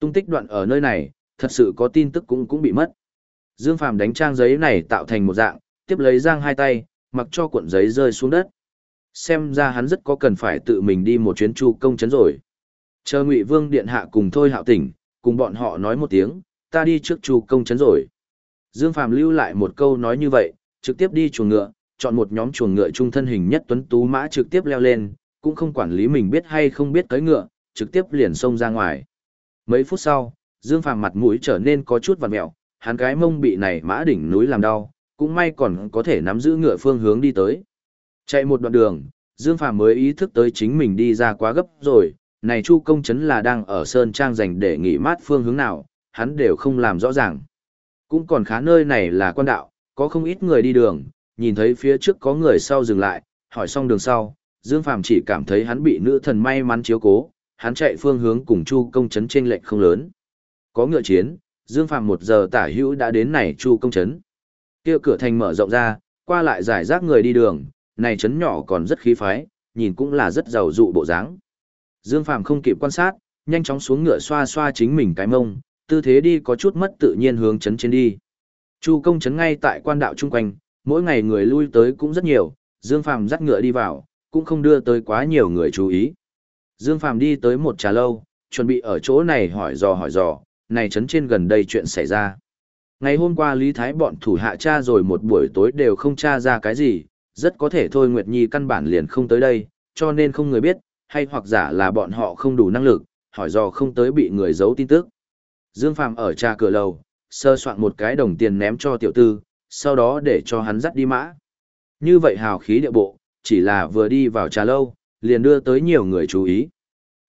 Tung tích đoạn ở nơi này, thật sự có tin tức cũng cũng bị mất. Dương Phàm đánh trang giấy này tạo thành một dạng, tiếp lấy giang hai tay, mặc cho cuộn giấy rơi xuống đất. Xem ra hắn rất có cần phải tự mình đi một chuyến chu công chấn rồi. Chờ Ngụy Vương điện hạ cùng thôi hạo tỉnh, cùng bọn họ nói một tiếng, ta đi trước chu công chấn rồi. Dương Phàm lưu lại một câu nói như vậy, trực tiếp đi chuồng ngựa, chọn một nhóm chuồng ngựa trung thân hình nhất tuấn tú mã trực tiếp leo lên, cũng không quản lý mình biết hay không biết tới ngựa, trực tiếp liền xông ra ngoài. Mấy phút sau, Dương Phàm mặt mũi trở nên có chút vặn mẹo, hắn cái mông bị này mã đỉnh núi làm đau, cũng may còn có thể nắm giữ ngựa phương hướng đi tới. Chạy một đoạn đường, Dương Phàm mới ý thức tới chính mình đi ra quá gấp rồi, này Chu công trấn là đang ở sơn trang dành để nghỉ mát phương hướng nào, hắn đều không làm rõ ràng. Cũng còn khá nơi này là quan đạo, có không ít người đi đường, nhìn thấy phía trước có người sau dừng lại, hỏi xong đường sau, Dương Phàm chỉ cảm thấy hắn bị nữ thần may mắn chiếu cố, hắn chạy phương hướng cùng Chu công trấn trên lệnh không lớn. Có ngựa chiến, Dương Phạm một giờ tả hữu đã đến này Chu công trấn. Kia cửa thành mở rộng ra, qua lại giải rác người đi đường, này trấn nhỏ còn rất khí phái, nhìn cũng là rất giàu dụ bộ dáng. Dương Phạm không kịp quan sát, nhanh chóng xuống ngựa xoa xoa chính mình cái mông, tư thế đi có chút mất tự nhiên hướng trấn trên đi. Chu công trấn ngay tại quan đạo chung quanh, mỗi ngày người lui tới cũng rất nhiều, Dương Phàm dắt ngựa đi vào, cũng không đưa tới quá nhiều người chú ý. Dương Phàm đi tới một trà lâu, chuẩn bị ở chỗ này hỏi dò hỏi dò, này trấn trên gần đây chuyện xảy ra. Ngày hôm qua Lý Thái bọn thủ hạ cha rồi một buổi tối đều không tra ra cái gì, rất có thể thôi Nguyệt Nhi căn bản liền không tới đây, cho nên không người biết, hay hoặc giả là bọn họ không đủ năng lực, hỏi dò không tới bị người giấu tin tức. Dương Phàm ở trà cửa lầu, sơ soạn một cái đồng tiền ném cho tiểu tư, sau đó để cho hắn dắt đi mã. Như vậy hào khí địa bộ, chỉ là vừa đi vào trà lâu, liền đưa tới nhiều người chú ý.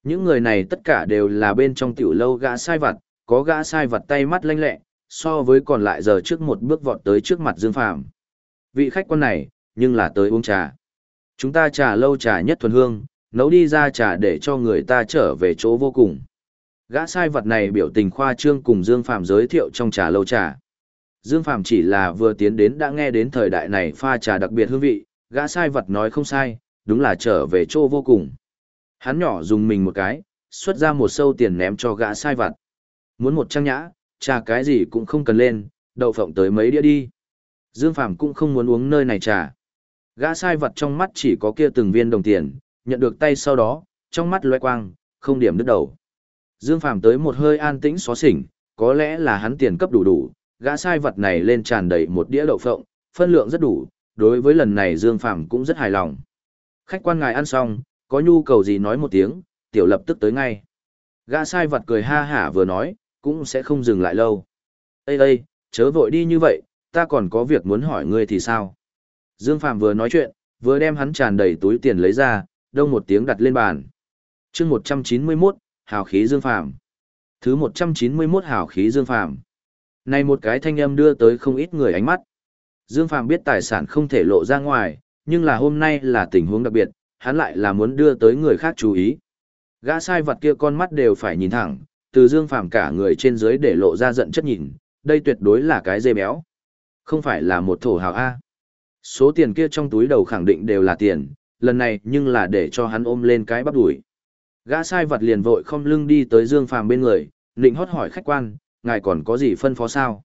Những người này tất cả đều là bên trong tiểu lâu gã sai vặt, có gã sai vặt tay mắt lanh lẹ, so với còn lại giờ trước một bước vọt tới trước mặt Dương Phàm. Vị khách quan này, nhưng là tới uống trà. Chúng ta trà lâu trà nhất thuần hương, nấu đi ra trà để cho người ta trở về chỗ vô cùng. Gã sai vật này biểu tình khoa trương cùng Dương Phàm giới thiệu trong trà lâu trà. Dương Phàm chỉ là vừa tiến đến đã nghe đến thời đại này pha trà đặc biệt hương vị, gã sai vật nói không sai, đúng là trở về chỗ vô cùng. Hắn nhỏ dùng mình một cái, xuất ra một sâu tiền ném cho gã sai vật. Muốn một trang nhã, trà cái gì cũng không cần lên, đậu phộng tới mấy đĩa đi. Dương Phàm cũng không muốn uống nơi này trà. Gã sai vật trong mắt chỉ có kia từng viên đồng tiền, nhận được tay sau đó, trong mắt loe quang, không điểm đứt đầu. Dương Phàm tới một hơi an tĩnh xóa xỉnh, có lẽ là hắn tiền cấp đủ đủ, gã sai vật này lên tràn đầy một đĩa đậu phộng, phân lượng rất đủ, đối với lần này Dương Phàm cũng rất hài lòng. Khách quan ngài ăn xong, có nhu cầu gì nói một tiếng, tiểu lập tức tới ngay. Gã sai vật cười ha hả vừa nói, cũng sẽ không dừng lại lâu. Ê ê, chớ vội đi như vậy, ta còn có việc muốn hỏi ngươi thì sao? Dương Phạm vừa nói chuyện, vừa đem hắn tràn đầy túi tiền lấy ra, đông một tiếng đặt lên bàn. chương 191, hào khí Dương Phạm. Thứ 191 hào khí Dương Phạm. Này một cái thanh âm đưa tới không ít người ánh mắt. Dương Phạm biết tài sản không thể lộ ra ngoài, nhưng là hôm nay là tình huống đặc biệt, hắn lại là muốn đưa tới người khác chú ý. Gã sai vật kia con mắt đều phải nhìn thẳng, từ Dương Phàm cả người trên dưới để lộ ra giận chất nhìn, đây tuyệt đối là cái dê béo. Không phải là một thổ hào A. Số tiền kia trong túi đầu khẳng định đều là tiền, lần này nhưng là để cho hắn ôm lên cái bắp đùi. Gã sai vật liền vội không lưng đi tới Dương Phàm bên người, định hót hỏi khách quan, ngài còn có gì phân phó sao?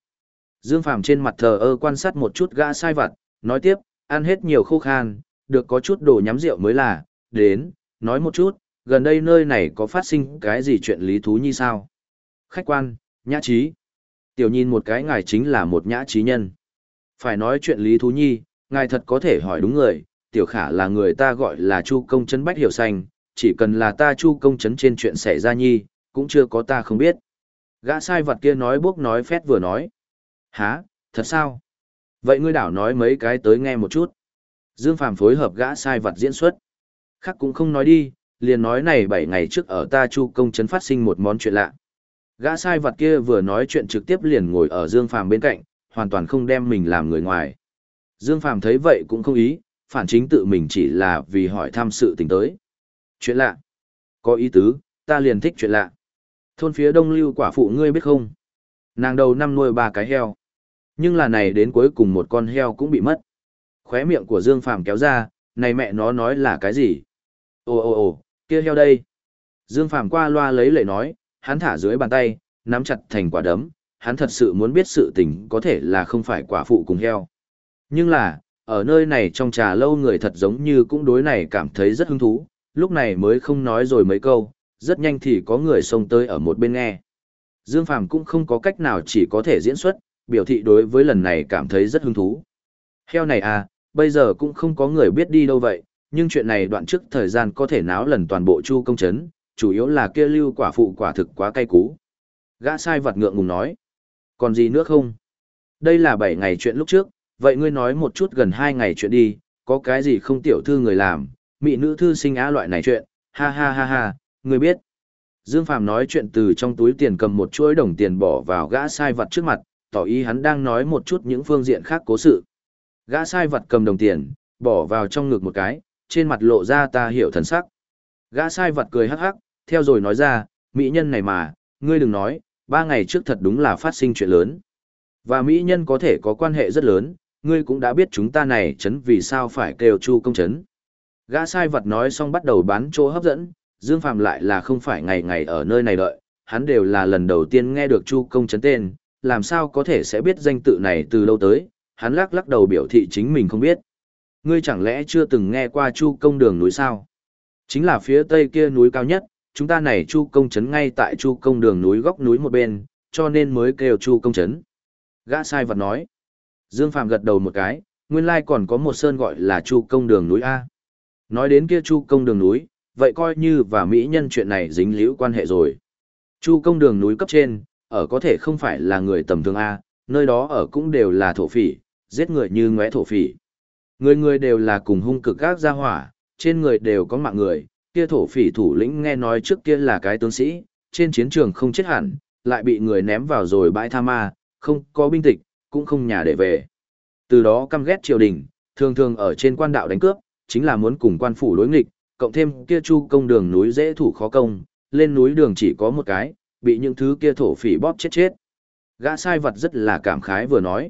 Dương Phàm trên mặt thờ ơ quan sát một chút gã sai vật, nói tiếp, ăn hết nhiều khô khan, được có chút đồ nhắm rượu mới là, đến, nói một chút, gần đây nơi này có phát sinh cái gì chuyện lý thú như sao? Khách quan, nhã trí. Tiểu nhìn một cái ngài chính là một nhã trí nhân. Phải nói chuyện lý thú nhi, ngài thật có thể hỏi đúng người, tiểu khả là người ta gọi là chu công chấn bách hiểu xanh, chỉ cần là ta chu công chấn trên chuyện xảy ra nhi, cũng chưa có ta không biết. Gã sai vật kia nói bốc nói phét vừa nói. Hả, thật sao? Vậy ngươi đảo nói mấy cái tới nghe một chút. Dương Phàm phối hợp gã sai vật diễn xuất. Khác cũng không nói đi, liền nói này 7 ngày trước ở ta chu công trấn phát sinh một món chuyện lạ. Gã sai vật kia vừa nói chuyện trực tiếp liền ngồi ở Dương Phàm bên cạnh, hoàn toàn không đem mình làm người ngoài. Dương Phàm thấy vậy cũng không ý, phản chính tự mình chỉ là vì hỏi thăm sự tình tới. Chuyện lạ. Có ý tứ, ta liền thích chuyện lạ. Thôn phía đông lưu quả phụ ngươi biết không? Nàng đầu năm nuôi ba cái heo. Nhưng là này đến cuối cùng một con heo cũng bị mất. Khóe miệng của Dương Phàm kéo ra, này mẹ nó nói là cái gì? Ồ ồ ồ, kia heo đây. Dương Phàm qua loa lấy lệ nói, hắn thả dưới bàn tay, nắm chặt thành quả đấm, hắn thật sự muốn biết sự tình có thể là không phải quả phụ cùng heo. Nhưng là, ở nơi này trong trà lâu người thật giống như cũng đối này cảm thấy rất hứng thú, lúc này mới không nói rồi mấy câu, rất nhanh thì có người xông tới ở một bên nghe. Dương Phàm cũng không có cách nào chỉ có thể diễn xuất, biểu thị đối với lần này cảm thấy rất hứng thú. Heo này à, bây giờ cũng không có người biết đi đâu vậy, nhưng chuyện này đoạn trước thời gian có thể náo lần toàn bộ chu công chấn, chủ yếu là kia lưu quả phụ quả thực quá cay cú. Gã sai vật ngượng ngùng nói. Còn gì nữa không? Đây là 7 ngày chuyện lúc trước, vậy ngươi nói một chút gần 2 ngày chuyện đi, có cái gì không tiểu thư người làm, mỹ nữ thư sinh á loại này chuyện, ha ha ha ha, ngươi biết. Dương Phàm nói chuyện từ trong túi tiền cầm một chuỗi đồng tiền bỏ vào gã sai vật trước mặt, tỏ ý hắn đang nói một chút những phương diện khác cố sự. Gã sai vật cầm đồng tiền, bỏ vào trong ngực một cái, trên mặt lộ ra ta hiểu thần sắc. Gã sai vật cười hắc hắc, theo rồi nói ra, mỹ nhân này mà, ngươi đừng nói, ba ngày trước thật đúng là phát sinh chuyện lớn. Và mỹ nhân có thể có quan hệ rất lớn, ngươi cũng đã biết chúng ta này chấn vì sao phải kêu chu công chấn. Gã sai vật nói xong bắt đầu bán chỗ hấp dẫn, Dương Phạm lại là không phải ngày ngày ở nơi này đợi, hắn đều là lần đầu tiên nghe được chu công chấn tên, làm sao có thể sẽ biết danh tự này từ lâu tới, hắn lắc lắc đầu biểu thị chính mình không biết. Ngươi chẳng lẽ chưa từng nghe qua chu công đường núi sao? Chính là phía tây kia núi cao nhất, chúng ta này chu công trấn ngay tại chu công đường núi góc núi một bên, cho nên mới kêu chu công trấn. Gã sai vật nói. Dương Phạm gật đầu một cái, nguyên lai còn có một sơn gọi là chu công đường núi A. Nói đến kia chu công đường núi, vậy coi như và mỹ nhân chuyện này dính liễu quan hệ rồi. Chu công đường núi cấp trên, ở có thể không phải là người tầm thường A, nơi đó ở cũng đều là thổ phỉ, giết người như ngóe thổ phỉ. Người người đều là cùng hung cực các gia hỏa, trên người đều có mạng người, kia thổ phỉ thủ lĩnh nghe nói trước kia là cái tướng sĩ, trên chiến trường không chết hẳn, lại bị người ném vào rồi bãi tha ma, không có binh tịch, cũng không nhà để về. Từ đó căm ghét triều đình, thường thường ở trên quan đạo đánh cướp, chính là muốn cùng quan phủ đối nghịch, cộng thêm kia chu công đường núi dễ thủ khó công, lên núi đường chỉ có một cái, bị những thứ kia thổ phỉ bóp chết chết. Gã sai vật rất là cảm khái vừa nói.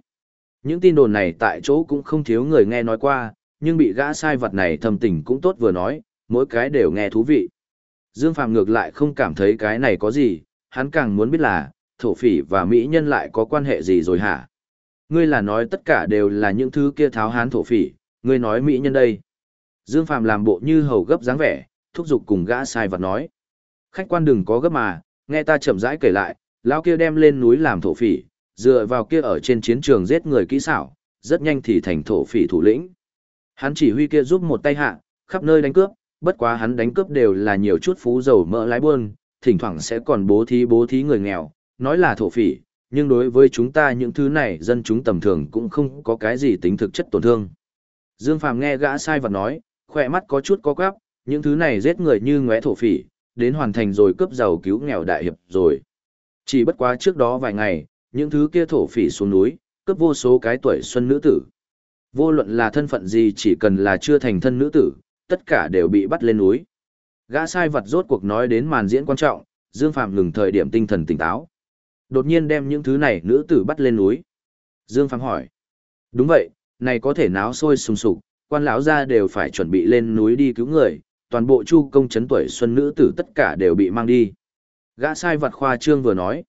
Những tin đồn này tại chỗ cũng không thiếu người nghe nói qua, nhưng bị gã sai vật này thầm tình cũng tốt vừa nói, mỗi cái đều nghe thú vị. Dương Phàm ngược lại không cảm thấy cái này có gì, hắn càng muốn biết là, thổ phỉ và mỹ nhân lại có quan hệ gì rồi hả? Ngươi là nói tất cả đều là những thứ kia tháo hán thổ phỉ, ngươi nói mỹ nhân đây. Dương Phàm làm bộ như hầu gấp dáng vẻ, thúc giục cùng gã sai vật nói. Khách quan đừng có gấp mà, nghe ta chậm rãi kể lại, lão kia đem lên núi làm thổ phỉ, dựa vào kia ở trên chiến trường giết người kỹ xảo, rất nhanh thì thành thổ phỉ thủ lĩnh. Hắn chỉ huy kia giúp một tay hạ, khắp nơi đánh cướp, bất quá hắn đánh cướp đều là nhiều chút phú dầu mỡ lái buôn, thỉnh thoảng sẽ còn bố thí bố thí người nghèo, nói là thổ phỉ, nhưng đối với chúng ta những thứ này dân chúng tầm thường cũng không có cái gì tính thực chất tổn thương. Dương Phàm nghe gã sai vật nói, khỏe mắt có chút có quắp, những thứ này giết người như ngóe thổ phỉ, đến hoàn thành rồi cướp giàu cứu nghèo đại hiệp rồi. Chỉ bất quá trước đó vài ngày, những thứ kia thổ phỉ xuống núi, cướp vô số cái tuổi xuân nữ tử. Vô luận là thân phận gì chỉ cần là chưa thành thân nữ tử, tất cả đều bị bắt lên núi. Gã sai vật rốt cuộc nói đến màn diễn quan trọng, Dương Phạm ngừng thời điểm tinh thần tỉnh táo. Đột nhiên đem những thứ này nữ tử bắt lên núi. Dương Phạm hỏi. Đúng vậy, này có thể náo sôi sùng sục, quan lão ra đều phải chuẩn bị lên núi đi cứu người, toàn bộ chu công chấn tuổi xuân nữ tử tất cả đều bị mang đi. Gã sai vật khoa trương vừa nói.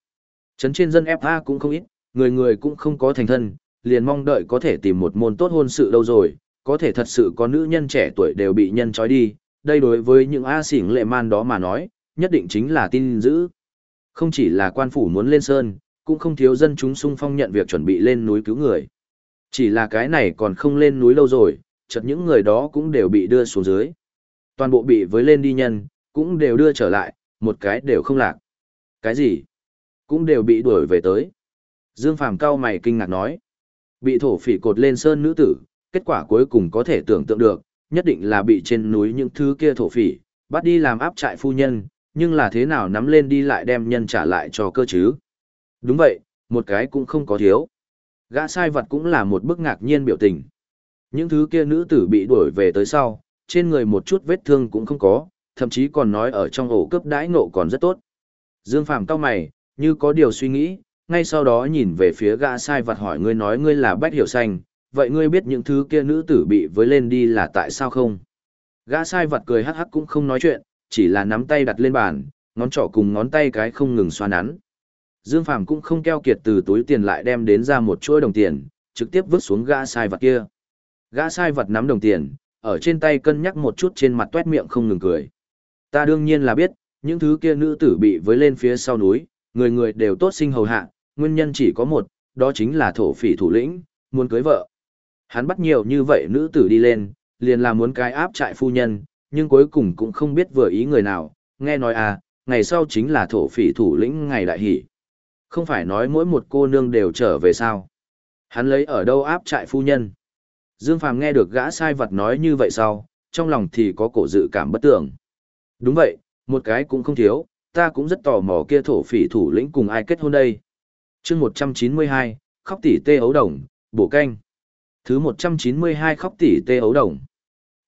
Chấn trên dân FA cũng không ít, người người cũng không có thành thân, liền mong đợi có thể tìm một môn tốt hôn sự đâu rồi, có thể thật sự có nữ nhân trẻ tuổi đều bị nhân trói đi, đây đối với những A xỉn lệ man đó mà nói, nhất định chính là tin dữ. Không chỉ là quan phủ muốn lên sơn, cũng không thiếu dân chúng sung phong nhận việc chuẩn bị lên núi cứu người. Chỉ là cái này còn không lên núi lâu rồi, chật những người đó cũng đều bị đưa xuống dưới. Toàn bộ bị với lên đi nhân, cũng đều đưa trở lại, một cái đều không lạc. Cái gì? Cũng đều bị đuổi về tới. Dương Phàm cao mày kinh ngạc nói. Bị thổ phỉ cột lên sơn nữ tử, kết quả cuối cùng có thể tưởng tượng được, nhất định là bị trên núi những thứ kia thổ phỉ, bắt đi làm áp trại phu nhân, nhưng là thế nào nắm lên đi lại đem nhân trả lại cho cơ chứ. Đúng vậy, một cái cũng không có thiếu. Gã sai vật cũng là một bức ngạc nhiên biểu tình. Những thứ kia nữ tử bị đuổi về tới sau, trên người một chút vết thương cũng không có, thậm chí còn nói ở trong ổ cướp đãi ngộ còn rất tốt. Dương Phàm cao mày, như có điều suy nghĩ, ngay sau đó nhìn về phía gã sai vật hỏi ngươi nói ngươi là Bách Hiểu Xanh, vậy ngươi biết những thứ kia nữ tử bị với lên đi là tại sao không? Gã sai vật cười hắc hắc cũng không nói chuyện, chỉ là nắm tay đặt lên bàn, ngón trỏ cùng ngón tay cái không ngừng xoa nắn. Dương Phàm cũng không keo kiệt từ túi tiền lại đem đến ra một chuỗi đồng tiền, trực tiếp vứt xuống gã sai vật kia. Gã sai vật nắm đồng tiền, ở trên tay cân nhắc một chút trên mặt tuét miệng không ngừng cười. Ta đương nhiên là biết, những thứ kia nữ tử bị với lên phía sau núi, người người đều tốt sinh hầu hạ, nguyên nhân chỉ có một, đó chính là thổ phỉ thủ lĩnh, muốn cưới vợ. Hắn bắt nhiều như vậy nữ tử đi lên, liền là muốn cái áp trại phu nhân, nhưng cuối cùng cũng không biết vừa ý người nào, nghe nói à, ngày sau chính là thổ phỉ thủ lĩnh ngày đại hỷ. Không phải nói mỗi một cô nương đều trở về sao. Hắn lấy ở đâu áp trại phu nhân. Dương Phàm nghe được gã sai vật nói như vậy sau, trong lòng thì có cổ dự cảm bất tưởng. Đúng vậy, một cái cũng không thiếu, ta cũng rất tò mò kia thổ phỉ thủ lĩnh cùng ai kết hôn đây. chương 192, khóc tỷ tê ấu đồng, bổ canh. Thứ 192 khóc tỷ tê ấu đồng.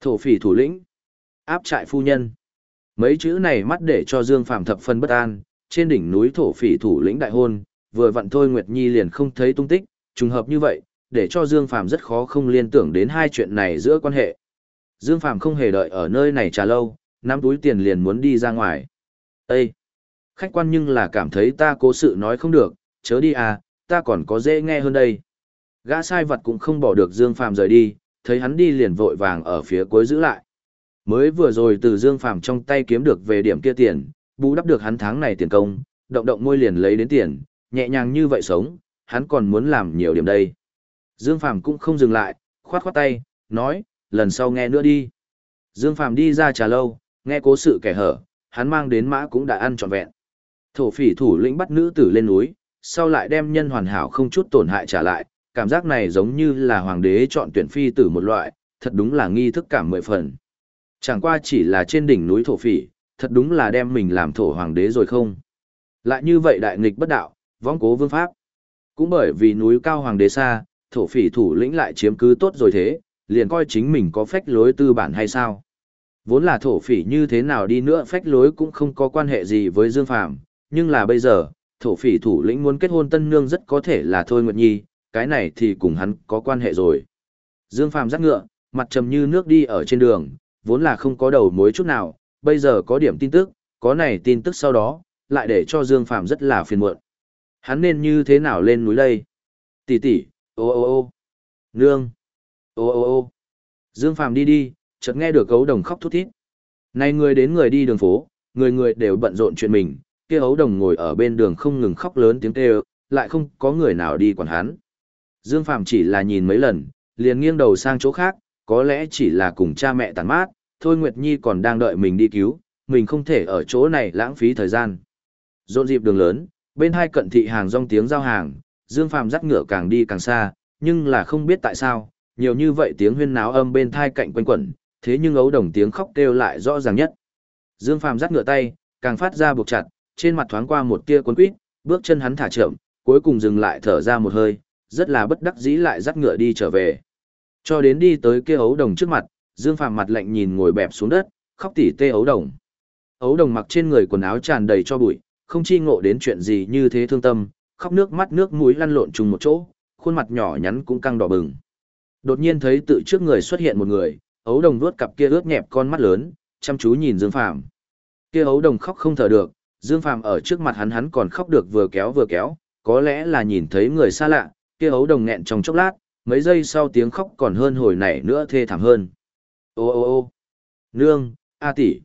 Thổ phỉ thủ lĩnh. Áp trại phu nhân. Mấy chữ này mắt để cho Dương Phàm thập phân bất an, trên đỉnh núi thổ phỉ thủ lĩnh đại hôn, vừa vặn thôi Nguyệt Nhi liền không thấy tung tích, trùng hợp như vậy, để cho Dương Phàm rất khó không liên tưởng đến hai chuyện này giữa quan hệ. Dương Phàm không hề đợi ở nơi này trà lâu, nắm túi tiền liền muốn đi ra ngoài. Ê! Khách quan nhưng là cảm thấy ta cố sự nói không được, chớ đi à, ta còn có dễ nghe hơn đây. Gã sai vật cũng không bỏ được Dương Phàm rời đi, thấy hắn đi liền vội vàng ở phía cuối giữ lại. Mới vừa rồi từ Dương Phàm trong tay kiếm được về điểm kia tiền, bù đắp được hắn tháng này tiền công, động động môi liền lấy đến tiền, nhẹ nhàng như vậy sống, hắn còn muốn làm nhiều điểm đây. Dương Phàm cũng không dừng lại, khoát khoát tay, nói, lần sau nghe nữa đi. Dương Phàm đi ra trà lâu, nghe cố sự kẻ hở, hắn mang đến mã cũng đã ăn trọn vẹn. Thổ phỉ thủ lĩnh bắt nữ tử lên núi, sau lại đem nhân hoàn hảo không chút tổn hại trả lại, cảm giác này giống như là hoàng đế chọn tuyển phi tử một loại, thật đúng là nghi thức cảm mười phần. Chẳng qua chỉ là trên đỉnh núi thổ phỉ, thật đúng là đem mình làm thổ hoàng đế rồi không. Lại như vậy đại nghịch bất đạo, vong cố vương pháp. Cũng bởi vì núi cao hoàng đế xa, thổ phỉ thủ lĩnh lại chiếm cứ tốt rồi thế, liền coi chính mình có phách lối tư bản hay sao. Vốn là thổ phỉ như thế nào đi nữa phách lối cũng không có quan hệ gì với Dương Phàm nhưng là bây giờ, thổ phỉ thủ lĩnh muốn kết hôn tân nương rất có thể là Thôi Nguyệt Nhi, cái này thì cùng hắn có quan hệ rồi. Dương Phàm dắt ngựa, mặt trầm như nước đi ở trên đường, vốn là không có đầu mối chút nào, bây giờ có điểm tin tức, có này tin tức sau đó, lại để cho Dương Phàm rất là phiền muộn. Hắn nên như thế nào lên núi đây? Tỷ tỷ, ô ô ô, nương, ô ô ô. Dương Phàm đi đi, chợt nghe được gấu đồng khóc thút thít. Này người đến người đi đường phố, người người đều bận rộn chuyện mình, kia ấu đồng ngồi ở bên đường không ngừng khóc lớn tiếng kêu, lại không có người nào đi quản hắn. Dương Phàm chỉ là nhìn mấy lần, liền nghiêng đầu sang chỗ khác, có lẽ chỉ là cùng cha mẹ tàn mát, thôi Nguyệt Nhi còn đang đợi mình đi cứu, mình không thể ở chỗ này lãng phí thời gian. Rộn dịp đường lớn, bên hai cận thị hàng rong tiếng giao hàng, Dương Phàm dắt ngựa càng đi càng xa, nhưng là không biết tại sao, nhiều như vậy tiếng huyên náo âm bên thai cạnh quanh quẩn, thế nhưng ấu đồng tiếng khóc kêu lại rõ ràng nhất. Dương Phàm dắt ngựa tay, càng phát ra buộc chặt, trên mặt thoáng qua một tia cuốn quýt, bước chân hắn thả chậm, cuối cùng dừng lại thở ra một hơi, rất là bất đắc dĩ lại dắt ngựa đi trở về. Cho đến đi tới kia ấu đồng trước mặt, Dương Phàm mặt lạnh nhìn ngồi bẹp xuống đất, khóc tỉ tê ấu đồng. Ấu đồng mặc trên người quần áo tràn đầy cho bụi, không chi ngộ đến chuyện gì như thế thương tâm, khóc nước mắt nước mũi lăn lộn chung một chỗ, khuôn mặt nhỏ nhắn cũng căng đỏ bừng. Đột nhiên thấy tự trước người xuất hiện một người, ấu đồng vuốt cặp kia ướt nhẹp con mắt lớn, chăm chú nhìn Dương Phàm. Kia ấu đồng khóc không thở được, Dương Phàm ở trước mặt hắn hắn còn khóc được vừa kéo vừa kéo, có lẽ là nhìn thấy người xa lạ, kia ấu đồng nghẹn trong chốc lát, mấy giây sau tiếng khóc còn hơn hồi nảy nữa thê thảm hơn. Ô ô ô, nương, a tỷ.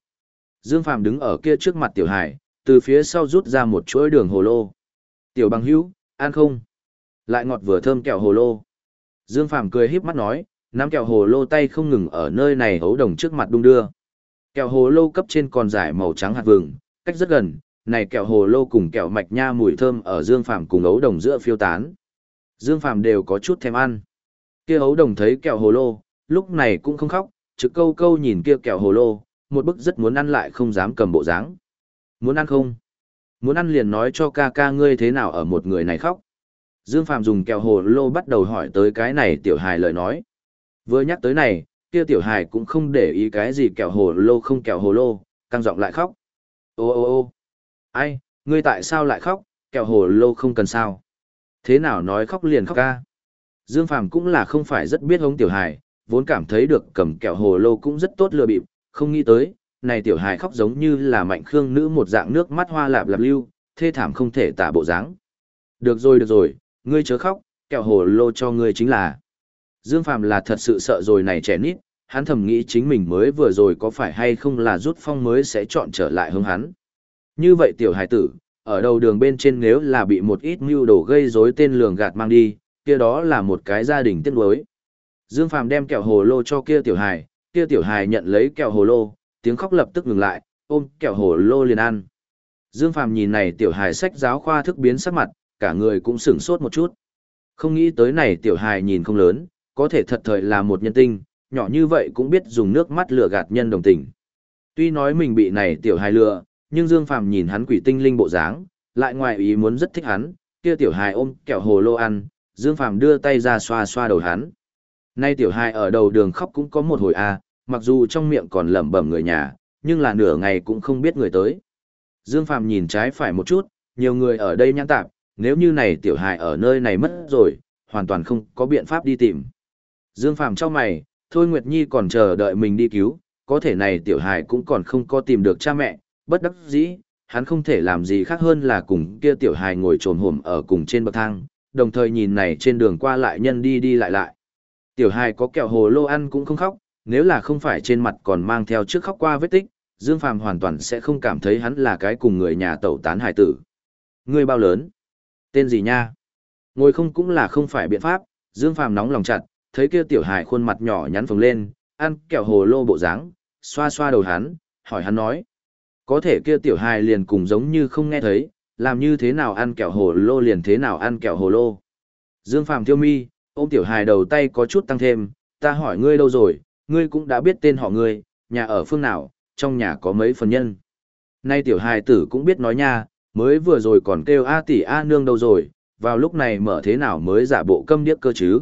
Dương Phàm đứng ở kia trước mặt tiểu hải, từ phía sau rút ra một chuỗi đường hồ lô. Tiểu bằng hữu, ăn không? Lại ngọt vừa thơm kẹo hồ lô. Dương Phàm cười híp mắt nói, nắm kẹo hồ lô tay không ngừng ở nơi này ấu đồng trước mặt đung đưa. Kẹo hồ lô cấp trên còn giải màu trắng hạt vừng, cách rất gần, này kẹo hồ lô cùng kẹo mạch nha mùi thơm ở Dương Phàm cùng ấu đồng giữa phiêu tán. Dương Phàm đều có chút thèm ăn. Kia ấu đồng thấy kẹo hồ lô, lúc này cũng không khóc, trực câu câu nhìn kia kẹo hồ lô, một bức rất muốn ăn lại không dám cầm bộ dáng. Muốn ăn không? Muốn ăn liền nói cho ca ca ngươi thế nào ở một người này khóc. Dương Phàm dùng kẹo hồ lô bắt đầu hỏi tới cái này tiểu hài lời nói. Vừa nhắc tới này, kia tiểu hài cũng không để ý cái gì kẹo hồ lô không kẹo hồ lô, căng giọng lại khóc. Ô ô ô ai, ngươi tại sao lại khóc, kẹo hồ lô không cần sao. Thế nào nói khóc liền khóc ca. Dương Phàm cũng là không phải rất biết hống tiểu hài, vốn cảm thấy được cầm kẹo hồ lô cũng rất tốt lừa bịp, không nghĩ tới, này tiểu hài khóc giống như là mạnh khương nữ một dạng nước mắt hoa lạp lạp lưu, thê thảm không thể tả bộ dáng. Được rồi được rồi, ngươi chớ khóc, kẹo hồ lô cho ngươi chính là. Dương Phàm là thật sự sợ rồi này trẻ nít, hắn thầm nghĩ chính mình mới vừa rồi có phải hay không là rút phong mới sẽ chọn trở lại hướng hắn. Như vậy tiểu hài tử, ở đầu đường bên trên nếu là bị một ít mưu đồ gây rối tên lường gạt mang đi, kia đó là một cái gia đình tiếc nuối. Dương Phàm đem kẹo hồ lô cho kia tiểu hài, kia tiểu hài nhận lấy kẹo hồ lô, tiếng khóc lập tức ngừng lại, ôm kẹo hồ lô liền ăn. Dương Phàm nhìn này tiểu hài sách giáo khoa thức biến sắc mặt, cả người cũng sửng sốt một chút. Không nghĩ tới này tiểu hài nhìn không lớn, có thể thật thời là một nhân tinh, nhỏ như vậy cũng biết dùng nước mắt lừa gạt nhân đồng tình. Tuy nói mình bị này tiểu hài lừa, nhưng Dương Phàm nhìn hắn quỷ tinh linh bộ dáng, lại ngoài ý muốn rất thích hắn, kia tiểu hài ôm kẹo hồ lô ăn, Dương Phàm đưa tay ra xoa xoa đầu hắn. Nay tiểu hài ở đầu đường khóc cũng có một hồi a, à, mặc dù trong miệng còn lẩm bẩm người nhà, nhưng là nửa ngày cũng không biết người tới. Dương Phàm nhìn trái phải một chút, nhiều người ở đây nhãn tạp, nếu như này tiểu hài ở nơi này mất rồi, hoàn toàn không có biện pháp đi tìm. Dương Phàm cho mày, Thôi Nguyệt Nhi còn chờ đợi mình đi cứu, có thể này tiểu hài cũng còn không có tìm được cha mẹ, bất đắc dĩ, hắn không thể làm gì khác hơn là cùng kia tiểu hài ngồi trồn hổm ở cùng trên bậc thang, đồng thời nhìn này trên đường qua lại nhân đi đi lại lại. Tiểu hài có kẹo hồ lô ăn cũng không khóc, nếu là không phải trên mặt còn mang theo trước khóc qua vết tích, Dương Phàm hoàn toàn sẽ không cảm thấy hắn là cái cùng người nhà tẩu tán Hải tử. Ngươi bao lớn? Tên gì nha? Ngồi không cũng là không phải biện pháp, Dương Phàm nóng lòng chặt, thấy kia tiểu hài khuôn mặt nhỏ nhắn phồng lên, ăn kẹo hồ lô bộ dáng, xoa xoa đầu hắn, hỏi hắn nói. Có thể kia tiểu hài liền cùng giống như không nghe thấy, làm như thế nào ăn kẹo hồ lô liền thế nào ăn kẹo hồ lô. Dương Phàm thiêu mi, ôm tiểu hài đầu tay có chút tăng thêm, ta hỏi ngươi đâu rồi, ngươi cũng đã biết tên họ ngươi, nhà ở phương nào, trong nhà có mấy phần nhân. Nay tiểu hài tử cũng biết nói nha, mới vừa rồi còn kêu A tỷ A nương đâu rồi, vào lúc này mở thế nào mới giả bộ câm điếc cơ chứ.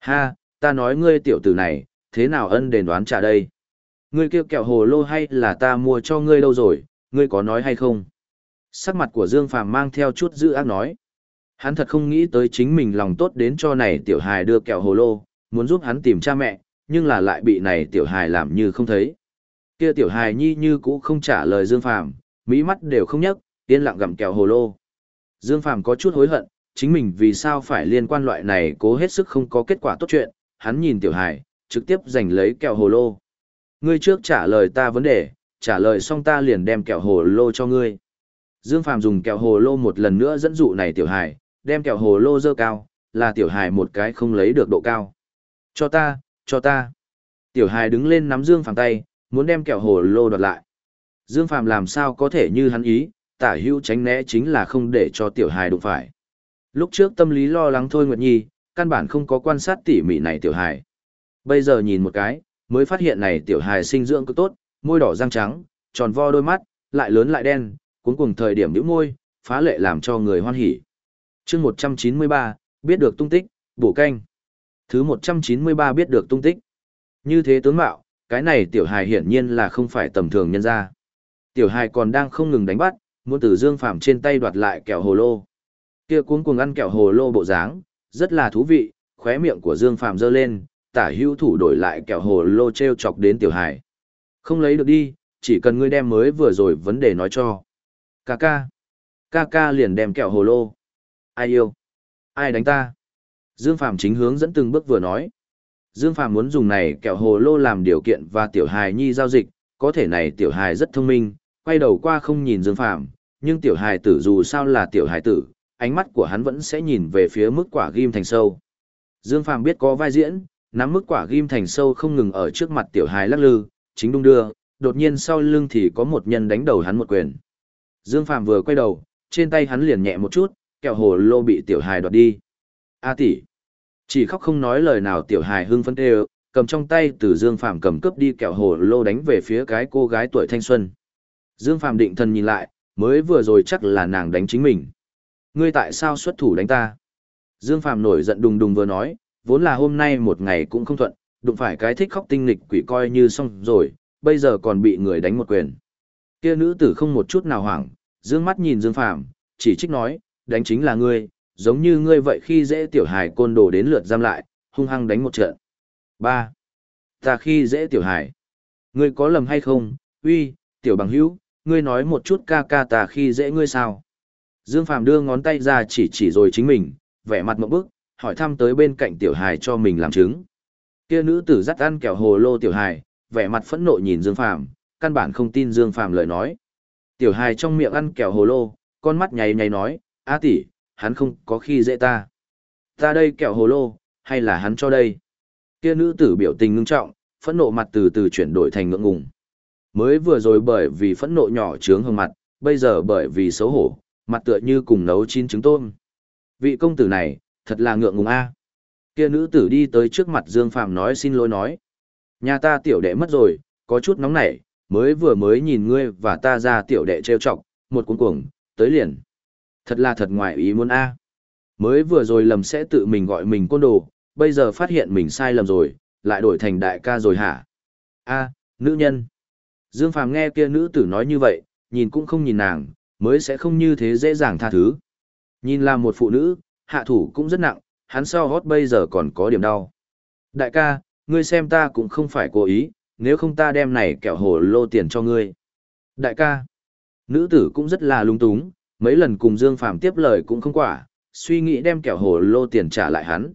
Ha, ta nói ngươi tiểu tử này, thế nào ân đền đoán trả đây? Ngươi kêu kẹo hồ lô hay là ta mua cho ngươi đâu rồi, ngươi có nói hay không? Sắc mặt của Dương Phàm mang theo chút dữ ác nói. Hắn thật không nghĩ tới chính mình lòng tốt đến cho này tiểu hài đưa kẹo hồ lô, muốn giúp hắn tìm cha mẹ, nhưng là lại bị này tiểu hài làm như không thấy. Kia tiểu hài nhi như cũ không trả lời Dương Phàm, mỹ mắt đều không nhấc, yên lặng gặm kẹo hồ lô. Dương Phàm có chút hối hận, chính mình vì sao phải liên quan loại này cố hết sức không có kết quả tốt chuyện, hắn nhìn tiểu hài, trực tiếp giành lấy kẹo hồ lô. Ngươi trước trả lời ta vấn đề, trả lời xong ta liền đem kẹo hồ lô cho ngươi. Dương Phàm dùng kẹo hồ lô một lần nữa dẫn dụ này tiểu hài, đem kẹo hồ lô dơ cao, là tiểu hài một cái không lấy được độ cao. Cho ta, cho ta. Tiểu hài đứng lên nắm Dương Phàm tay, muốn đem kẹo hồ lô đoạt lại. Dương Phàm làm sao có thể như hắn ý, tả hữu tránh né chính là không để cho tiểu hài đụng phải. Lúc trước tâm lý lo lắng thôi Nguyệt Nhi, căn bản không có quan sát tỉ mỉ này tiểu hài. Bây giờ nhìn một cái, mới phát hiện này tiểu hài sinh dưỡng cực tốt, môi đỏ răng trắng, tròn vo đôi mắt, lại lớn lại đen, cuốn cùng thời điểm nhíu môi, phá lệ làm cho người hoan hỉ. Chương 193, biết được tung tích, bổ canh. Thứ 193 biết được tung tích. Như thế tướng mạo, cái này tiểu hài hiển nhiên là không phải tầm thường nhân ra. Tiểu hài còn đang không ngừng đánh bắt, muốn từ Dương Phàm trên tay đoạt lại kẹo hồ lô. Kia cuống cuồng ăn kẹo hồ lô bộ dáng, rất là thú vị, khóe miệng của Dương Phàm giơ lên, tả hữu thủ đổi lại kẹo hồ lô treo chọc đến tiểu hài. Không lấy được đi, chỉ cần ngươi đem mới vừa rồi vấn đề nói cho. Ca ca. Ca ca liền đem kẹo hồ lô. Ai yêu? Ai đánh ta? Dương Phàm chính hướng dẫn từng bước vừa nói. Dương Phàm muốn dùng này kẹo hồ lô làm điều kiện và tiểu hài nhi giao dịch, có thể này tiểu hài rất thông minh, quay đầu qua không nhìn Dương Phàm, nhưng tiểu hài tử dù sao là tiểu hài tử, ánh mắt của hắn vẫn sẽ nhìn về phía mức quả ghim thành sâu. Dương Phàm biết có vai diễn, nắm mức quả ghim thành sâu không ngừng ở trước mặt tiểu hài lắc lư, chính đung đưa, đột nhiên sau lưng thì có một nhân đánh đầu hắn một quyền. Dương Phàm vừa quay đầu, trên tay hắn liền nhẹ một chút, kẹo hồ lô bị tiểu hài đoạt đi. A tỷ. Chỉ khóc không nói lời nào tiểu hài hưng phấn tê cầm trong tay từ Dương Phàm cầm cướp đi kẹo hồ lô đánh về phía cái cô gái tuổi thanh xuân. Dương Phàm định thần nhìn lại, mới vừa rồi chắc là nàng đánh chính mình. Ngươi tại sao xuất thủ đánh ta? Dương Phàm nổi giận đùng đùng vừa nói, vốn là hôm nay một ngày cũng không thuận, đụng phải cái thích khóc tinh nghịch quỷ coi như xong rồi, bây giờ còn bị người đánh một quyền. Kia nữ tử không một chút nào hoảng, dương mắt nhìn Dương Phàm, chỉ trích nói, đánh chính là ngươi, giống như ngươi vậy khi dễ tiểu hài côn đồ đến lượt giam lại, hung hăng đánh một trận. 3. Ta khi dễ tiểu hài. Ngươi có lầm hay không, Uy, tiểu bằng hữu, ngươi nói một chút ca ca ta khi dễ ngươi sao? Dương Phàm đưa ngón tay ra chỉ chỉ rồi chính mình, vẻ mặt một bức, hỏi thăm tới bên cạnh tiểu hài cho mình làm chứng. Kia nữ tử dắt ăn kẹo hồ lô tiểu hài, vẻ mặt phẫn nộ nhìn Dương Phàm, căn bản không tin Dương Phàm lời nói. Tiểu hài trong miệng ăn kẹo hồ lô, con mắt nháy nháy nói, "A tỷ, hắn không có khi dễ ta. Ta đây kẹo hồ lô, hay là hắn cho đây?" Kia nữ tử biểu tình ngưng trọng, phẫn nộ mặt từ từ chuyển đổi thành ngượng ngùng. Mới vừa rồi bởi vì phẫn nộ nhỏ trướng hương mặt, bây giờ bởi vì xấu hổ, mặt tựa như cùng nấu chín trứng tôm. Vị công tử này, thật là ngượng ngùng a. Kia nữ tử đi tới trước mặt Dương Phàm nói xin lỗi nói. Nhà ta tiểu đệ mất rồi, có chút nóng nảy, mới vừa mới nhìn ngươi và ta ra tiểu đệ trêu chọc, một cuống cuồng, tới liền. Thật là thật ngoài ý muốn a. Mới vừa rồi lầm sẽ tự mình gọi mình côn đồ, bây giờ phát hiện mình sai lầm rồi, lại đổi thành đại ca rồi hả? A, nữ nhân. Dương Phàm nghe kia nữ tử nói như vậy, nhìn cũng không nhìn nàng, mới sẽ không như thế dễ dàng tha thứ. Nhìn là một phụ nữ, hạ thủ cũng rất nặng, hắn sau hót bây giờ còn có điểm đau. Đại ca, ngươi xem ta cũng không phải cố ý, nếu không ta đem này kẹo hồ lô tiền cho ngươi. Đại ca, nữ tử cũng rất là lung túng, mấy lần cùng Dương Phàm tiếp lời cũng không quả, suy nghĩ đem kẹo hồ lô tiền trả lại hắn.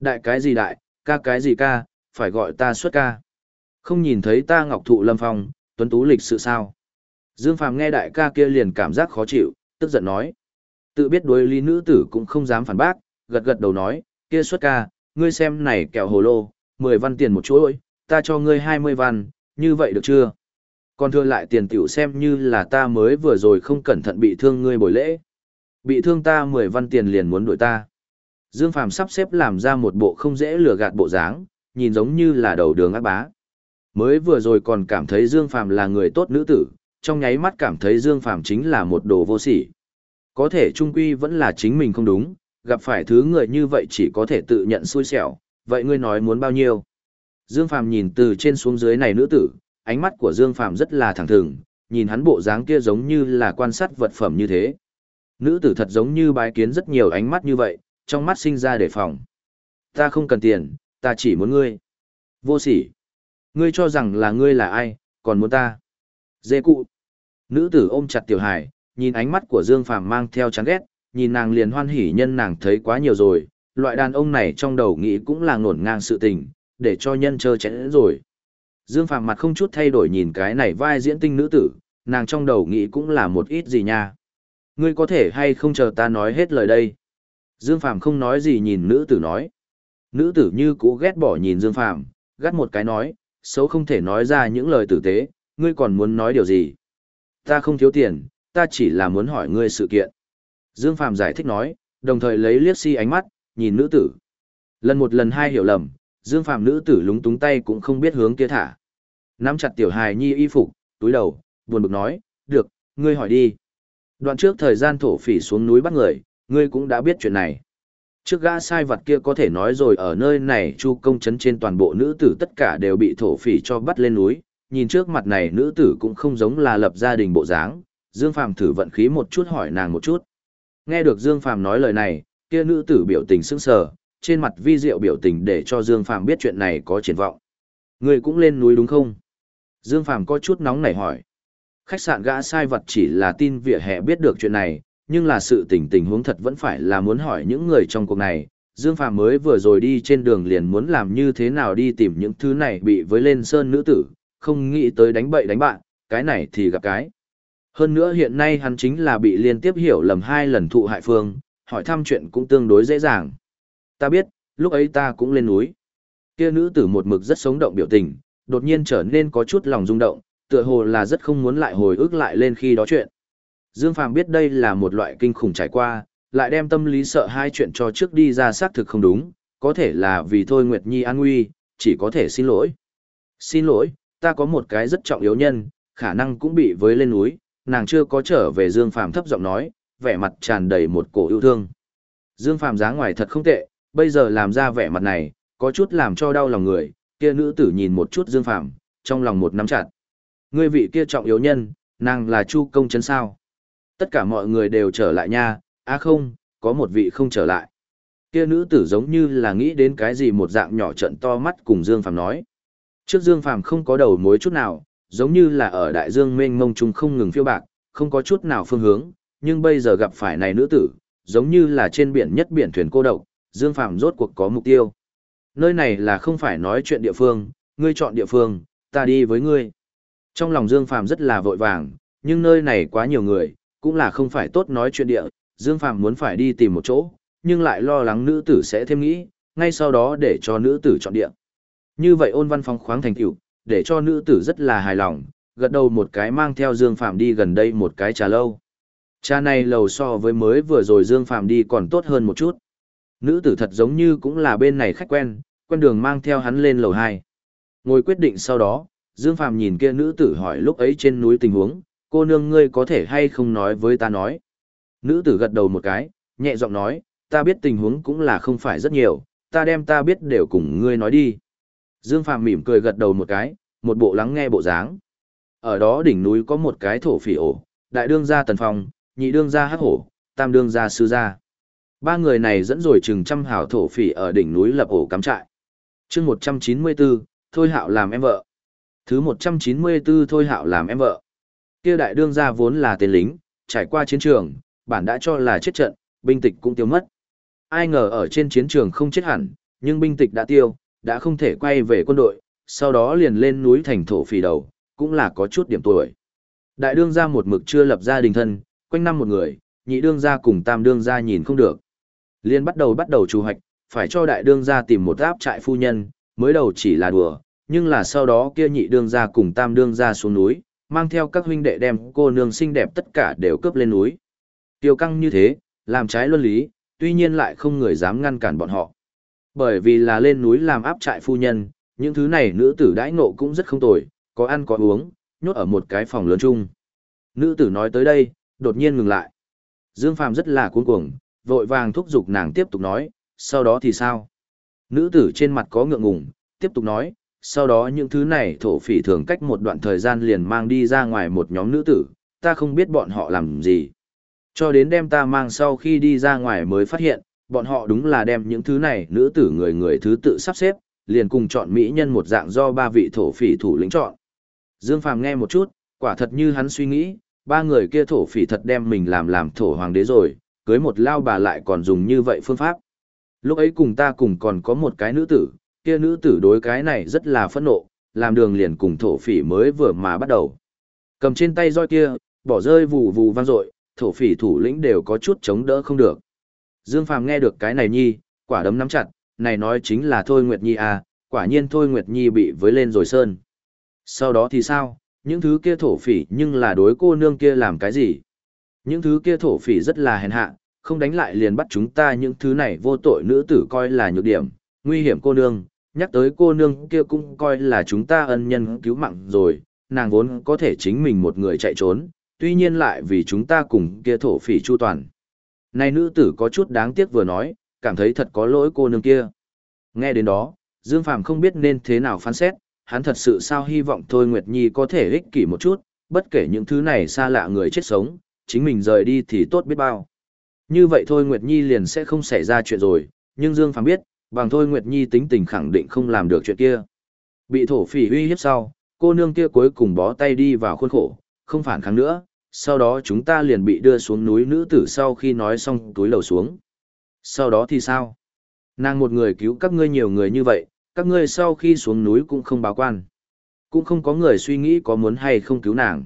Đại cái gì đại, ca cái gì ca, phải gọi ta xuất ca. Không nhìn thấy ta ngọc thụ lâm phong, tuấn tú lịch sự sao. Dương Phàm nghe đại ca kia liền cảm giác khó chịu, tức giận nói. Tự biết đối lý nữ tử cũng không dám phản bác, gật gật đầu nói, kia xuất ca, ngươi xem này kẹo hồ lô, 10 văn tiền một chuỗi, ta cho ngươi 20 văn, như vậy được chưa? Còn thừa lại tiền tiểu xem như là ta mới vừa rồi không cẩn thận bị thương ngươi bồi lễ. Bị thương ta 10 văn tiền liền muốn đuổi ta. Dương Phàm sắp xếp làm ra một bộ không dễ lừa gạt bộ dáng, nhìn giống như là đầu đường ác bá. Mới vừa rồi còn cảm thấy Dương Phàm là người tốt nữ tử, trong nháy mắt cảm thấy Dương Phàm chính là một đồ vô sỉ. Có thể trung quy vẫn là chính mình không đúng, gặp phải thứ người như vậy chỉ có thể tự nhận xui xẻo, vậy ngươi nói muốn bao nhiêu? Dương Phàm nhìn từ trên xuống dưới này nữ tử, ánh mắt của Dương Phàm rất là thẳng thừng, nhìn hắn bộ dáng kia giống như là quan sát vật phẩm như thế. Nữ tử thật giống như bái kiến rất nhiều ánh mắt như vậy, trong mắt sinh ra đề phòng. Ta không cần tiền, ta chỉ muốn ngươi. Vô sỉ. Ngươi cho rằng là ngươi là ai, còn muốn ta. Dê cụ. Nữ tử ôm chặt tiểu hải, nhìn ánh mắt của Dương Phàm mang theo chán ghét, nhìn nàng liền hoan hỉ nhân nàng thấy quá nhiều rồi, loại đàn ông này trong đầu nghĩ cũng là ngổn ngang sự tình, để cho nhân chơ chén rồi. Dương Phàm mặt không chút thay đổi nhìn cái này vai diễn tinh nữ tử, nàng trong đầu nghĩ cũng là một ít gì nha. Ngươi có thể hay không chờ ta nói hết lời đây. Dương Phàm không nói gì nhìn nữ tử nói. Nữ tử như cũ ghét bỏ nhìn Dương Phàm, gắt một cái nói, xấu không thể nói ra những lời tử tế, ngươi còn muốn nói điều gì? Ta không thiếu tiền, ta chỉ là muốn hỏi ngươi sự kiện. Dương Phàm giải thích nói, đồng thời lấy liếc si ánh mắt, nhìn nữ tử. Lần một lần hai hiểu lầm, Dương Phạm nữ tử lúng túng tay cũng không biết hướng kia thả. Nắm chặt tiểu hài nhi y phục, túi đầu, buồn bực nói, được, ngươi hỏi đi. Đoạn trước thời gian thổ phỉ xuống núi bắt người, ngươi cũng đã biết chuyện này. Trước gã sai vật kia có thể nói rồi ở nơi này chu công chấn trên toàn bộ nữ tử tất cả đều bị thổ phỉ cho bắt lên núi, nhìn trước mặt này nữ tử cũng không giống là lập gia đình bộ dáng, Dương Phàm thử vận khí một chút hỏi nàng một chút. Nghe được Dương Phàm nói lời này, kia nữ tử biểu tình sững sờ, trên mặt vi diệu biểu tình để cho Dương Phàm biết chuyện này có triển vọng. Người cũng lên núi đúng không? Dương Phàm có chút nóng nảy hỏi. Khách sạn gã sai vật chỉ là tin vỉa hè biết được chuyện này, nhưng là sự tình tình huống thật vẫn phải là muốn hỏi những người trong cuộc này. Dương Phàm mới vừa rồi đi trên đường liền muốn làm như thế nào đi tìm những thứ này bị với lên sơn nữ tử, không nghĩ tới đánh bậy đánh bạn, cái này thì gặp cái. Hơn nữa hiện nay hắn chính là bị liên tiếp hiểu lầm hai lần thụ hại phương, hỏi thăm chuyện cũng tương đối dễ dàng. Ta biết, lúc ấy ta cũng lên núi. Kia nữ tử một mực rất sống động biểu tình, đột nhiên trở nên có chút lòng rung động, tựa hồ là rất không muốn lại hồi ức lại lên khi đó chuyện. Dương Phàm biết đây là một loại kinh khủng trải qua, lại đem tâm lý sợ hai chuyện cho trước đi ra xác thực không đúng, có thể là vì thôi Nguyệt Nhi an nguy, chỉ có thể xin lỗi. Xin lỗi, ta có một cái rất trọng yếu nhân, khả năng cũng bị với lên núi, nàng chưa có trở về Dương Phàm thấp giọng nói, vẻ mặt tràn đầy một cổ yêu thương. Dương Phàm dáng ngoài thật không tệ, bây giờ làm ra vẻ mặt này, có chút làm cho đau lòng người, kia nữ tử nhìn một chút Dương Phàm, trong lòng một nắm chặt. Ngươi vị kia trọng yếu nhân, nàng là Chu công trấn sao? Tất cả mọi người đều trở lại nha, à không, có một vị không trở lại. Kia nữ tử giống như là nghĩ đến cái gì một dạng nhỏ trận to mắt cùng Dương Phàm nói. Trước Dương Phàm không có đầu mối chút nào, giống như là ở đại dương mênh mông trung không ngừng phiêu bạc, không có chút nào phương hướng, nhưng bây giờ gặp phải này nữ tử, giống như là trên biển nhất biển thuyền cô độc, Dương Phạm rốt cuộc có mục tiêu. Nơi này là không phải nói chuyện địa phương, ngươi chọn địa phương, ta đi với ngươi. Trong lòng Dương Phạm rất là vội vàng, nhưng nơi này quá nhiều người, cũng là không phải tốt nói chuyện địa, Dương Phạm muốn phải đi tìm một chỗ, nhưng lại lo lắng nữ tử sẽ thêm nghĩ, ngay sau đó để cho nữ tử chọn địa. Như vậy ôn văn phong khoáng thành tựu, để cho nữ tử rất là hài lòng, gật đầu một cái mang theo Dương Phạm đi gần đây một cái trà lâu. Trà này lầu so với mới vừa rồi Dương Phạm đi còn tốt hơn một chút. Nữ tử thật giống như cũng là bên này khách quen, quen đường mang theo hắn lên lầu 2. Ngồi quyết định sau đó, Dương Phàm nhìn kia nữ tử hỏi lúc ấy trên núi tình huống, cô nương ngươi có thể hay không nói với ta nói. Nữ tử gật đầu một cái, nhẹ giọng nói, ta biết tình huống cũng là không phải rất nhiều, ta đem ta biết đều cùng ngươi nói đi. Dương Phàm mỉm cười gật đầu một cái, một bộ lắng nghe bộ dáng. Ở đó đỉnh núi có một cái thổ phỉ ổ, đại đương gia tần phong, nhị đương gia hắc hổ, tam đương gia sư gia. Ba người này dẫn rồi chừng trăm hảo thổ phỉ ở đỉnh núi lập ổ cắm trại. chương 194, Thôi Hạo làm em vợ. Thứ 194 Thôi Hạo làm em vợ. Kia đại đương gia vốn là tên lính, trải qua chiến trường, bản đã cho là chết trận, binh tịch cũng tiêu mất. Ai ngờ ở trên chiến trường không chết hẳn, nhưng binh tịch đã tiêu, đã không thể quay về quân đội, sau đó liền lên núi thành thổ phỉ đầu, cũng là có chút điểm tuổi. Đại đương gia một mực chưa lập gia đình thân, quanh năm một người, nhị đương gia cùng tam đương gia nhìn không được. Liên bắt đầu bắt đầu chủ hoạch, phải cho đại đương gia tìm một áp trại phu nhân, mới đầu chỉ là đùa, nhưng là sau đó kia nhị đương gia cùng tam đương gia xuống núi, mang theo các huynh đệ đem cô nương xinh đẹp tất cả đều cướp lên núi. Tiêu căng như thế, làm trái luân lý, tuy nhiên lại không người dám ngăn cản bọn họ. Bởi vì là lên núi làm áp trại phu nhân, những thứ này nữ tử đãi ngộ cũng rất không tồi, có ăn có uống, nhốt ở một cái phòng lớn chung. Nữ tử nói tới đây, đột nhiên ngừng lại. Dương Phàm rất là cuống cuồng, vội vàng thúc giục nàng tiếp tục nói, sau đó thì sao? Nữ tử trên mặt có ngượng ngùng, tiếp tục nói, sau đó những thứ này thổ phỉ thường cách một đoạn thời gian liền mang đi ra ngoài một nhóm nữ tử, ta không biết bọn họ làm gì. Cho đến đêm ta mang sau khi đi ra ngoài mới phát hiện, bọn họ đúng là đem những thứ này nữ tử người người thứ tự sắp xếp, liền cùng chọn mỹ nhân một dạng do ba vị thổ phỉ thủ lĩnh chọn. Dương Phàm nghe một chút, quả thật như hắn suy nghĩ, ba người kia thổ phỉ thật đem mình làm làm thổ hoàng đế rồi, cưới một lao bà lại còn dùng như vậy phương pháp. Lúc ấy cùng ta cùng còn có một cái nữ tử, kia nữ tử đối cái này rất là phẫn nộ, làm đường liền cùng thổ phỉ mới vừa mà bắt đầu. Cầm trên tay roi kia, bỏ rơi vù vù vang dội, thổ phỉ thủ lĩnh đều có chút chống đỡ không được. Dương Phàm nghe được cái này nhi, quả đấm nắm chặt, này nói chính là Thôi Nguyệt Nhi à, quả nhiên Thôi Nguyệt Nhi bị với lên rồi sơn. Sau đó thì sao, những thứ kia thổ phỉ nhưng là đối cô nương kia làm cái gì? Những thứ kia thổ phỉ rất là hèn hạ, không đánh lại liền bắt chúng ta những thứ này vô tội nữ tử coi là nhược điểm, nguy hiểm cô nương, nhắc tới cô nương kia cũng coi là chúng ta ân nhân cứu mạng rồi, nàng vốn có thể chính mình một người chạy trốn, tuy nhiên lại vì chúng ta cùng kia thổ phỉ chu toàn. Này nữ tử có chút đáng tiếc vừa nói, cảm thấy thật có lỗi cô nương kia. Nghe đến đó, Dương Phàm không biết nên thế nào phán xét, hắn thật sự sao hy vọng Thôi Nguyệt Nhi có thể ích kỷ một chút, bất kể những thứ này xa lạ người chết sống, chính mình rời đi thì tốt biết bao. Như vậy Thôi Nguyệt Nhi liền sẽ không xảy ra chuyện rồi, nhưng Dương Phàm biết, bằng Thôi Nguyệt Nhi tính tình khẳng định không làm được chuyện kia. Bị thổ phỉ uy hiếp sau, cô nương kia cuối cùng bó tay đi vào khuôn khổ, không phản kháng nữa, sau đó chúng ta liền bị đưa xuống núi nữ tử sau khi nói xong túi lầu xuống. Sau đó thì sao? Nàng một người cứu các ngươi nhiều người như vậy, các ngươi sau khi xuống núi cũng không báo quan. Cũng không có người suy nghĩ có muốn hay không cứu nàng.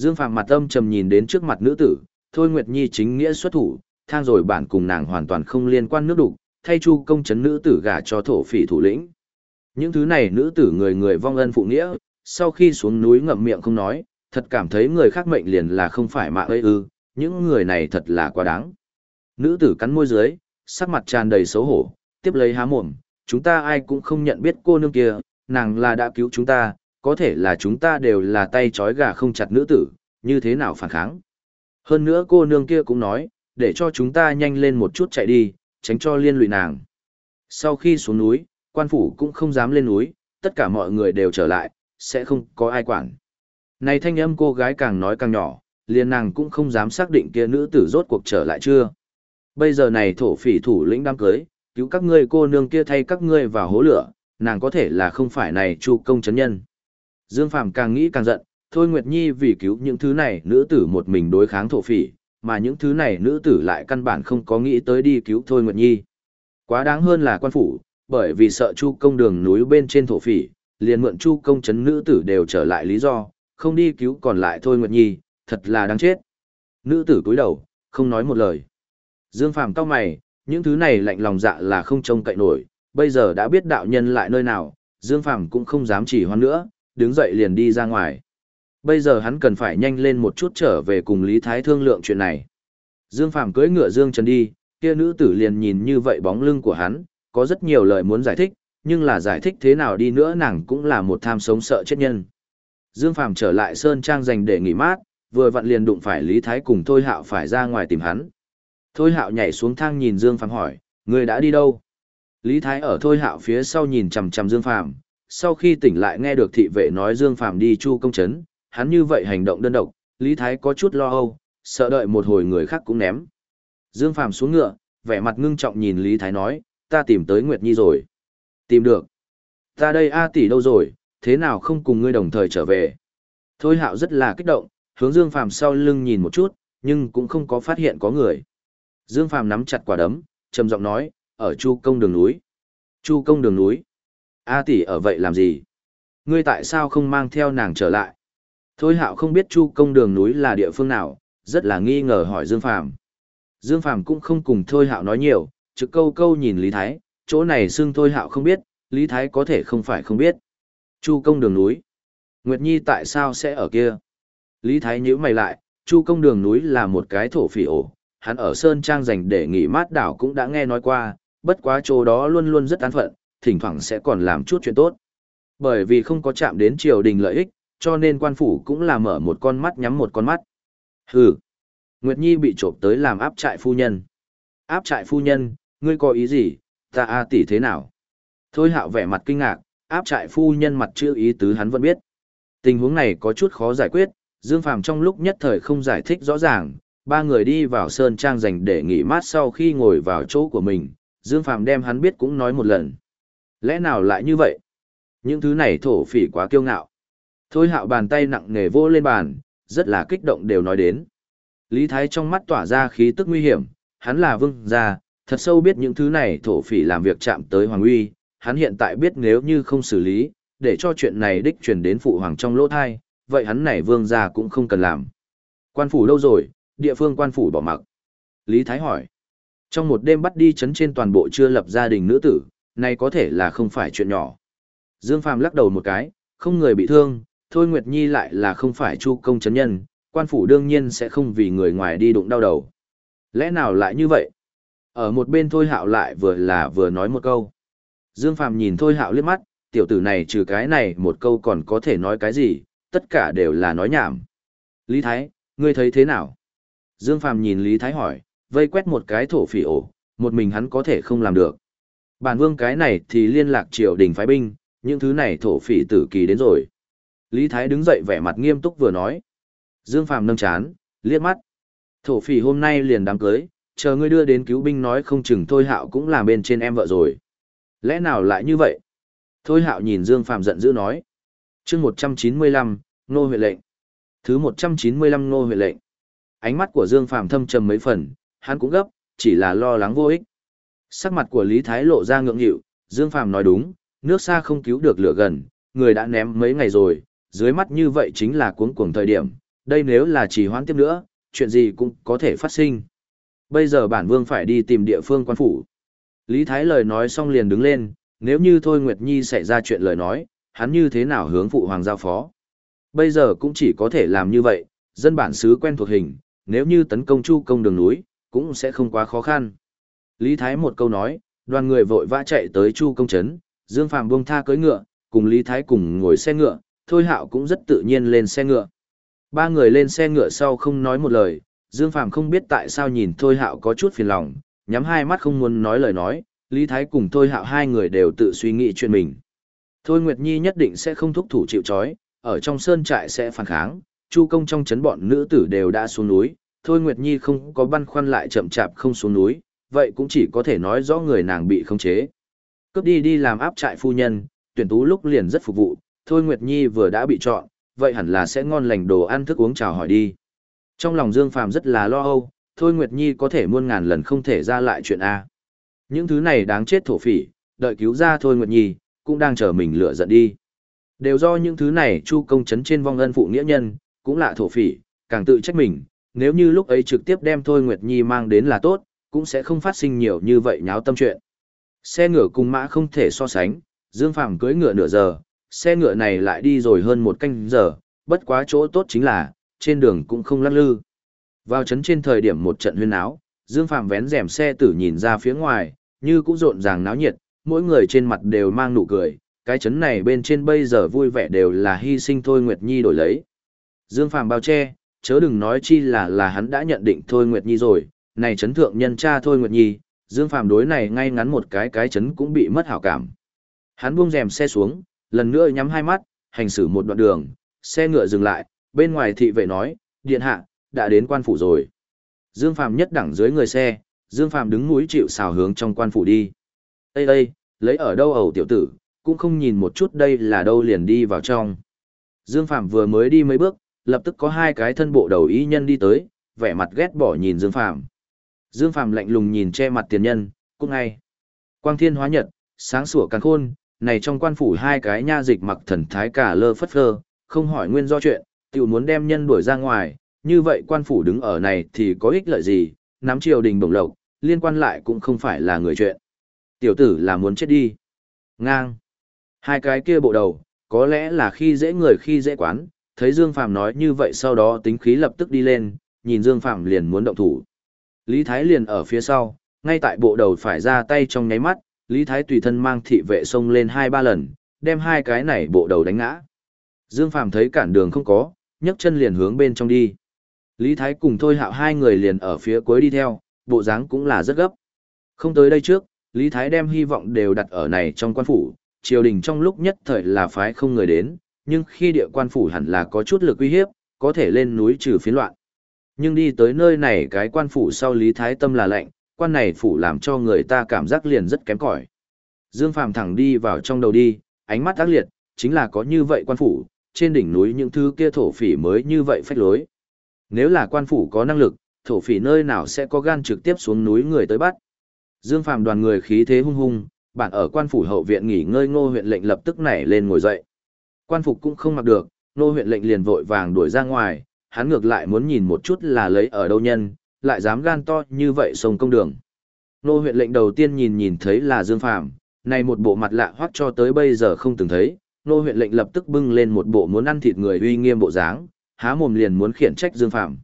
Dương Phạm mặt âm trầm nhìn đến trước mặt nữ tử, Thôi Nguyệt Nhi chính nghĩa xuất thủ, thang rồi bản cùng nàng hoàn toàn không liên quan nước đục, thay chu công chấn nữ tử gả cho thổ phỉ thủ lĩnh. Những thứ này nữ tử người người vong ân phụ nghĩa, sau khi xuống núi ngậm miệng không nói, thật cảm thấy người khác mệnh liền là không phải mạng ấy ư, những người này thật là quá đáng. Nữ tử cắn môi dưới, sắc mặt tràn đầy xấu hổ, tiếp lấy há mồm, chúng ta ai cũng không nhận biết cô nương kia, nàng là đã cứu chúng ta, có thể là chúng ta đều là tay trói gà không chặt nữ tử, như thế nào phản kháng. Hơn nữa cô nương kia cũng nói, để cho chúng ta nhanh lên một chút chạy đi, tránh cho liên lụy nàng. Sau khi xuống núi, quan phủ cũng không dám lên núi, tất cả mọi người đều trở lại, sẽ không có ai quản. Này thanh âm cô gái càng nói càng nhỏ, liền nàng cũng không dám xác định kia nữ tử rốt cuộc trở lại chưa. Bây giờ này thổ phỉ thủ lĩnh đám cưới, cứu các ngươi cô nương kia thay các ngươi vào hố lửa, nàng có thể là không phải này chu công chấn nhân. Dương Phàm càng nghĩ càng giận, Thôi Nguyệt Nhi vì cứu những thứ này nữ tử một mình đối kháng thổ phỉ, mà những thứ này nữ tử lại căn bản không có nghĩ tới đi cứu Thôi Nguyệt Nhi. Quá đáng hơn là quan phủ, bởi vì sợ Chu công đường núi bên trên thổ phỉ, liền mượn Chu công chấn nữ tử đều trở lại lý do, không đi cứu còn lại Thôi Nguyệt Nhi, thật là đáng chết. Nữ tử cúi đầu, không nói một lời. Dương Phàm cao mày, những thứ này lạnh lòng dạ là không trông cậy nổi, bây giờ đã biết đạo nhân lại nơi nào, Dương Phàm cũng không dám chỉ hoan nữa, đứng dậy liền đi ra ngoài. Bây giờ hắn cần phải nhanh lên một chút trở về cùng Lý Thái thương lượng chuyện này. Dương Phàm cưỡi ngựa Dương Trần đi, kia nữ tử liền nhìn như vậy bóng lưng của hắn, có rất nhiều lời muốn giải thích, nhưng là giải thích thế nào đi nữa nàng cũng là một tham sống sợ chết nhân. Dương Phàm trở lại Sơn Trang dành để nghỉ mát, vừa vặn liền đụng phải Lý Thái cùng Thôi Hạo phải ra ngoài tìm hắn. Thôi Hạo nhảy xuống thang nhìn Dương Phàm hỏi, người đã đi đâu? Lý Thái ở Thôi Hạo phía sau nhìn chằm chằm Dương Phàm, sau khi tỉnh lại nghe được thị vệ nói Dương Phàm đi Chu công trấn, hắn như vậy hành động đơn độc, Lý Thái có chút lo âu, sợ đợi một hồi người khác cũng ném. Dương Phàm xuống ngựa, vẻ mặt ngưng trọng nhìn Lý Thái nói, ta tìm tới Nguyệt Nhi rồi. Tìm được. Ta đây A tỷ đâu rồi, thế nào không cùng ngươi đồng thời trở về? Thôi Hạo rất là kích động, hướng Dương Phàm sau lưng nhìn một chút, nhưng cũng không có phát hiện có người. Dương Phàm nắm chặt quả đấm, trầm giọng nói, ở Chu Công đường núi. Chu Công đường núi. A tỷ ở vậy làm gì? Ngươi tại sao không mang theo nàng trở lại? Thôi Hạo không biết Chu Công đường núi là địa phương nào, rất là nghi ngờ hỏi Dương Phàm. Dương Phàm cũng không cùng Thôi Hạo nói nhiều, trực câu câu nhìn Lý Thái, chỗ này xưng Thôi Hạo không biết, Lý Thái có thể không phải không biết. Chu Công đường núi. Nguyệt Nhi tại sao sẽ ở kia? Lý Thái nhíu mày lại, Chu Công đường núi là một cái thổ phỉ ổ, hắn ở Sơn Trang dành để nghỉ mát đảo cũng đã nghe nói qua, bất quá chỗ đó luôn luôn rất an phận, thỉnh thoảng sẽ còn làm chút chuyện tốt. Bởi vì không có chạm đến triều đình lợi ích, cho nên quan phủ cũng là mở một con mắt nhắm một con mắt. Hừ. Nguyệt Nhi bị trộm tới làm áp trại phu nhân. Áp trại phu nhân, ngươi có ý gì, ta a tỷ thế nào? Thôi hạo vẻ mặt kinh ngạc, áp trại phu nhân mặt chưa ý tứ hắn vẫn biết. Tình huống này có chút khó giải quyết, Dương Phàm trong lúc nhất thời không giải thích rõ ràng, ba người đi vào sơn trang dành để nghỉ mát sau khi ngồi vào chỗ của mình, Dương Phàm đem hắn biết cũng nói một lần. Lẽ nào lại như vậy? Những thứ này thổ phỉ quá kiêu ngạo. Thôi hạo bàn tay nặng nề vô lên bàn, rất là kích động đều nói đến. Lý Thái trong mắt tỏa ra khí tức nguy hiểm, hắn là vương gia, thật sâu biết những thứ này thổ phỉ làm việc chạm tới Hoàng Uy, hắn hiện tại biết nếu như không xử lý, để cho chuyện này đích truyền đến phụ hoàng trong lỗ thai, vậy hắn này vương gia cũng không cần làm. Quan phủ đâu rồi, địa phương quan phủ bỏ mặc. Lý Thái hỏi. Trong một đêm bắt đi chấn trên toàn bộ chưa lập gia đình nữ tử, này có thể là không phải chuyện nhỏ. Dương Phàm lắc đầu một cái, không người bị thương, Thôi Nguyệt Nhi lại là không phải chu công chấn nhân, quan phủ đương nhiên sẽ không vì người ngoài đi đụng đau đầu. Lẽ nào lại như vậy? Ở một bên Thôi Hạo lại vừa là vừa nói một câu. Dương Phàm nhìn Thôi Hạo liếc mắt, tiểu tử này trừ cái này một câu còn có thể nói cái gì, tất cả đều là nói nhảm. Lý Thái, ngươi thấy thế nào? Dương Phàm nhìn Lý Thái hỏi, vây quét một cái thổ phỉ ổ, một mình hắn có thể không làm được. Bản vương cái này thì liên lạc triều đình phái binh, những thứ này thổ phỉ tử kỳ đến rồi. Lý Thái đứng dậy vẻ mặt nghiêm túc vừa nói. Dương Phàm nâng chán, liếc mắt. Thổ phỉ hôm nay liền đám cưới, chờ ngươi đưa đến cứu binh nói không chừng Thôi Hạo cũng là bên trên em vợ rồi. Lẽ nào lại như vậy? Thôi Hạo nhìn Dương Phàm giận dữ nói. chương 195, Nô huyện lệnh. Thứ 195 Nô huyện lệnh. Ánh mắt của Dương Phàm thâm trầm mấy phần, hắn cũng gấp, chỉ là lo lắng vô ích. Sắc mặt của Lý Thái lộ ra ngượng nghịu, Dương Phàm nói đúng, nước xa không cứu được lửa gần, người đã ném mấy ngày rồi, dưới mắt như vậy chính là cuống cuồng thời điểm, đây nếu là chỉ hoãn tiếp nữa, chuyện gì cũng có thể phát sinh. Bây giờ bản vương phải đi tìm địa phương quan phủ. Lý Thái lời nói xong liền đứng lên, nếu như Thôi Nguyệt Nhi xảy ra chuyện lời nói, hắn như thế nào hướng phụ hoàng giao phó. Bây giờ cũng chỉ có thể làm như vậy, dân bản xứ quen thuộc hình, nếu như tấn công chu công đường núi, cũng sẽ không quá khó khăn. Lý Thái một câu nói, đoàn người vội vã chạy tới chu công trấn, Dương Phàm buông tha cưỡi ngựa, cùng Lý Thái cùng ngồi xe ngựa, Thôi Hạo cũng rất tự nhiên lên xe ngựa. Ba người lên xe ngựa sau không nói một lời, Dương Phàm không biết tại sao nhìn Thôi Hạo có chút phiền lòng, nhắm hai mắt không muốn nói lời nói, Lý Thái cùng Thôi Hạo hai người đều tự suy nghĩ chuyện mình. Thôi Nguyệt Nhi nhất định sẽ không thúc thủ chịu trói, ở trong sơn trại sẽ phản kháng, Chu công trong chấn bọn nữ tử đều đã xuống núi, Thôi Nguyệt Nhi không có băn khoăn lại chậm chạp không xuống núi, vậy cũng chỉ có thể nói rõ người nàng bị khống chế. Cướp đi đi làm áp trại phu nhân, tuyển tú lúc liền rất phục vụ, Thôi Nguyệt Nhi vừa đã bị chọn, vậy hẳn là sẽ ngon lành đồ ăn thức uống chào hỏi đi. Trong lòng Dương Phàm rất là lo âu, Thôi Nguyệt Nhi có thể muôn ngàn lần không thể ra lại chuyện A. Những thứ này đáng chết thổ phỉ, đợi cứu ra Thôi Nguyệt Nhi, cũng đang chờ mình lựa giận đi. Đều do những thứ này chu công chấn trên vong ân phụ nghĩa nhân, cũng là thổ phỉ, càng tự trách mình, nếu như lúc ấy trực tiếp đem Thôi Nguyệt Nhi mang đến là tốt, cũng sẽ không phát sinh nhiều như vậy nháo tâm chuyện. Xe ngựa cùng mã không thể so sánh, Dương Phàm cưỡi ngựa nửa giờ, xe ngựa này lại đi rồi hơn một canh giờ, bất quá chỗ tốt chính là, trên đường cũng không lắc lư. Vào trấn trên thời điểm một trận huyên áo, Dương Phàm vén rèm xe tử nhìn ra phía ngoài, như cũng rộn ràng náo nhiệt, mỗi người trên mặt đều mang nụ cười, cái trấn này bên trên bây giờ vui vẻ đều là hy sinh Thôi Nguyệt Nhi đổi lấy. Dương Phàm bao che, chớ đừng nói chi là là hắn đã nhận định Thôi Nguyệt Nhi rồi, này chấn thượng nhân cha Thôi Nguyệt Nhi, Dương Phàm đối này ngay ngắn một cái cái chấn cũng bị mất hảo cảm. Hắn buông rèm xe xuống, lần nữa nhắm hai mắt, hành xử một đoạn đường, xe ngựa dừng lại, bên ngoài thị vệ nói, điện hạ, đã đến quan phủ rồi. Dương Phàm nhất đẳng dưới người xe, Dương Phàm đứng mũi chịu xào hướng trong quan phủ đi. Ê ê, lấy ở đâu ẩu tiểu tử, cũng không nhìn một chút đây là đâu liền đi vào trong. Dương Phàm vừa mới đi mấy bước, lập tức có hai cái thân bộ đầu ý nhân đi tới, vẻ mặt ghét bỏ nhìn Dương Phàm. Dương Phàm lạnh lùng nhìn che mặt tiền nhân, cũng ngay. Quang thiên hóa nhật, sáng sủa càng khôn, này trong quan phủ hai cái nha dịch mặc thần thái cả lơ phất phơ, không hỏi nguyên do chuyện, tiểu muốn đem nhân đuổi ra ngoài, như vậy quan phủ đứng ở này thì có ích lợi gì, nắm triều đình bổng lộc, liên quan lại cũng không phải là người chuyện. Tiểu tử là muốn chết đi. Ngang. Hai cái kia bộ đầu, có lẽ là khi dễ người khi dễ quán, thấy Dương Phạm nói như vậy sau đó tính khí lập tức đi lên, nhìn Dương Phạm liền muốn động thủ. Lý Thái liền ở phía sau, ngay tại bộ đầu phải ra tay trong nháy mắt, Lý Thái tùy thân mang thị vệ xông lên hai ba lần, đem hai cái này bộ đầu đánh ngã. Dương Phàm thấy cản đường không có, nhấc chân liền hướng bên trong đi. Lý Thái cùng Thôi Hạo hai người liền ở phía cuối đi theo, bộ dáng cũng là rất gấp. Không tới đây trước, Lý Thái đem hy vọng đều đặt ở này trong quan phủ, triều đình trong lúc nhất thời là phái không người đến, nhưng khi địa quan phủ hẳn là có chút lực uy hiếp, có thể lên núi trừ phiến loạn. Nhưng đi tới nơi này cái quan phủ sau Lý Thái tâm là lạnh, quan này phủ làm cho người ta cảm giác liền rất kém cỏi. Dương Phàm thẳng đi vào trong đầu đi, ánh mắt ác liệt, chính là có như vậy quan phủ, trên đỉnh núi những thứ kia thổ phỉ mới như vậy phách lối. Nếu là quan phủ có năng lực, thổ phỉ nơi nào sẽ có gan trực tiếp xuống núi người tới bắt. Dương Phàm đoàn người khí thế hung hung, bạn ở quan phủ hậu viện nghỉ ngơi ngô huyện lệnh lập tức nảy lên ngồi dậy. Quan phục cũng không mặc được, ngô huyện lệnh liền vội vàng đuổi ra ngoài, hắn ngược lại muốn nhìn một chút là lấy ở đâu nhân, lại dám gan to như vậy sông công đường. Nô huyện lệnh đầu tiên nhìn nhìn thấy là Dương Phàm, này một bộ mặt lạ hoắc cho tới bây giờ không từng thấy, nô huyện lệnh lập tức bưng lên một bộ muốn ăn thịt người uy nghiêm bộ dáng, há mồm liền muốn khiển trách Dương Phàm.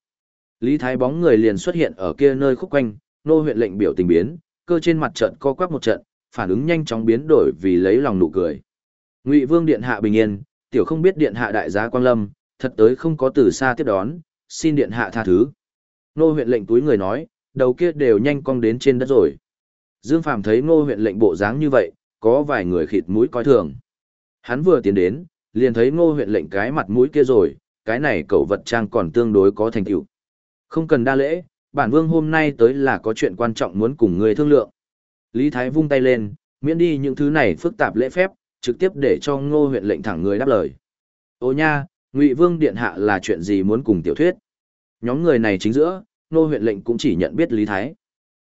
Lý Thái bóng người liền xuất hiện ở kia nơi khúc quanh, nô huyện lệnh biểu tình biến, cơ trên mặt trận co quắp một trận, phản ứng nhanh chóng biến đổi vì lấy lòng nụ cười. Ngụy Vương điện hạ bình yên, tiểu không biết điện hạ đại giá quang lâm, thật tới không có từ xa tiếp đón, xin điện hạ tha thứ. Nô huyện lệnh túi người nói, đầu kia đều nhanh cong đến trên đất rồi. Dương Phàm thấy Ngô huyện lệnh bộ dáng như vậy, có vài người khịt mũi coi thường. Hắn vừa tiến đến, liền thấy Ngô huyện lệnh cái mặt mũi kia rồi, cái này cậu vật trang còn tương đối có thành tựu. Không cần đa lễ, bản vương hôm nay tới là có chuyện quan trọng muốn cùng người thương lượng. Lý Thái vung tay lên, miễn đi những thứ này phức tạp lễ phép, trực tiếp để cho Ngô huyện lệnh thẳng người đáp lời. Ô nha, Ngụy Vương điện hạ là chuyện gì muốn cùng tiểu thuyết? Nhóm người này chính giữa, nô huyện lệnh cũng chỉ nhận biết Lý Thái.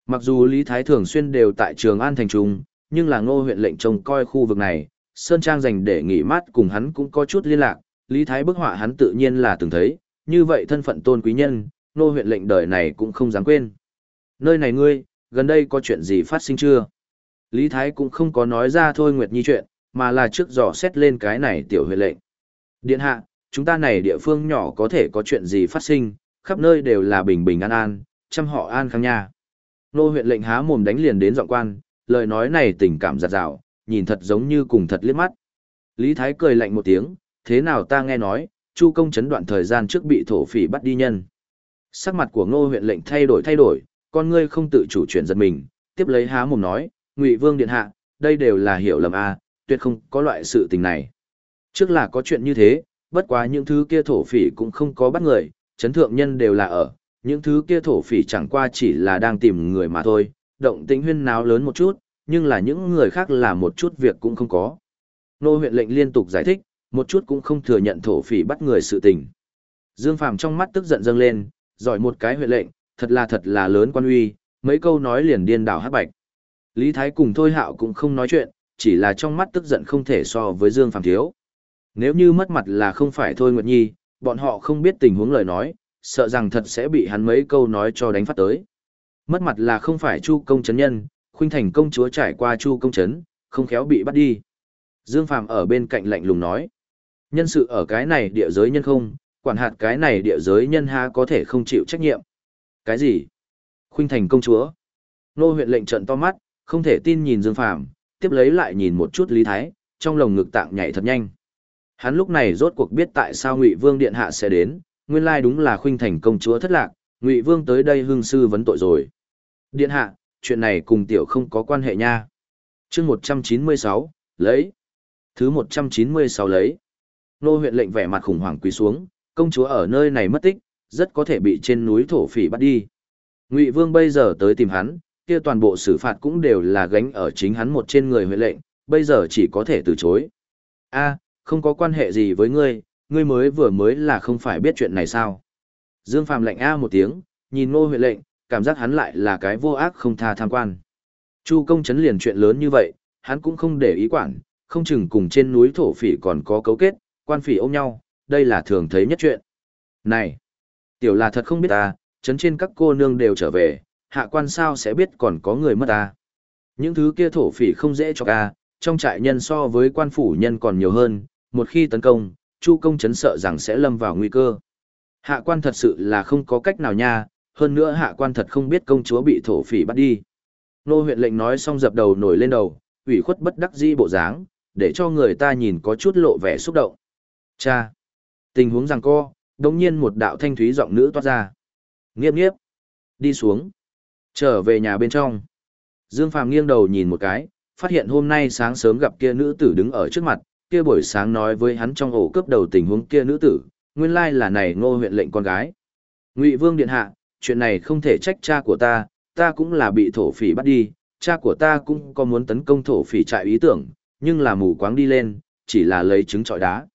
Mặc dù Lý Thái thường xuyên đều tại trường An Thành Trung, nhưng là ngô huyện lệnh trông coi khu vực này, Sơn Trang dành để nghỉ mát cùng hắn cũng có chút liên lạc, Lý Thái bức họa hắn tự nhiên là từng thấy, như vậy thân phận tôn quý nhân, Ngô huyện lệnh đời này cũng không dám quên. Nơi này ngươi, gần đây có chuyện gì phát sinh chưa? Lý Thái cũng không có nói ra thôi Nguyệt Nhi chuyện, mà là trước dò xét lên cái này tiểu huyện lệnh. Điện hạ, chúng ta này địa phương nhỏ có thể có chuyện gì phát sinh, khắp nơi đều là bình bình an an, chăm họ an khang nha. Nô huyện lệnh há mồm đánh liền đến giọng quan, lời nói này tình cảm giặt rào, nhìn thật giống như cùng thật liếc mắt. Lý Thái cười lạnh một tiếng, thế nào ta nghe nói, Chu công chấn đoạn thời gian trước bị thổ phỉ bắt đi nhân. Sắc mặt của ngô huyện lệnh thay đổi thay đổi, con ngươi không tự chủ chuyển giật mình, tiếp lấy há mồm nói, Ngụy Vương Điện Hạ, đây đều là hiểu lầm a, tuyệt không có loại sự tình này. Trước là có chuyện như thế, bất quá những thứ kia thổ phỉ cũng không có bắt người, chấn thượng nhân đều là ở, những thứ kia thổ phỉ chẳng qua chỉ là đang tìm người mà thôi, động tĩnh huyên náo lớn một chút, nhưng là những người khác làm một chút việc cũng không có. Nô huyện lệnh liên tục giải thích, một chút cũng không thừa nhận thổ phỉ bắt người sự tình. Dương Phàm trong mắt tức giận dâng lên, giỏi một cái huyện lệnh, thật là thật là lớn quan uy, mấy câu nói liền điên đảo hát bạch. Lý Thái cùng Thôi Hạo cũng không nói chuyện, chỉ là trong mắt tức giận không thể so với Dương Phàm thiếu. Nếu như mất mặt là không phải Thôi Nguyệt Nhi, bọn họ không biết tình huống lời nói, sợ rằng thật sẽ bị hắn mấy câu nói cho đánh phát tới. Mất mặt là không phải Chu công chấn nhân, khuynh thành công chúa trải qua Chu công chấn, không khéo bị bắt đi. Dương Phàm ở bên cạnh lạnh lùng nói, nhân sự ở cái này địa giới nhân không, quản hạt cái này địa giới nhân ha có thể không chịu trách nhiệm. Cái gì? Khuynh thành công chúa. Nô huyện lệnh trận to mắt, không thể tin nhìn Dương Phàm, tiếp lấy lại nhìn một chút Lý Thái, trong lồng ngực tạng nhảy thật nhanh. Hắn lúc này rốt cuộc biết tại sao Ngụy Vương điện hạ sẽ đến, nguyên lai đúng là khuynh thành công chúa thất lạc, Ngụy Vương tới đây hưng sư vấn tội rồi. Điện hạ, chuyện này cùng tiểu không có quan hệ nha. Chương 196, lấy. Thứ 196 lấy. Nô huyện lệnh vẻ mặt khủng hoảng quỳ xuống, công chúa ở nơi này mất tích, rất có thể bị trên núi thổ phỉ bắt đi. Ngụy Vương bây giờ tới tìm hắn, kia toàn bộ xử phạt cũng đều là gánh ở chính hắn một trên người huệ lệnh, bây giờ chỉ có thể từ chối. A, không có quan hệ gì với ngươi, ngươi mới vừa mới là không phải biết chuyện này sao. Dương Phàm lệnh A một tiếng, nhìn ngô huệ lệnh, cảm giác hắn lại là cái vô ác không tha tham quan. Chu công chấn liền chuyện lớn như vậy, hắn cũng không để ý quản, không chừng cùng trên núi thổ phỉ còn có cấu kết, quan phỉ ôm nhau, đây là thường thấy nhất chuyện. Này, tiểu là thật không biết ta, chấn trên các cô nương đều trở về, hạ quan sao sẽ biết còn có người mất ta. Những thứ kia thổ phỉ không dễ cho ca, trong trại nhân so với quan phủ nhân còn nhiều hơn, một khi tấn công, Chu công chấn sợ rằng sẽ lâm vào nguy cơ. Hạ quan thật sự là không có cách nào nha, hơn nữa hạ quan thật không biết công chúa bị thổ phỉ bắt đi. Nô huyện lệnh nói xong dập đầu nổi lên đầu, ủy khuất bất đắc dĩ bộ dáng, để cho người ta nhìn có chút lộ vẻ xúc động. Cha! Tình huống rằng co, đồng nhiên một đạo thanh thúy giọng nữ toát ra. Nghiếp nghiếp! Đi xuống! Trở về nhà bên trong. Dương Phàm nghiêng đầu nhìn một cái, phát hiện hôm nay sáng sớm gặp kia nữ tử đứng ở trước mặt, kia buổi sáng nói với hắn trong ổ cướp đầu tình huống kia nữ tử, nguyên lai là này ngô huyện lệnh con gái. Ngụy Vương Điện Hạ, chuyện này không thể trách cha của ta, ta cũng là bị thổ phỉ bắt đi, cha của ta cũng có muốn tấn công thổ phỉ trại ý tưởng, nhưng là mù quáng đi lên, chỉ là lấy trứng trọi đá.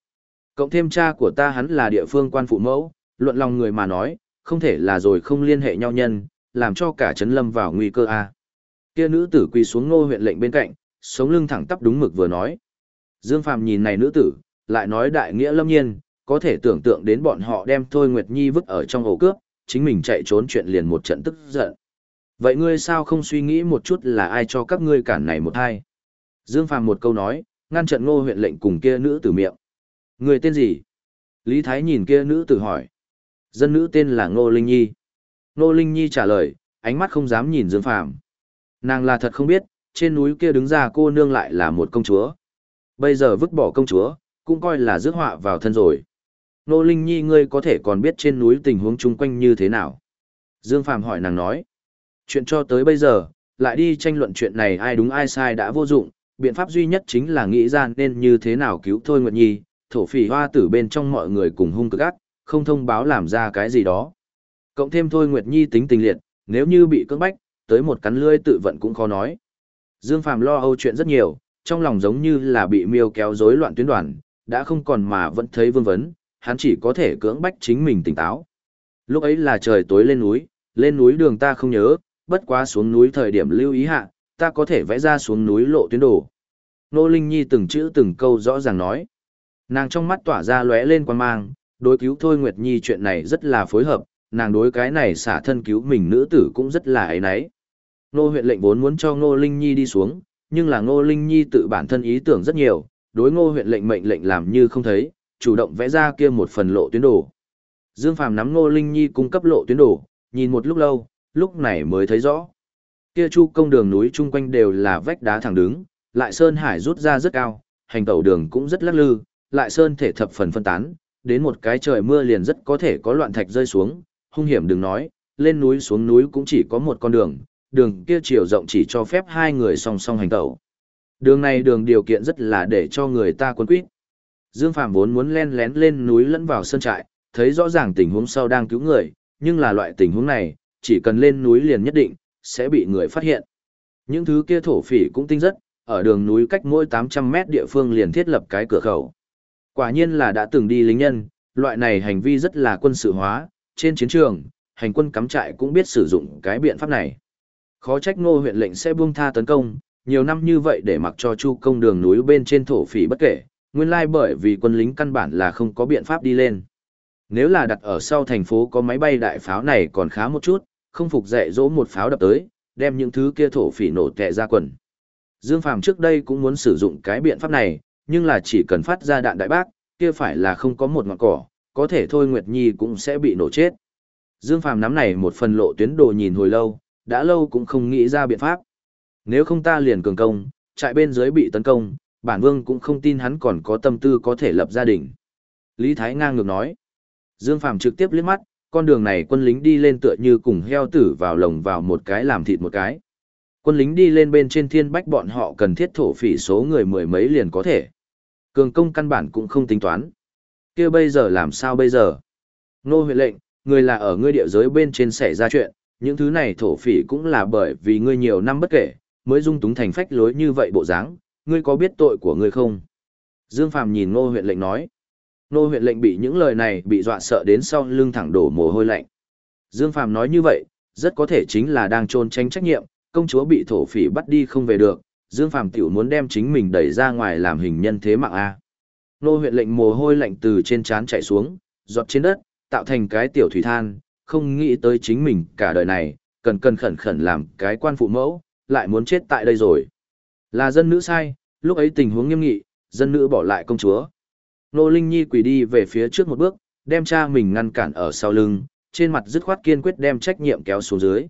Cộng thêm cha của ta hắn là địa phương quan phụ mẫu, luận lòng người mà nói, không thể là rồi không liên hệ nhau nhân, làm cho cả chấn lâm vào nguy cơ a. Kia nữ tử quỳ xuống ngô huyện lệnh bên cạnh, sống lưng thẳng tắp đúng mực vừa nói. Dương Phàm nhìn này nữ tử, lại nói đại nghĩa lâm nhiên, có thể tưởng tượng đến bọn họ đem Thôi Nguyệt Nhi vứt ở trong ổ cướp, chính mình chạy trốn chuyện liền một trận tức giận. Vậy ngươi sao không suy nghĩ một chút là ai cho các ngươi cản này một hai? Dương Phàm một câu nói, ngăn trận ngô huyện lệnh cùng kia nữ tử miệng. Người tên gì? Lý Thái nhìn kia nữ tử hỏi. Dân nữ tên là Ngô Linh Nhi. Ngô Linh Nhi trả lời, ánh mắt không dám nhìn Dương Phàm. Nàng là thật không biết, trên núi kia đứng ra cô nương lại là một công chúa. Bây giờ vứt bỏ công chúa, cũng coi là rước họa vào thân rồi. Nô Linh Nhi ngươi có thể còn biết trên núi tình huống chung quanh như thế nào? Dương Phàm hỏi nàng nói. Chuyện cho tới bây giờ, lại đi tranh luận chuyện này ai đúng ai sai đã vô dụng, biện pháp duy nhất chính là nghĩ ra nên như thế nào cứu Thôi Nguyệt Nhi, thổ phỉ hoa tử bên trong mọi người cùng hung cực ác, không thông báo làm ra cái gì đó. Cộng thêm Thôi Nguyệt Nhi tính tình liệt, nếu như bị cưỡng bách, tới một cắn lưỡi tự vận cũng khó nói. Dương Phàm lo âu chuyện rất nhiều, trong lòng giống như là bị miêu kéo rối loạn tuyến đoàn, đã không còn mà vẫn thấy vương vấn, hắn chỉ có thể cưỡng bách chính mình tỉnh táo. Lúc ấy là trời tối lên núi, lên núi đường ta không nhớ, bất quá xuống núi thời điểm lưu ý hạ, ta có thể vẽ ra xuống núi lộ tuyến đồ. Nô Linh Nhi từng chữ từng câu rõ ràng nói. Nàng trong mắt tỏa ra lóe lên quan mang, đối cứu Thôi Nguyệt Nhi chuyện này rất là phối hợp, nàng đối cái này xả thân cứu mình nữ tử cũng rất là ấy nấy. Nô huyện lệnh vốn muốn cho nô Linh Nhi đi xuống, nhưng là Ngô Linh Nhi tự bản thân ý tưởng rất nhiều, đối Ngô huyện lệnh mệnh lệnh làm như không thấy, chủ động vẽ ra kia một phần lộ tuyến đồ. Dương Phàm nắm Ngô Linh Nhi cung cấp lộ tuyến đồ, nhìn một lúc lâu, lúc này mới thấy rõ. Kia chu công đường núi chung quanh đều là vách đá thẳng đứng, lại sơn hải rút ra rất cao, hành tẩu đường cũng rất lắc lư, lại sơn thể thập phần phân tán, đến một cái trời mưa liền rất có thể có loạn thạch rơi xuống, hung hiểm đừng nói, lên núi xuống núi cũng chỉ có một con đường, đường kia chiều rộng chỉ cho phép hai người song song hành tẩu. Đường này đường điều kiện rất là để cho người ta quân quýt. Dương Phạm vốn muốn len lén lên núi lẫn vào sân trại, thấy rõ ràng tình huống sau đang cứu người, nhưng là loại tình huống này, chỉ cần lên núi liền nhất định, sẽ bị người phát hiện. Những thứ kia thổ phỉ cũng tinh rất, ở đường núi cách mỗi 800 mét địa phương liền thiết lập cái cửa khẩu. Quả nhiên là đã từng đi lính nhân, loại này hành vi rất là quân sự hóa, trên chiến trường, hành quân cắm trại cũng biết sử dụng cái biện pháp này. Khó trách ngô huyện lệnh sẽ buông tha tấn công, nhiều năm như vậy để mặc cho chu công đường núi bên trên thổ phỉ bất kể, nguyên lai bởi vì quân lính căn bản là không có biện pháp đi lên. Nếu là đặt ở sau thành phố có máy bay đại pháo này còn khá một chút, không phục dạy dỗ một pháo đập tới, đem những thứ kia thổ phỉ nổ tệ ra quần. Dương Phàm trước đây cũng muốn sử dụng cái biện pháp này, nhưng là chỉ cần phát ra đạn đại bác, kia phải là không có một ngọn cỏ, có thể thôi Nguyệt Nhi cũng sẽ bị nổ chết. Dương Phàm nắm này một phần lộ tuyến đồ nhìn hồi lâu, đã lâu cũng không nghĩ ra biện pháp. Nếu không ta liền cường công, trại bên dưới bị tấn công, bản vương cũng không tin hắn còn có tâm tư có thể lập gia đình. Lý Thái ngang ngược nói. Dương Phàm trực tiếp liếc mắt, con đường này quân lính đi lên tựa như cùng heo tử vào lồng vào một cái làm thịt một cái. Quân lính đi lên bên trên thiên bách bọn họ cần thiết thổ phỉ số người mười mấy liền có thể. Cường công căn bản cũng không tính toán. kia bây giờ làm sao bây giờ? Nô huyện lệnh, người là ở ngươi địa giới bên trên xảy ra chuyện, những thứ này thổ phỉ cũng là bởi vì ngươi nhiều năm bất kể, mới dung túng thành phách lối như vậy bộ dáng, ngươi có biết tội của ngươi không? Dương Phàm nhìn Ngô huyện lệnh nói. Ngô huyện lệnh bị những lời này bị dọa sợ đến sau lưng thẳng đổ mồ hôi lạnh. Dương Phàm nói như vậy, rất có thể chính là đang trôn tránh trách nhiệm, công chúa bị thổ phỉ bắt đi không về được, Dương Phàm tiểu muốn đem chính mình đẩy ra ngoài làm hình nhân thế mạng a. Nô huyện lệnh mồ hôi lạnh từ trên trán chảy xuống, giọt trên đất, tạo thành cái tiểu thủy than, không nghĩ tới chính mình cả đời này, cần cần khẩn khẩn làm cái quan phụ mẫu, lại muốn chết tại đây rồi. Là dân nữ sai, lúc ấy tình huống nghiêm nghị, dân nữ bỏ lại công chúa. Nô Linh Nhi quỳ đi về phía trước một bước, đem cha mình ngăn cản ở sau lưng, trên mặt dứt khoát kiên quyết đem trách nhiệm kéo xuống dưới.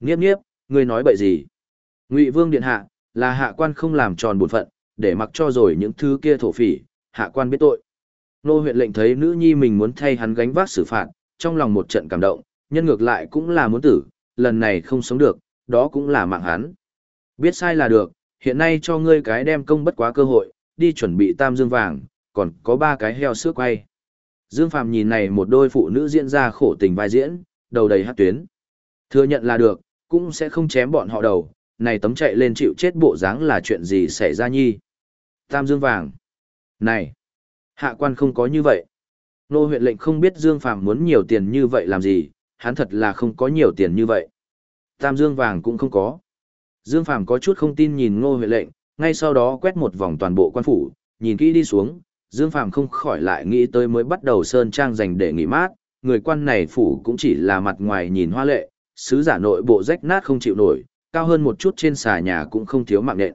Nghiếp nghiếp, ngươi nói bậy gì? Ngụy Vương điện hạ, là hạ quan không làm tròn bổn phận, để mặc cho rồi những thứ kia thổ phỉ, hạ quan biết tội. Nô huyện lệnh thấy nữ nhi mình muốn thay hắn gánh vác xử phạt, trong lòng một trận cảm động, nhân ngược lại cũng là muốn tử, lần này không sống được, đó cũng là mạng hắn. Biết sai là được, hiện nay cho ngươi cái đem công bất quá cơ hội, đi chuẩn bị tam dương vàng, còn có ba cái heo sữa quay. Dương Phàm nhìn này một đôi phụ nữ diễn ra khổ tình vai diễn, đầu đầy hát tuyến. Thừa nhận là được, cũng sẽ không chém bọn họ đầu, này tấm chạy lên chịu chết bộ dáng là chuyện gì xảy ra nhi. Tam dương vàng. Này, hạ quan không có như vậy. Nô huyện lệnh không biết Dương Phàm muốn nhiều tiền như vậy làm gì, hắn thật là không có nhiều tiền như vậy. Tam dương vàng cũng không có. Dương Phàm có chút không tin nhìn Ngô huyện lệnh, ngay sau đó quét một vòng toàn bộ quan phủ, nhìn kỹ đi xuống, Dương Phàm không khỏi lại nghĩ tới mới bắt đầu sơn trang dành để nghỉ mát, người quan này phủ cũng chỉ là mặt ngoài nhìn hoa lệ, sứ giả nội bộ rách nát không chịu nổi, cao hơn một chút trên xà nhà cũng không thiếu mạng nện.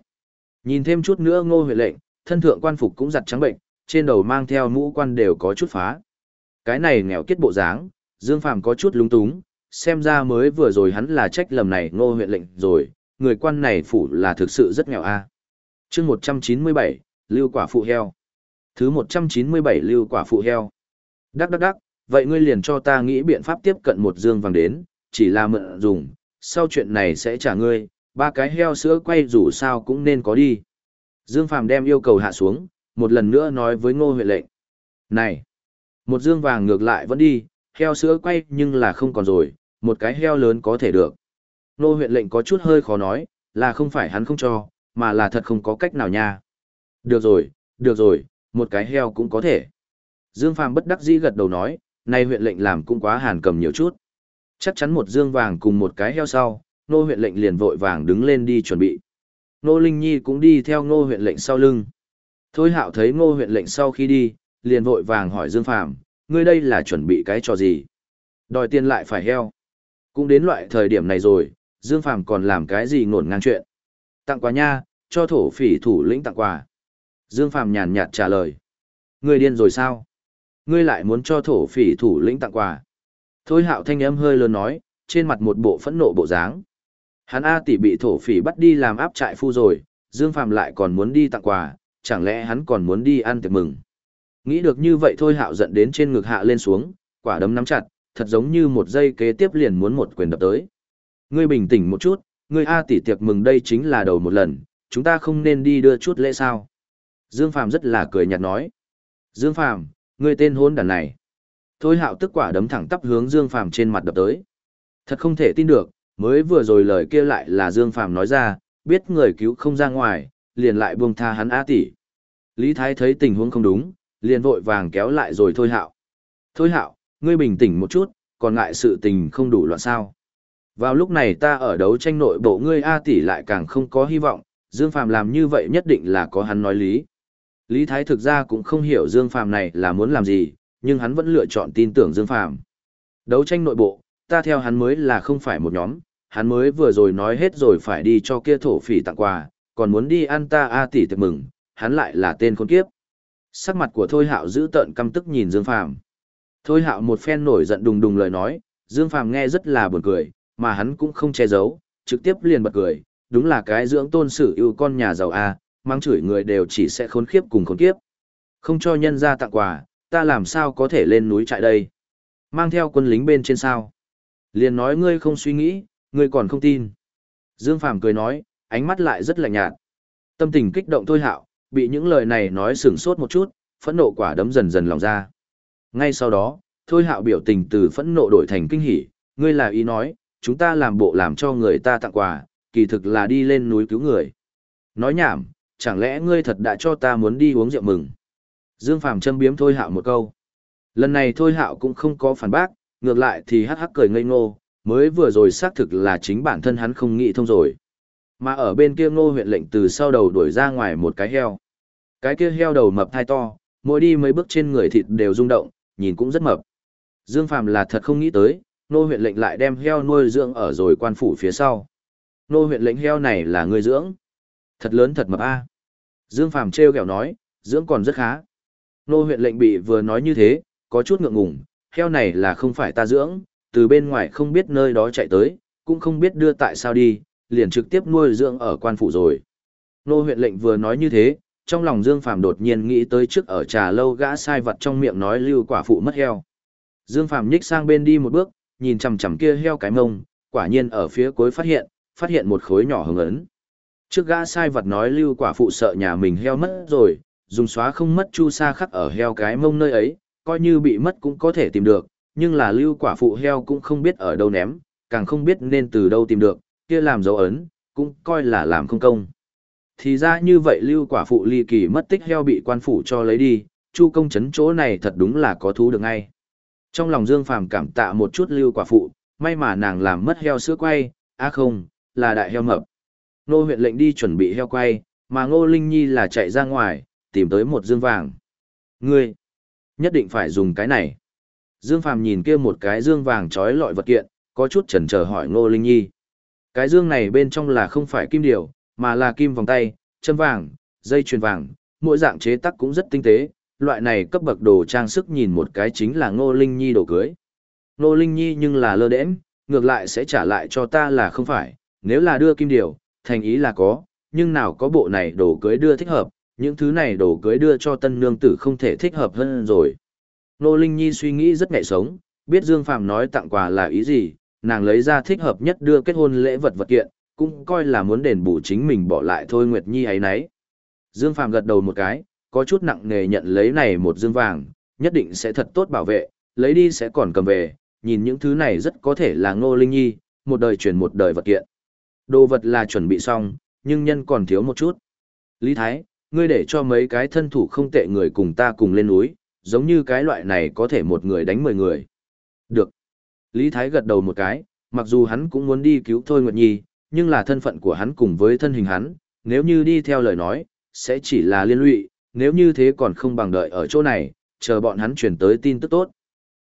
Nhìn thêm chút nữa Ngô huyện lệnh, thân thượng quan phục cũng giặt trắng bệnh, trên đầu mang theo mũ quan đều có chút phá. Cái này nghèo kết bộ dáng, Dương Phàm có chút lúng túng, xem ra mới vừa rồi hắn là trách lầm này ngô huyện lệnh rồi, người quan này phủ là thực sự rất nghèo a. À. Chương 197, lưu quả phụ heo. Thứ 197 lưu quả phụ heo. Đắc đắc đắc, vậy ngươi liền cho ta nghĩ biện pháp tiếp cận một dương vàng đến, chỉ là mượn dùng, sau chuyện này sẽ trả ngươi, ba cái heo sữa quay dù sao cũng nên có đi. Dương Phàm đem yêu cầu hạ xuống, một lần nữa nói với ngô huyện lệnh. Này, một dương vàng ngược lại vẫn đi, heo sữa quay nhưng là không còn rồi, một cái heo lớn có thể được. Ngô huyện lệnh có chút hơi khó nói, là không phải hắn không cho, mà là thật không có cách nào nha. Được rồi, được rồi, một cái heo cũng có thể. Dương Phàm bất đắc dĩ gật đầu nói, nay huyện lệnh làm cũng quá hàn cầm nhiều chút. Chắc chắn một dương vàng cùng một cái heo sau, nô huyện lệnh liền vội vàng đứng lên đi chuẩn bị. Nô Linh Nhi cũng đi theo nô huyện lệnh sau lưng. Thôi hạo thấy Ngô huyện lệnh sau khi đi, liền vội vàng hỏi Dương Phàm ngươi đây là chuẩn bị cái trò gì? Đòi tiền lại phải heo. Cũng đến loại thời điểm này rồi, Dương Phàm còn làm cái gì ngổn ngang chuyện. Tặng quà nha, cho thổ phỉ thủ lĩnh tặng quà. Dương Phàm nhàn nhạt trả lời. Ngươi điên rồi sao? Ngươi lại muốn cho thổ phỉ thủ lĩnh tặng quà. Thôi hạo thanh âm hơi lớn nói, trên mặt một bộ phẫn nộ bộ dáng. Hắn A tỷ bị thổ phỉ bắt đi làm áp trại phu rồi, Dương Phàm lại còn muốn đi tặng quà, chẳng lẽ hắn còn muốn đi ăn tiệc mừng. Nghĩ được như vậy thôi hạo giận đến trên ngực hạ lên xuống, quả đấm nắm chặt, thật giống như một giây kế tiếp liền muốn một quyền đập tới. Ngươi bình tĩnh một chút, ngươi A tỷ tiệc mừng đây chính là đầu một lần, chúng ta không nên đi đưa chút lễ sao. Dương Phàm rất là cười nhạt nói. Dương Phàm, ngươi tên hôn đàn này. Thôi hạo tức quả đấm thẳng tắp hướng Dương Phàm trên mặt đập tới. Thật không thể tin được, mới vừa rồi lời kia lại là Dương Phàm nói ra, biết người cứu không ra ngoài, liền lại buông tha hắn A tỷ. Lý Thái thấy tình huống không đúng, liền vội vàng kéo lại rồi thôi hạo. Thôi hạo, ngươi bình tĩnh một chút, còn ngại sự tình không đủ loạn sao. Vào lúc này ta ở đấu tranh nội bộ ngươi A tỷ lại càng không có hy vọng, Dương Phàm làm như vậy nhất định là có hắn nói lý. Lý Thái thực ra cũng không hiểu Dương Phàm này là muốn làm gì, nhưng hắn vẫn lựa chọn tin tưởng Dương Phàm. Đấu tranh nội bộ, ta theo hắn mới là không phải một nhóm, hắn mới vừa rồi nói hết rồi phải đi cho kia thổ phỉ tặng quà, còn muốn đi ăn ta A tỷ tiệc mừng, hắn lại là tên khốn kiếp. Sắc mặt của Thôi Hạo giữ tợn căm tức nhìn Dương Phàm. Thôi Hạo một phen nổi giận đùng đùng lời nói, Dương Phàm nghe rất là buồn cười, mà hắn cũng không che giấu, trực tiếp liền bật cười, đúng là cái dưỡng tôn sử yêu con nhà giàu a, mang chửi người đều chỉ sẽ khốn kiếp cùng khốn kiếp. Không cho nhân ra tặng quà, ta làm sao có thể lên núi trại đây? Mang theo quân lính bên trên sao? Liền nói ngươi không suy nghĩ, ngươi còn không tin. Dương Phàm cười nói, ánh mắt lại rất lạnh nhạt. Tâm tình kích động thôi hạo, bị những lời này nói sửng sốt một chút, phẫn nộ quả đấm dần dần lòng ra. Ngay sau đó, thôi hạo biểu tình từ phẫn nộ đổi thành kinh hỉ, ngươi là ý nói, chúng ta làm bộ làm cho người ta tặng quà, kỳ thực là đi lên núi cứu người. Nói nhảm, chẳng lẽ ngươi thật đã cho ta muốn đi uống rượu mừng. Dương Phàm châm biếm thôi hạo một câu. Lần này thôi hạo cũng không có phản bác, ngược lại thì hắc hắc cười ngây ngô, mới vừa rồi xác thực là chính bản thân hắn không nghĩ thông rồi. Mà ở bên kia ngô huyện lệnh từ sau đầu đuổi ra ngoài một cái heo. Cái kia heo đầu mập thai to, mỗi đi mấy bước trên người thịt đều rung động, nhìn cũng rất mập. Dương Phàm là thật không nghĩ tới, nô huyện lệnh lại đem heo nuôi dưỡng ở rồi quan phủ phía sau. Nô huyện lệnh heo này là người dưỡng. Thật lớn thật mập a. Dương Phàm trêu ghẹo nói, dưỡng còn rất khá. Nô huyện lệnh bị vừa nói như thế, có chút ngượng ngùng, heo này là không phải ta dưỡng, từ bên ngoài không biết nơi đó chạy tới, cũng không biết đưa tại sao đi, liền trực tiếp nuôi dưỡng ở quan phủ rồi. Nô huyện lệnh vừa nói như thế, trong lòng Dương Phàm đột nhiên nghĩ tới trước ở trà lâu gã sai vật trong miệng nói lưu quả phụ mất heo. Dương Phàm nhích sang bên đi một bước, nhìn chằm chằm kia heo cái mông, quả nhiên ở phía cuối phát hiện, phát hiện một khối nhỏ hứng ấn. Trước gã sai vật nói lưu quả phụ sợ nhà mình heo mất rồi, dùng xóa không mất chu sa khắc ở heo cái mông nơi ấy, coi như bị mất cũng có thể tìm được, nhưng là lưu quả phụ heo cũng không biết ở đâu ném, càng không biết nên từ đâu tìm được, kia làm dấu ấn, cũng coi là làm không công. Thì ra như vậy lưu quả phụ ly kỳ mất tích heo bị quan phủ cho lấy đi, chu công chấn chỗ này thật đúng là có thú được ngay. Trong lòng Dương Phàm cảm tạ một chút lưu quả phụ, may mà nàng làm mất heo sữa quay, á không, là đại heo mập. Nô huyện lệnh đi chuẩn bị heo quay, mà Ngô Linh Nhi là chạy ra ngoài, tìm tới một dương vàng. Ngươi, nhất định phải dùng cái này. Dương Phàm nhìn kia một cái dương vàng trói lọi vật kiện, có chút chần chờ hỏi Ngô Linh Nhi. Cái dương này bên trong là không phải kim điều, mà là kim vòng tay, châm vàng, dây chuyền vàng, mỗi dạng chế tác cũng rất tinh tế, loại này cấp bậc đồ trang sức nhìn một cái chính là Ngô Linh Nhi đồ cưới. Ngô Linh Nhi nhưng là lơ đễnh, ngược lại sẽ trả lại cho ta là không phải, nếu là đưa kim điều, thành ý là có, nhưng nào có bộ này đồ cưới đưa thích hợp, những thứ này đồ cưới đưa cho tân nương tử không thể thích hợp hơn rồi. Ngô Linh Nhi suy nghĩ rất ngại sống, biết Dương Phạm nói tặng quà là ý gì, nàng lấy ra thích hợp nhất đưa kết hôn lễ vật vật kiện, cũng coi là muốn đền bù chính mình bỏ lại thôi Nguyệt Nhi ấy nấy. Dương Phạm gật đầu một cái, có chút nặng nề nhận lấy này một dương vàng, nhất định sẽ thật tốt bảo vệ, lấy đi sẽ còn cầm về, nhìn những thứ này rất có thể là Ngô Linh Nhi, một đời chuyển một đời vật kiện. Đồ vật là chuẩn bị xong, nhưng nhân còn thiếu một chút. Lý Thái, ngươi để cho mấy cái thân thủ không tệ người cùng ta cùng lên núi, giống như cái loại này có thể một người đánh mười người. Được. Lý Thái gật đầu một cái, mặc dù hắn cũng muốn đi cứu Thôi Nguyệt Nhi, nhưng là thân phận của hắn cùng với thân hình hắn, nếu như đi theo lời nói, sẽ chỉ là liên lụy, nếu như thế còn không bằng đợi ở chỗ này, chờ bọn hắn chuyển tới tin tức tốt.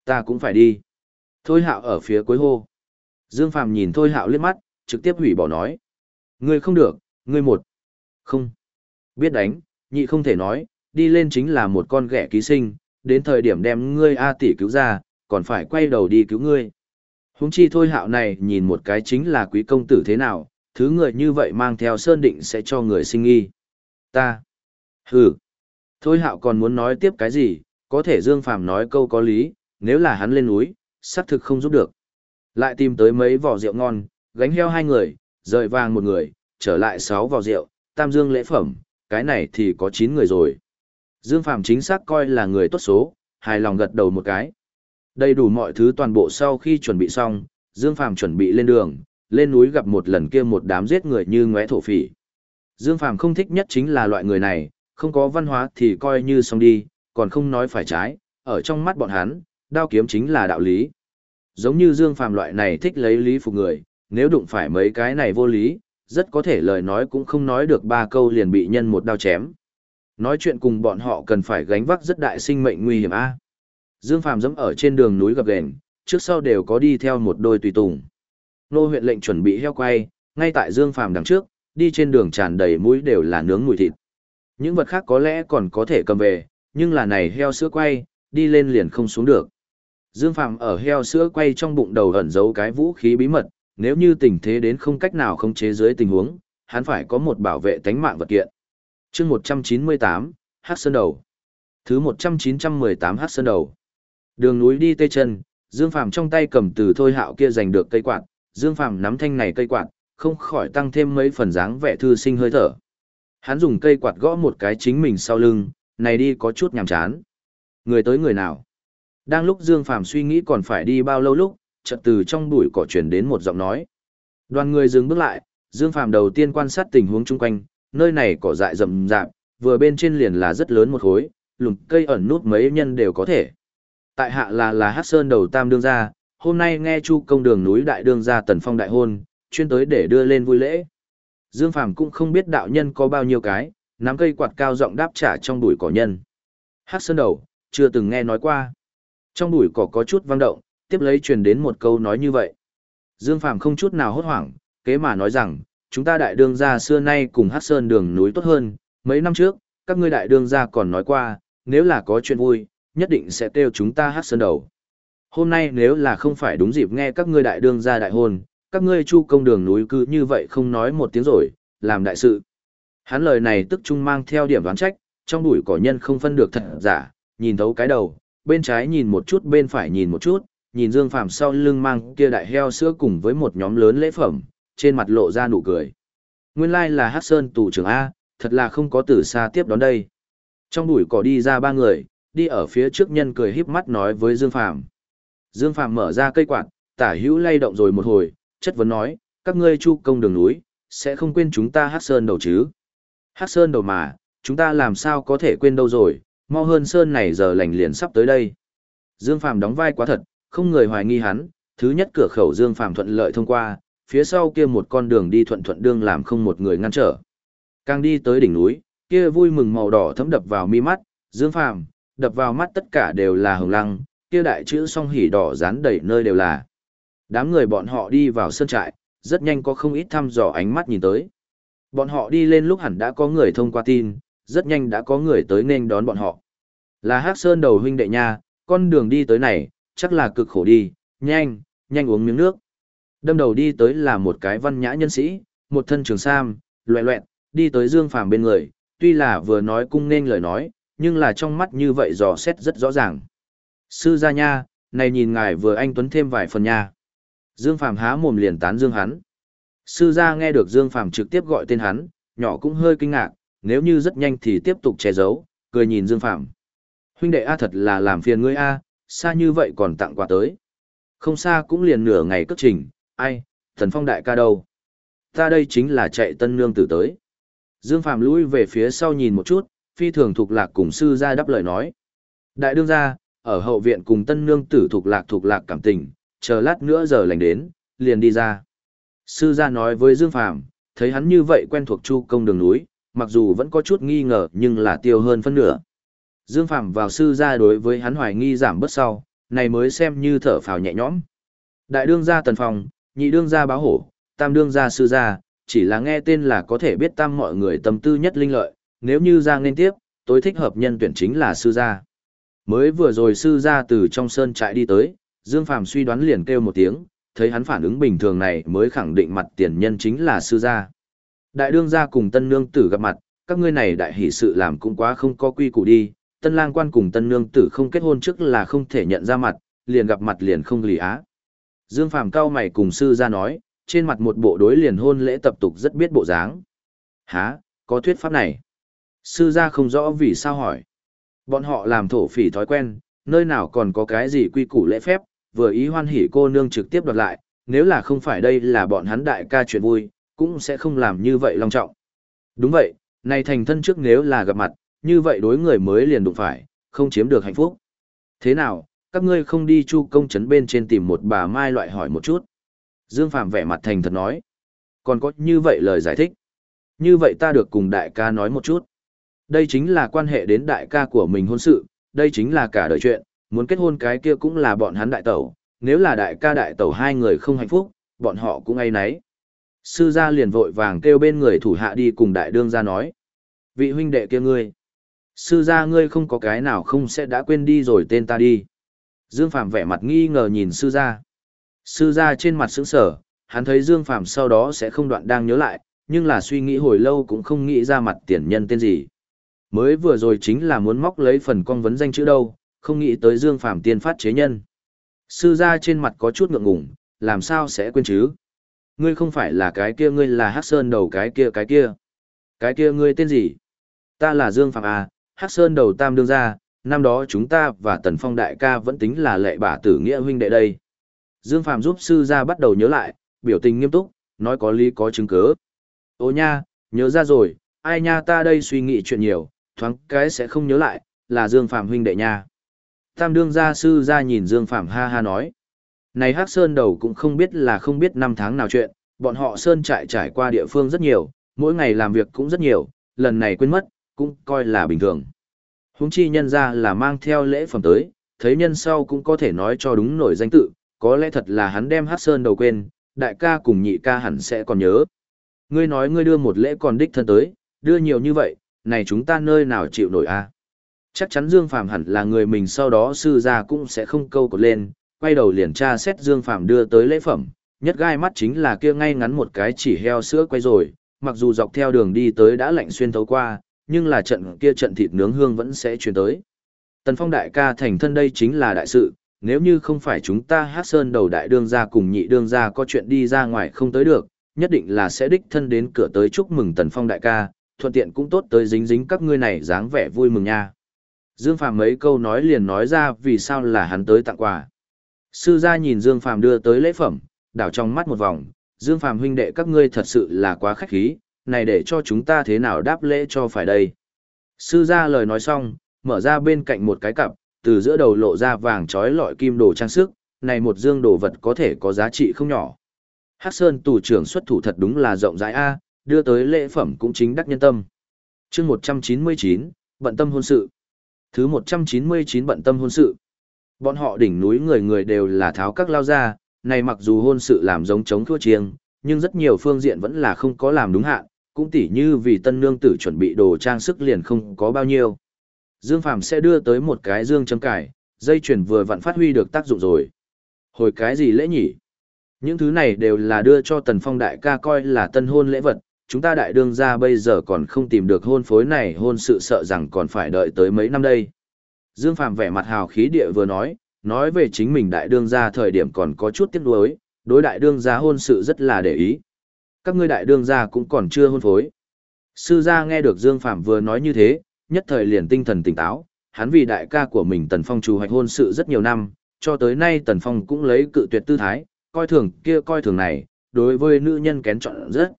Ta cũng phải đi. Thôi hạo ở phía cuối hô. Dương Phàm nhìn Thôi hạo liếc mắt, trực tiếp hủy bỏ nói. Ngươi không được, ngươi một. Không. Biết đánh, nhị không thể nói, đi lên chính là một con ghẻ ký sinh, đến thời điểm đem ngươi A tỷ cứu ra, còn phải quay đầu đi cứu ngươi. Húng chi thôi hạo này nhìn một cái chính là quý công tử thế nào, thứ người như vậy mang theo sơn định sẽ cho người sinh nghi. Ta. Hừ. Thôi hạo còn muốn nói tiếp cái gì, có thể Dương Phàm nói câu có lý, nếu là hắn lên núi, xác thực không giúp được. Lại tìm tới mấy vỏ rượu ngon, gánh heo hai người, rời vàng một người, trở lại sáu vỏ rượu, tam dương lễ phẩm, cái này thì có chín người rồi. Dương Phàm chính xác coi là người tốt số, hài lòng gật đầu một cái. Đầy đủ mọi thứ toàn bộ sau khi chuẩn bị xong, Dương Phàm chuẩn bị lên đường, lên núi gặp một lần kia một đám giết người như ngóe thổ phỉ. Dương Phàm không thích nhất chính là loại người này, không có văn hóa thì coi như xong đi, còn không nói phải trái, ở trong mắt bọn hắn, đao kiếm chính là đạo lý. Giống như Dương Phàm loại này thích lấy lý phục người, nếu đụng phải mấy cái này vô lý, rất có thể lời nói cũng không nói được ba câu liền bị nhân một đao chém. Nói chuyện cùng bọn họ cần phải gánh vác rất đại sinh mệnh nguy hiểm a. Dương Phàm dẫm ở trên đường núi gập ghềnh, trước sau đều có đi theo một đôi tùy tùng. Nô huyện lệnh chuẩn bị heo quay, ngay tại Dương Phàm đằng trước, đi trên đường tràn đầy mũi đều là nướng mùi thịt. Những vật khác có lẽ còn có thể cầm về, nhưng là này heo sữa quay, đi lên liền không xuống được. Dương Phàm ở heo sữa quay trong bụng đầu ẩn giấu cái vũ khí bí mật, nếu như tình thế đến không cách nào khống chế dưới tình huống, hắn phải có một bảo vệ tánh mạng vật kiện. Chương 198, Hắc Sơn Đầu. Thứ 1918 Hắc Sơn Đầu. Đường núi đi tê chân, Dương Phàm trong tay cầm từ thôi hạo kia giành được cây quạt, Dương Phàm nắm thanh này cây quạt, không khỏi tăng thêm mấy phần dáng vẻ thư sinh hơi thở. Hắn dùng cây quạt gõ một cái chính mình sau lưng, này đi có chút nhàm chán. Người tới người nào? Đang lúc Dương Phàm suy nghĩ còn phải đi bao lâu lúc, chợt từ trong bụi cỏ truyền đến một giọng nói. Đoàn người dừng bước lại, Dương Phàm đầu tiên quan sát tình huống chung quanh, nơi này cỏ dại rậm rạp, vừa bên trên liền là rất lớn một khối, lùm cây ẩn nút mấy nhân đều có thể. Tại hạ là là Hát Sơn đầu tam đương gia, hôm nay nghe Chu công đường núi đại đương gia Tần Phong đại hôn, chuyên tới để đưa lên vui lễ. Dương Phàm cũng không biết đạo nhân có bao nhiêu cái, nắm cây quạt cao giọng đáp trả trong bụi cỏ nhân. Hát Sơn đầu, chưa từng nghe nói qua. Trong bụi cỏ có chút vang động, tiếp lấy truyền đến một câu nói như vậy. Dương Phàm không chút nào hốt hoảng, kế mà nói rằng, chúng ta đại đương gia xưa nay cùng Hát Sơn đường núi tốt hơn, mấy năm trước, các ngươi đại đương gia còn nói qua, nếu là có chuyện vui, nhất định sẽ kêu chúng ta Hát Sơn đầu. Hôm nay nếu là không phải đúng dịp nghe các ngươi đại đương ra đại hôn, các ngươi chu công đường núi cứ như vậy không nói một tiếng rồi, làm đại sự. Hắn lời này tức trung mang theo điểm đoán trách, trong bụi cỏ nhân không phân được thật giả, nhìn thấu cái đầu, bên trái nhìn một chút bên phải nhìn một chút, nhìn Dương Phàm sau lưng mang kia đại heo sữa cùng với một nhóm lớn lễ phẩm, trên mặt lộ ra nụ cười. Nguyên lai là Hắc Sơn tù trưởng A, thật là không có từ xa tiếp đón đây. Trong bụi cỏ đi ra ba người, đi ở phía trước nhân cười híp mắt nói với Dương Phàm. Dương Phàm mở ra cây quạt, tả hữu lay động rồi một hồi, chất vấn nói, các ngươi chu công đường núi, sẽ không quên chúng ta Hắc Sơn đầu chứ. Hắc Sơn đầu mà, chúng ta làm sao có thể quên đâu rồi, mau hơn Sơn này giờ lành liền sắp tới đây. Dương Phàm đóng vai quá thật, không người hoài nghi hắn, thứ nhất cửa khẩu Dương Phàm thuận lợi thông qua, phía sau kia một con đường đi thuận thuận đương làm không một người ngăn trở. Càng đi tới đỉnh núi, kia vui mừng màu đỏ thấm đập vào mi mắt, Dương Phàm, đập vào mắt tất cả đều là hồng lăng, kia đại chữ song hỉ đỏ dán đầy nơi đều là. Đám người bọn họ đi vào sân trại, rất nhanh có không ít thăm dò ánh mắt nhìn tới. Bọn họ đi lên lúc hẳn đã có người thông qua tin, rất nhanh đã có người tới nên đón bọn họ. Là Hắc Sơn đầu huynh đệ nha, con đường đi tới này, chắc là cực khổ đi, nhanh, nhanh uống miếng nước. Đâm đầu đi tới là một cái văn nhã nhân sĩ, một thân trường sam, loẹ loẹt, đi tới Dương Phàm bên người, tuy là vừa nói cung nên lời nói, nhưng là trong mắt như vậy dò xét rất rõ ràng. Sư gia nha, này nhìn ngài vừa anh tuấn thêm vài phần nha. Dương Phàm há mồm liền tán dương hắn. Sư gia nghe được Dương Phàm trực tiếp gọi tên hắn, nhỏ cũng hơi kinh ngạc, nếu như rất nhanh thì tiếp tục che giấu, cười nhìn Dương Phàm. Huynh đệ A thật là làm phiền ngươi A, xa như vậy còn tặng quà tới. Không xa cũng liền nửa ngày cất trình, ai, thần phong đại ca đâu. Ta đây chính là chạy tân nương tử tới. Dương Phàm lùi về phía sau nhìn một chút, phi thường thuộc lạc cùng sư gia đáp lời nói. Đại đương gia, ở hậu viện cùng tân nương tử thuộc lạc thuộc lạc cảm tình, chờ lát nữa giờ lành đến, liền đi ra. Sư gia nói với Dương Phàm, thấy hắn như vậy quen thuộc chu công đường núi, mặc dù vẫn có chút nghi ngờ nhưng là tiêu hơn phân nửa. Dương Phàm vào sư gia đối với hắn hoài nghi giảm bớt sau, này mới xem như thở phào nhẹ nhõm. Đại đương gia tần phòng, nhị đương gia báo hổ, tam đương gia sư gia, chỉ là nghe tên là có thể biết tam mọi người tâm tư nhất linh lợi, nếu như ra nên tiếp, tối thích hợp nhân tuyển chính là sư gia. Mới vừa rồi sư gia từ trong sơn trại đi tới, Dương Phàm suy đoán liền kêu một tiếng, thấy hắn phản ứng bình thường này mới khẳng định mặt tiền nhân chính là sư gia. Đại đương gia cùng tân nương tử gặp mặt, các ngươi này đại hỷ sự làm cũng quá không có quy củ đi, tân lang quan cùng tân nương tử không kết hôn trước là không thể nhận ra mặt, liền gặp mặt liền không lì á. Dương Phàm cao mày cùng sư gia nói, trên mặt một bộ đối liền hôn lễ tập tục rất biết bộ dáng. Hả, có thuyết pháp này. Sư gia không rõ vì sao hỏi. Bọn họ làm thổ phỉ thói quen, nơi nào còn có cái gì quy củ lễ phép, vừa ý hoan hỉ cô nương trực tiếp đoạt lại, nếu là không phải đây là bọn hắn đại ca chuyện vui, cũng sẽ không làm như vậy long trọng. Đúng vậy, này thành thân trước nếu là gặp mặt, như vậy đối người mới liền đụng phải, không chiếm được hạnh phúc. Thế nào, các ngươi không đi chu công trấn bên trên tìm một bà mai loại hỏi một chút. Dương Phạm vẻ mặt thành thật nói. Còn có như vậy lời giải thích. Như vậy ta được cùng đại ca nói một chút. Đây chính là quan hệ đến đại ca của mình hôn sự, đây chính là cả đời chuyện, muốn kết hôn cái kia cũng là bọn hắn đại tẩu, nếu là đại ca đại tẩu hai người không hạnh phúc, bọn họ cũng ngay nấy. Sư gia liền vội vàng kêu bên người thủ hạ đi cùng đại đương gia nói. Vị huynh đệ kia ngươi. Sư gia ngươi không có cái nào không sẽ đã quên đi rồi tên ta đi. Dương Phạm vẻ mặt nghi ngờ nhìn sư gia. Sư gia trên mặt sững sờ, hắn thấy Dương Phạm sau đó sẽ không đoạn đang nhớ lại, nhưng là suy nghĩ hồi lâu cũng không nghĩ ra mặt tiền nhân tên gì. Mới vừa rồi chính là muốn móc lấy phần con vấn danh chữ đâu, không nghĩ tới Dương Phạm tiên phát chế nhân. Sư gia trên mặt có chút ngượng ngùng, làm sao sẽ quên chứ? Ngươi không phải là cái kia ngươi là Hắc Sơn đầu cái kia cái kia. Cái kia ngươi tên gì? Ta là Dương Phạm à, Hắc Sơn đầu tam đương gia, năm đó chúng ta và Tần Phong đại ca vẫn tính là lệ bả tử nghĩa huynh đệ đây. Dương Phạm giúp sư gia bắt đầu nhớ lại, biểu tình nghiêm túc, nói có lý có chứng cứ. Ô nha, nhớ ra rồi, ai nha ta đây suy nghĩ chuyện nhiều, thoáng cái sẽ không nhớ lại, là Dương Phạm huynh đệ nha. Tam đương gia sư ra nhìn Dương Phạm ha ha nói. Này Hắc Sơn đầu cũng không biết là không biết năm tháng nào chuyện, bọn họ Sơn trại trải qua địa phương rất nhiều, mỗi ngày làm việc cũng rất nhiều, lần này quên mất, cũng coi là bình thường. Húng chi nhân ra là mang theo lễ phẩm tới, thấy nhân sau cũng có thể nói cho đúng nổi danh tự, có lẽ thật là hắn đem Hắc Sơn đầu quên, đại ca cùng nhị ca hẳn sẽ còn nhớ. Ngươi nói ngươi đưa một lễ còn đích thân tới, đưa nhiều như vậy, này chúng ta nơi nào chịu nổi a? Chắc chắn Dương Phàm hẳn là người mình sau đó sư gia cũng sẽ không câu cột lên, quay đầu liền tra xét Dương Phàm đưa tới lễ phẩm, nhất gai mắt chính là kia ngay ngắn một cái chỉ heo sữa quay rồi, mặc dù dọc theo đường đi tới đã lạnh xuyên thấu qua, nhưng là trận kia trận thịt nướng hương vẫn sẽ truyền tới. Tần Phong đại ca thành thân đây chính là đại sự, nếu như không phải chúng ta hát sơn đầu đại đương gia cùng nhị đương gia có chuyện đi ra ngoài không tới được, nhất định là sẽ đích thân đến cửa tới chúc mừng Tần Phong đại ca, thuận tiện cũng tốt tới dính dính các ngươi này dáng vẻ vui mừng nha. Dương Phàm mấy câu nói liền nói ra vì sao là hắn tới tặng quà. Sư gia nhìn Dương Phàm đưa tới lễ phẩm, đảo trong mắt một vòng, Dương Phàm huynh đệ các ngươi thật sự là quá khách khí, này để cho chúng ta thế nào đáp lễ cho phải đây. Sư gia lời nói xong, mở ra bên cạnh một cái cặp, từ giữa đầu lộ ra vàng trói lọi kim đồ trang sức, này một dương đồ vật có thể có giá trị không nhỏ. Hắc Sơn tù trưởng xuất thủ thật đúng là rộng rãi a, đưa tới lễ phẩm cũng chính đắc nhân tâm. Chương 199, bận tâm hôn sự. Thứ 199 bận tâm hôn sự. Bọn họ đỉnh núi người người đều là tháo các lao ra, này mặc dù hôn sự làm giống chống thua chiêng, nhưng rất nhiều phương diện vẫn là không có làm đúng hạn, cũng tỉ như vì tân nương tử chuẩn bị đồ trang sức liền không có bao nhiêu. Dương Phàm sẽ đưa tới một cái dương châm cải, dây chuyển vừa vặn phát huy được tác dụng rồi. Hồi cái gì lễ nhỉ? Những thứ này đều là đưa cho Tần Phong đại ca coi là tân hôn lễ vật, chúng ta đại đương gia bây giờ còn không tìm được hôn phối này hôn sự sợ rằng còn phải đợi tới mấy năm đây. Dương Phạm vẻ mặt hào khí địa vừa nói, nói về chính mình đại đương gia thời điểm còn có chút tiếc nuối, đối đại đương gia hôn sự rất là để ý. Các ngươi đại đương gia cũng còn chưa hôn phối. Sư gia nghe được Dương Phạm vừa nói như thế, nhất thời liền tinh thần tỉnh táo, hắn vì đại ca của mình Tần Phong chủ hoạch hôn sự rất nhiều năm, cho tới nay Tần Phong cũng lấy cự tuyệt tư thái, coi thường kia coi thường này, đối với nữ nhân kén chọn rất.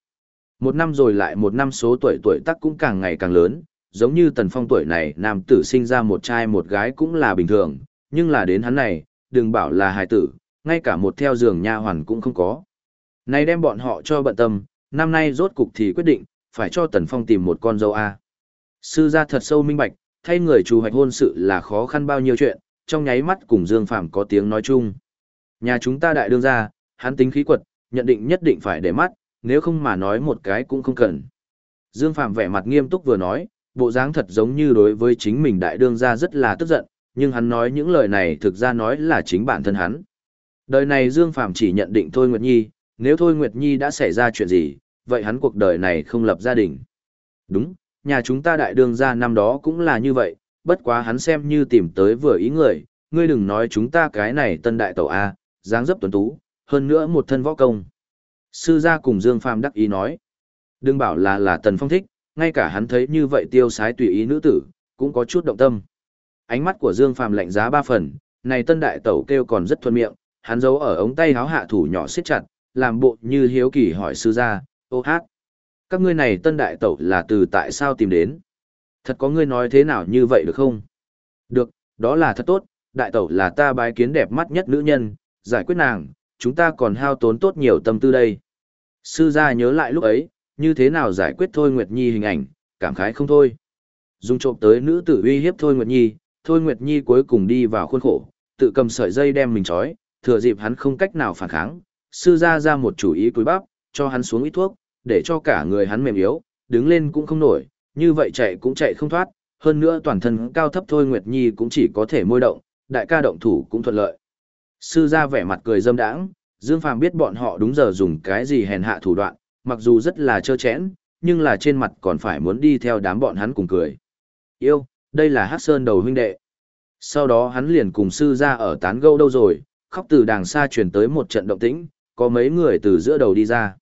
Một năm rồi lại một năm số tuổi tuổi tác cũng càng ngày càng lớn, giống như tần phong tuổi này nam tử sinh ra một trai một gái cũng là bình thường, nhưng là đến hắn này, đừng bảo là hài tử, ngay cả một theo giường nha hoàn cũng không có. Này đem bọn họ cho bận tâm, năm nay rốt cục thì quyết định, phải cho tần phong tìm một con dâu A. Sư gia thật sâu minh bạch, thay người chủ hoạch hôn sự là khó khăn bao nhiêu chuyện, trong nháy mắt cùng Dương Phạm có tiếng nói chung. Nhà chúng ta đại đương gia, hắn tính khí quật, nhận định nhất định phải để mắt, nếu không mà nói một cái cũng không cần. Dương Phạm vẻ mặt nghiêm túc vừa nói, bộ dáng thật giống như đối với chính mình đại đương gia rất là tức giận, nhưng hắn nói những lời này thực ra nói là chính bản thân hắn. Đời này Dương Phạm chỉ nhận định Thôi Nguyệt Nhi, nếu Thôi Nguyệt Nhi đã xảy ra chuyện gì, vậy hắn cuộc đời này không lập gia đình. Đúng, nhà chúng ta đại đương gia năm đó cũng là như vậy, bất quá hắn xem như tìm tới vừa ý người, ngươi đừng nói chúng ta cái này tân đại tẩu A, dáng dấp tuấn tú, hơn nữa một thân võ công. Sư gia cùng Dương Phàm đắc ý nói. Đừng bảo là là Tần Phong thích, ngay cả hắn thấy như vậy tiêu sái tùy ý nữ tử, cũng có chút động tâm. Ánh mắt của Dương Phàm lạnh giá ba phần, này tân đại tẩu kêu còn rất thuận miệng, hắn giấu ở ống tay háo hạ thủ nhỏ siết chặt, làm bộ như hiếu kỳ hỏi sư gia, ô hát. Các ngươi này tân đại tẩu là từ tại sao tìm đến? Thật có ngươi nói thế nào như vậy được không? Được, đó là thật tốt, đại tẩu là ta bái kiến đẹp mắt nhất nữ nhân, giải quyết nàng, chúng ta còn hao tốn tốt nhiều tâm tư đây. Sư gia nhớ lại lúc ấy, như thế nào giải quyết Thôi Nguyệt Nhi hình ảnh, cảm khái không thôi. Dùng trộm tới nữ tử uy hiếp Thôi Nguyệt Nhi, Thôi Nguyệt Nhi cuối cùng đi vào khuôn khổ, tự cầm sợi dây đem mình trói, thừa dịp hắn không cách nào phản kháng, sư gia ra một chủ ý cúi bắp, cho hắn xuống ít thuốc, để cho cả người hắn mềm yếu, đứng lên cũng không nổi, như vậy chạy cũng chạy không thoát, hơn nữa toàn thân cao thấp Thôi Nguyệt Nhi cũng chỉ có thể môi động, đại ca động thủ cũng thuận lợi. Sư gia vẻ mặt cười dâm đãng, Dương Phàm biết bọn họ đúng giờ dùng cái gì hèn hạ thủ đoạn, mặc dù rất là trơ chẽn, nhưng là trên mặt còn phải muốn đi theo đám bọn hắn cùng cười. Yêu, đây là Hắc Sơn đầu huynh đệ. Sau đó hắn liền cùng sư gia ở tán gẫu đâu rồi, khóc từ đàng xa truyền tới một trận động tĩnh, có mấy người từ giữa đầu đi ra.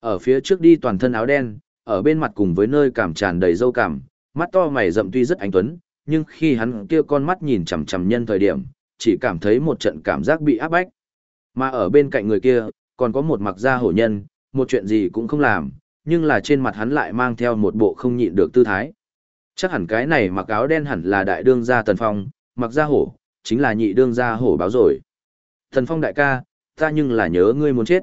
Ở phía trước đi toàn thân áo đen, ở bên mặt cùng với nơi cảm tràn đầy dâu cảm, mắt to mày rậm tuy rất anh tuấn, nhưng khi hắn kia con mắt nhìn chằm chằm nhân thời điểm, chỉ cảm thấy một trận cảm giác bị áp bách. Mà ở bên cạnh người kia, còn có một mặc da hổ nhân, một chuyện gì cũng không làm, nhưng là trên mặt hắn lại mang theo một bộ không nhịn được tư thái. Chắc hẳn cái này mặc áo đen hẳn là đại đương gia Tần Phong, mặc da hổ, chính là nhị đương gia hổ báo rồi. Tần Phong đại ca, ta nhưng là nhớ ngươi muốn chết.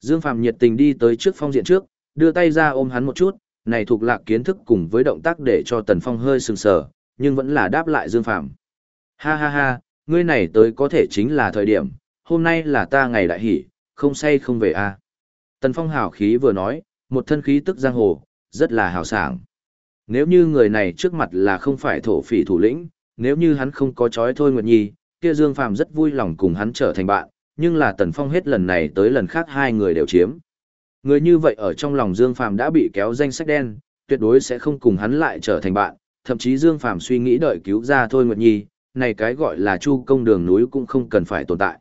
Dương Phạm nhiệt tình đi tới trước phong diện trước, đưa tay ra ôm hắn một chút, này thuộc lạc kiến thức cùng với động tác để cho Tần Phong hơi sừng sờ, nhưng vẫn là đáp lại Dương Phạm. Ha ha ha, ngươi này tới có thể chính là thời điểm, hôm nay là ta ngày đại hỷ, không say không về a. À. Tần Phong hào khí vừa nói, một thân khí tức giang hồ, rất là hào sảng. Nếu như người này trước mặt là không phải thổ phỉ thủ lĩnh, nếu như hắn không có chói thôi Nguyệt Nhi, kia Dương Phàm rất vui lòng cùng hắn trở thành bạn, nhưng là Tần Phong hết lần này tới lần khác hai người đều chiếm. Người như vậy ở trong lòng Dương Phàm đã bị kéo danh sách đen, tuyệt đối sẽ không cùng hắn lại trở thành bạn, thậm chí Dương Phàm suy nghĩ đợi cứu ra thôi Nguyệt Nhi, này cái gọi là chu công đường núi cũng không cần phải tồn tại.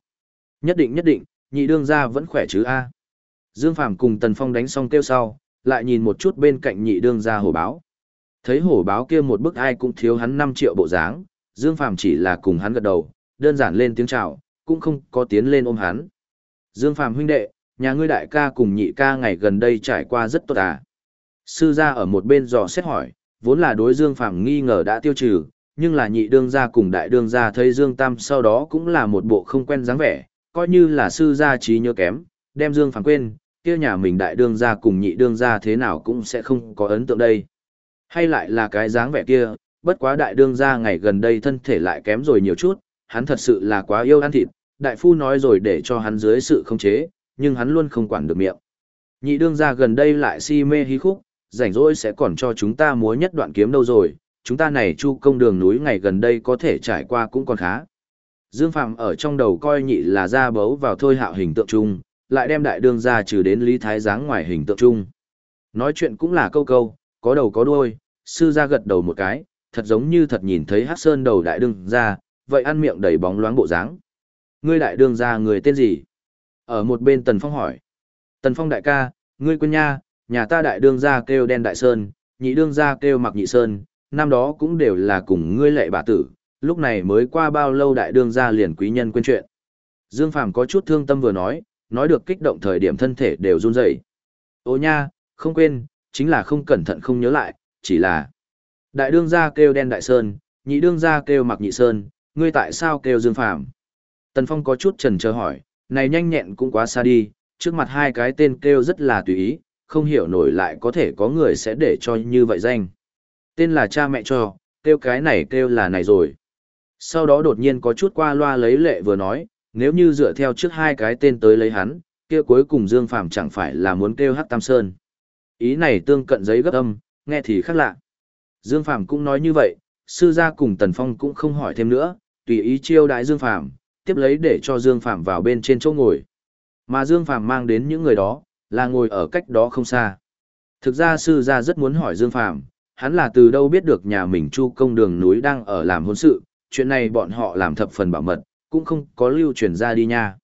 Nhất định nhất định, nhị đương gia vẫn khỏe chứ a. Dương Phàm cùng Tần Phong đánh xong kêu sau, lại nhìn một chút bên cạnh nhị đương gia hổ báo. Thấy hổ báo kia một bức ai cũng thiếu hắn 5 triệu bộ dáng, Dương Phàm chỉ là cùng hắn gật đầu, đơn giản lên tiếng chào, cũng không có tiến lên ôm hắn. Dương Phàm huynh đệ, nhà ngươi đại ca cùng nhị ca ngày gần đây trải qua rất tốt à. Sư gia ở một bên dò xét hỏi, vốn là đối Dương Phàm nghi ngờ đã tiêu trừ, nhưng là nhị đương gia cùng đại đương gia thấy Dương Tam sau đó cũng là một bộ không quen dáng vẻ, coi như là sư gia trí nhớ kém, đem Dương Phàm quên, kia nhà mình đại đương gia cùng nhị đương gia thế nào cũng sẽ không có ấn tượng đây. Hay lại là cái dáng vẻ kia, bất quá đại đương gia ngày gần đây thân thể lại kém rồi nhiều chút, hắn thật sự là quá yêu ăn thịt, đại phu nói rồi để cho hắn dưới sự không chế, nhưng hắn luôn không quản được miệng. Nhị đương gia gần đây lại si mê hí khúc, rảnh rỗi sẽ còn cho chúng ta múa nhất đoạn kiếm đâu rồi, chúng ta này chu công đường núi ngày gần đây có thể trải qua cũng còn khá. Dương Phạm ở trong đầu coi nhị là ra bấu vào thôi hạo hình tượng chung, lại đem đại đương gia trừ đến lý thái dáng ngoài hình tượng chung. Nói chuyện cũng là câu câu, có đầu có đuôi, sư gia gật đầu một cái, thật giống như thật nhìn thấy Hắc Sơn đầu đại đương gia, vậy ăn miệng đầy bóng loáng bộ dáng. Ngươi đại đương gia người tên gì? Ở một bên Tần Phong hỏi. Tần Phong đại ca, ngươi quân nha, nhà ta đại đương gia kêu đen đại sơn, nhị đương gia kêu mặc nhị sơn, năm đó cũng đều là cùng ngươi lệ bà tử, lúc này mới qua bao lâu đại đương gia liền quý nhân quên chuyện. Dương Phàm có chút thương tâm vừa nói, nói được kích động thời điểm thân thể đều run rẩy. Ô nha, không quên, chính là không cẩn thận không nhớ lại, chỉ là đại đương gia kêu đen đại sơn, nhị đương gia kêu mặc nhị sơn, ngươi tại sao kêu Dương Phàm? Tần Phong có chút chần chờ hỏi, này nhanh nhẹn cũng quá xa đi, trước mặt hai cái tên kêu rất là tùy ý, không hiểu nổi lại có thể có người sẽ để cho như vậy danh. Tên là cha mẹ cho, kêu cái này kêu là này rồi. Sau đó đột nhiên có chút qua loa lấy lệ vừa nói, nếu như dựa theo trước hai cái tên tới lấy hắn, kia cuối cùng Dương Phàm chẳng phải là muốn kêu Hắc Tam Sơn. Ý này tương cận giấy gấp âm, nghe thì khác lạ. Dương Phàm cũng nói như vậy, sư gia cùng Tần Phong cũng không hỏi thêm nữa, tùy ý chiêu đãi Dương Phàm, tiếp lấy để cho Dương Phàm vào bên trên chỗ ngồi. Mà Dương Phàm mang đến những người đó, là ngồi ở cách đó không xa. Thực ra sư gia rất muốn hỏi Dương Phàm, hắn là từ đâu biết được nhà mình Chu công đường núi đang ở làm hôn sự, chuyện này bọn họ làm thập phần bảo mật, cũng không có lưu truyền ra đi nha.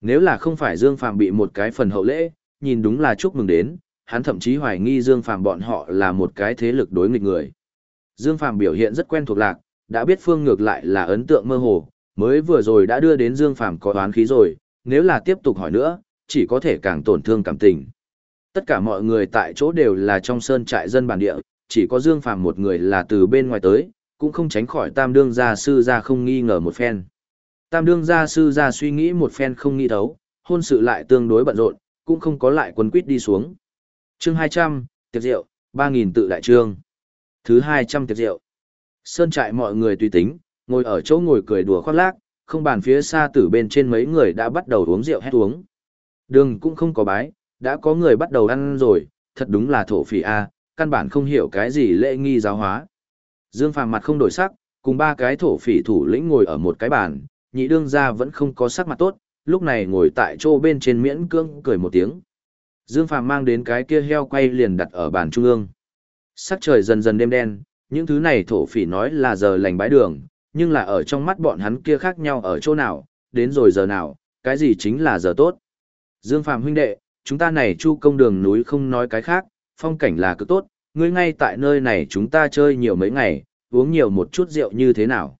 Nếu là không phải Dương Phàm bị một cái phần hậu lễ, nhìn đúng là chúc mừng đến, hắn thậm chí hoài nghi Dương Phàm bọn họ là một cái thế lực đối nghịch người. Dương Phàm biểu hiện rất quen thuộc lạc, đã biết phương ngược lại là ấn tượng mơ hồ, mới vừa rồi đã đưa đến Dương Phàm có đoán khí rồi, nếu là tiếp tục hỏi nữa, chỉ có thể càng tổn thương cảm tình. Tất cả mọi người tại chỗ đều là trong sơn trại dân bản địa, chỉ có Dương Phàm một người là từ bên ngoài tới, cũng không tránh khỏi tam đương gia sư gia không nghi ngờ một phen. Tam đương gia sư gia suy nghĩ một phen không nghi thấu, hôn sự lại tương đối bận rộn, cũng không có lại quân quyết đi xuống. Chương 200, tiệc rượu, 3000 tự đại trương. Thứ 200 tiệc rượu. Sơn trại mọi người tùy tính, ngồi ở chỗ ngồi cười đùa khoác lác, không bàn phía xa tử bên trên mấy người đã bắt đầu uống rượu hét uống. Đường cũng không có bái, đã có người bắt đầu ăn rồi, thật đúng là thổ phỉ A, căn bản không hiểu cái gì lễ nghi giáo hóa. Dương Phàm mặt không đổi sắc, cùng ba cái thổ phỉ thủ lĩnh ngồi ở một cái bàn, nhị đương gia vẫn không có sắc mặt tốt, lúc này ngồi tại chỗ bên trên miễn cưỡng cười một tiếng. Dương Phàm mang đến cái kia heo quay liền đặt ở bàn trung ương. Sắc trời dần dần đêm đen, những thứ này thổ phỉ nói là giờ lành bái đường, nhưng là ở trong mắt bọn hắn kia khác nhau ở chỗ nào, đến rồi giờ nào, cái gì chính là giờ tốt. Dương Phàm huynh đệ, chúng ta này chu công đường núi không nói cái khác, phong cảnh là cực tốt, ngươi ngay tại nơi này chúng ta chơi nhiều mấy ngày, uống nhiều một chút rượu như thế nào.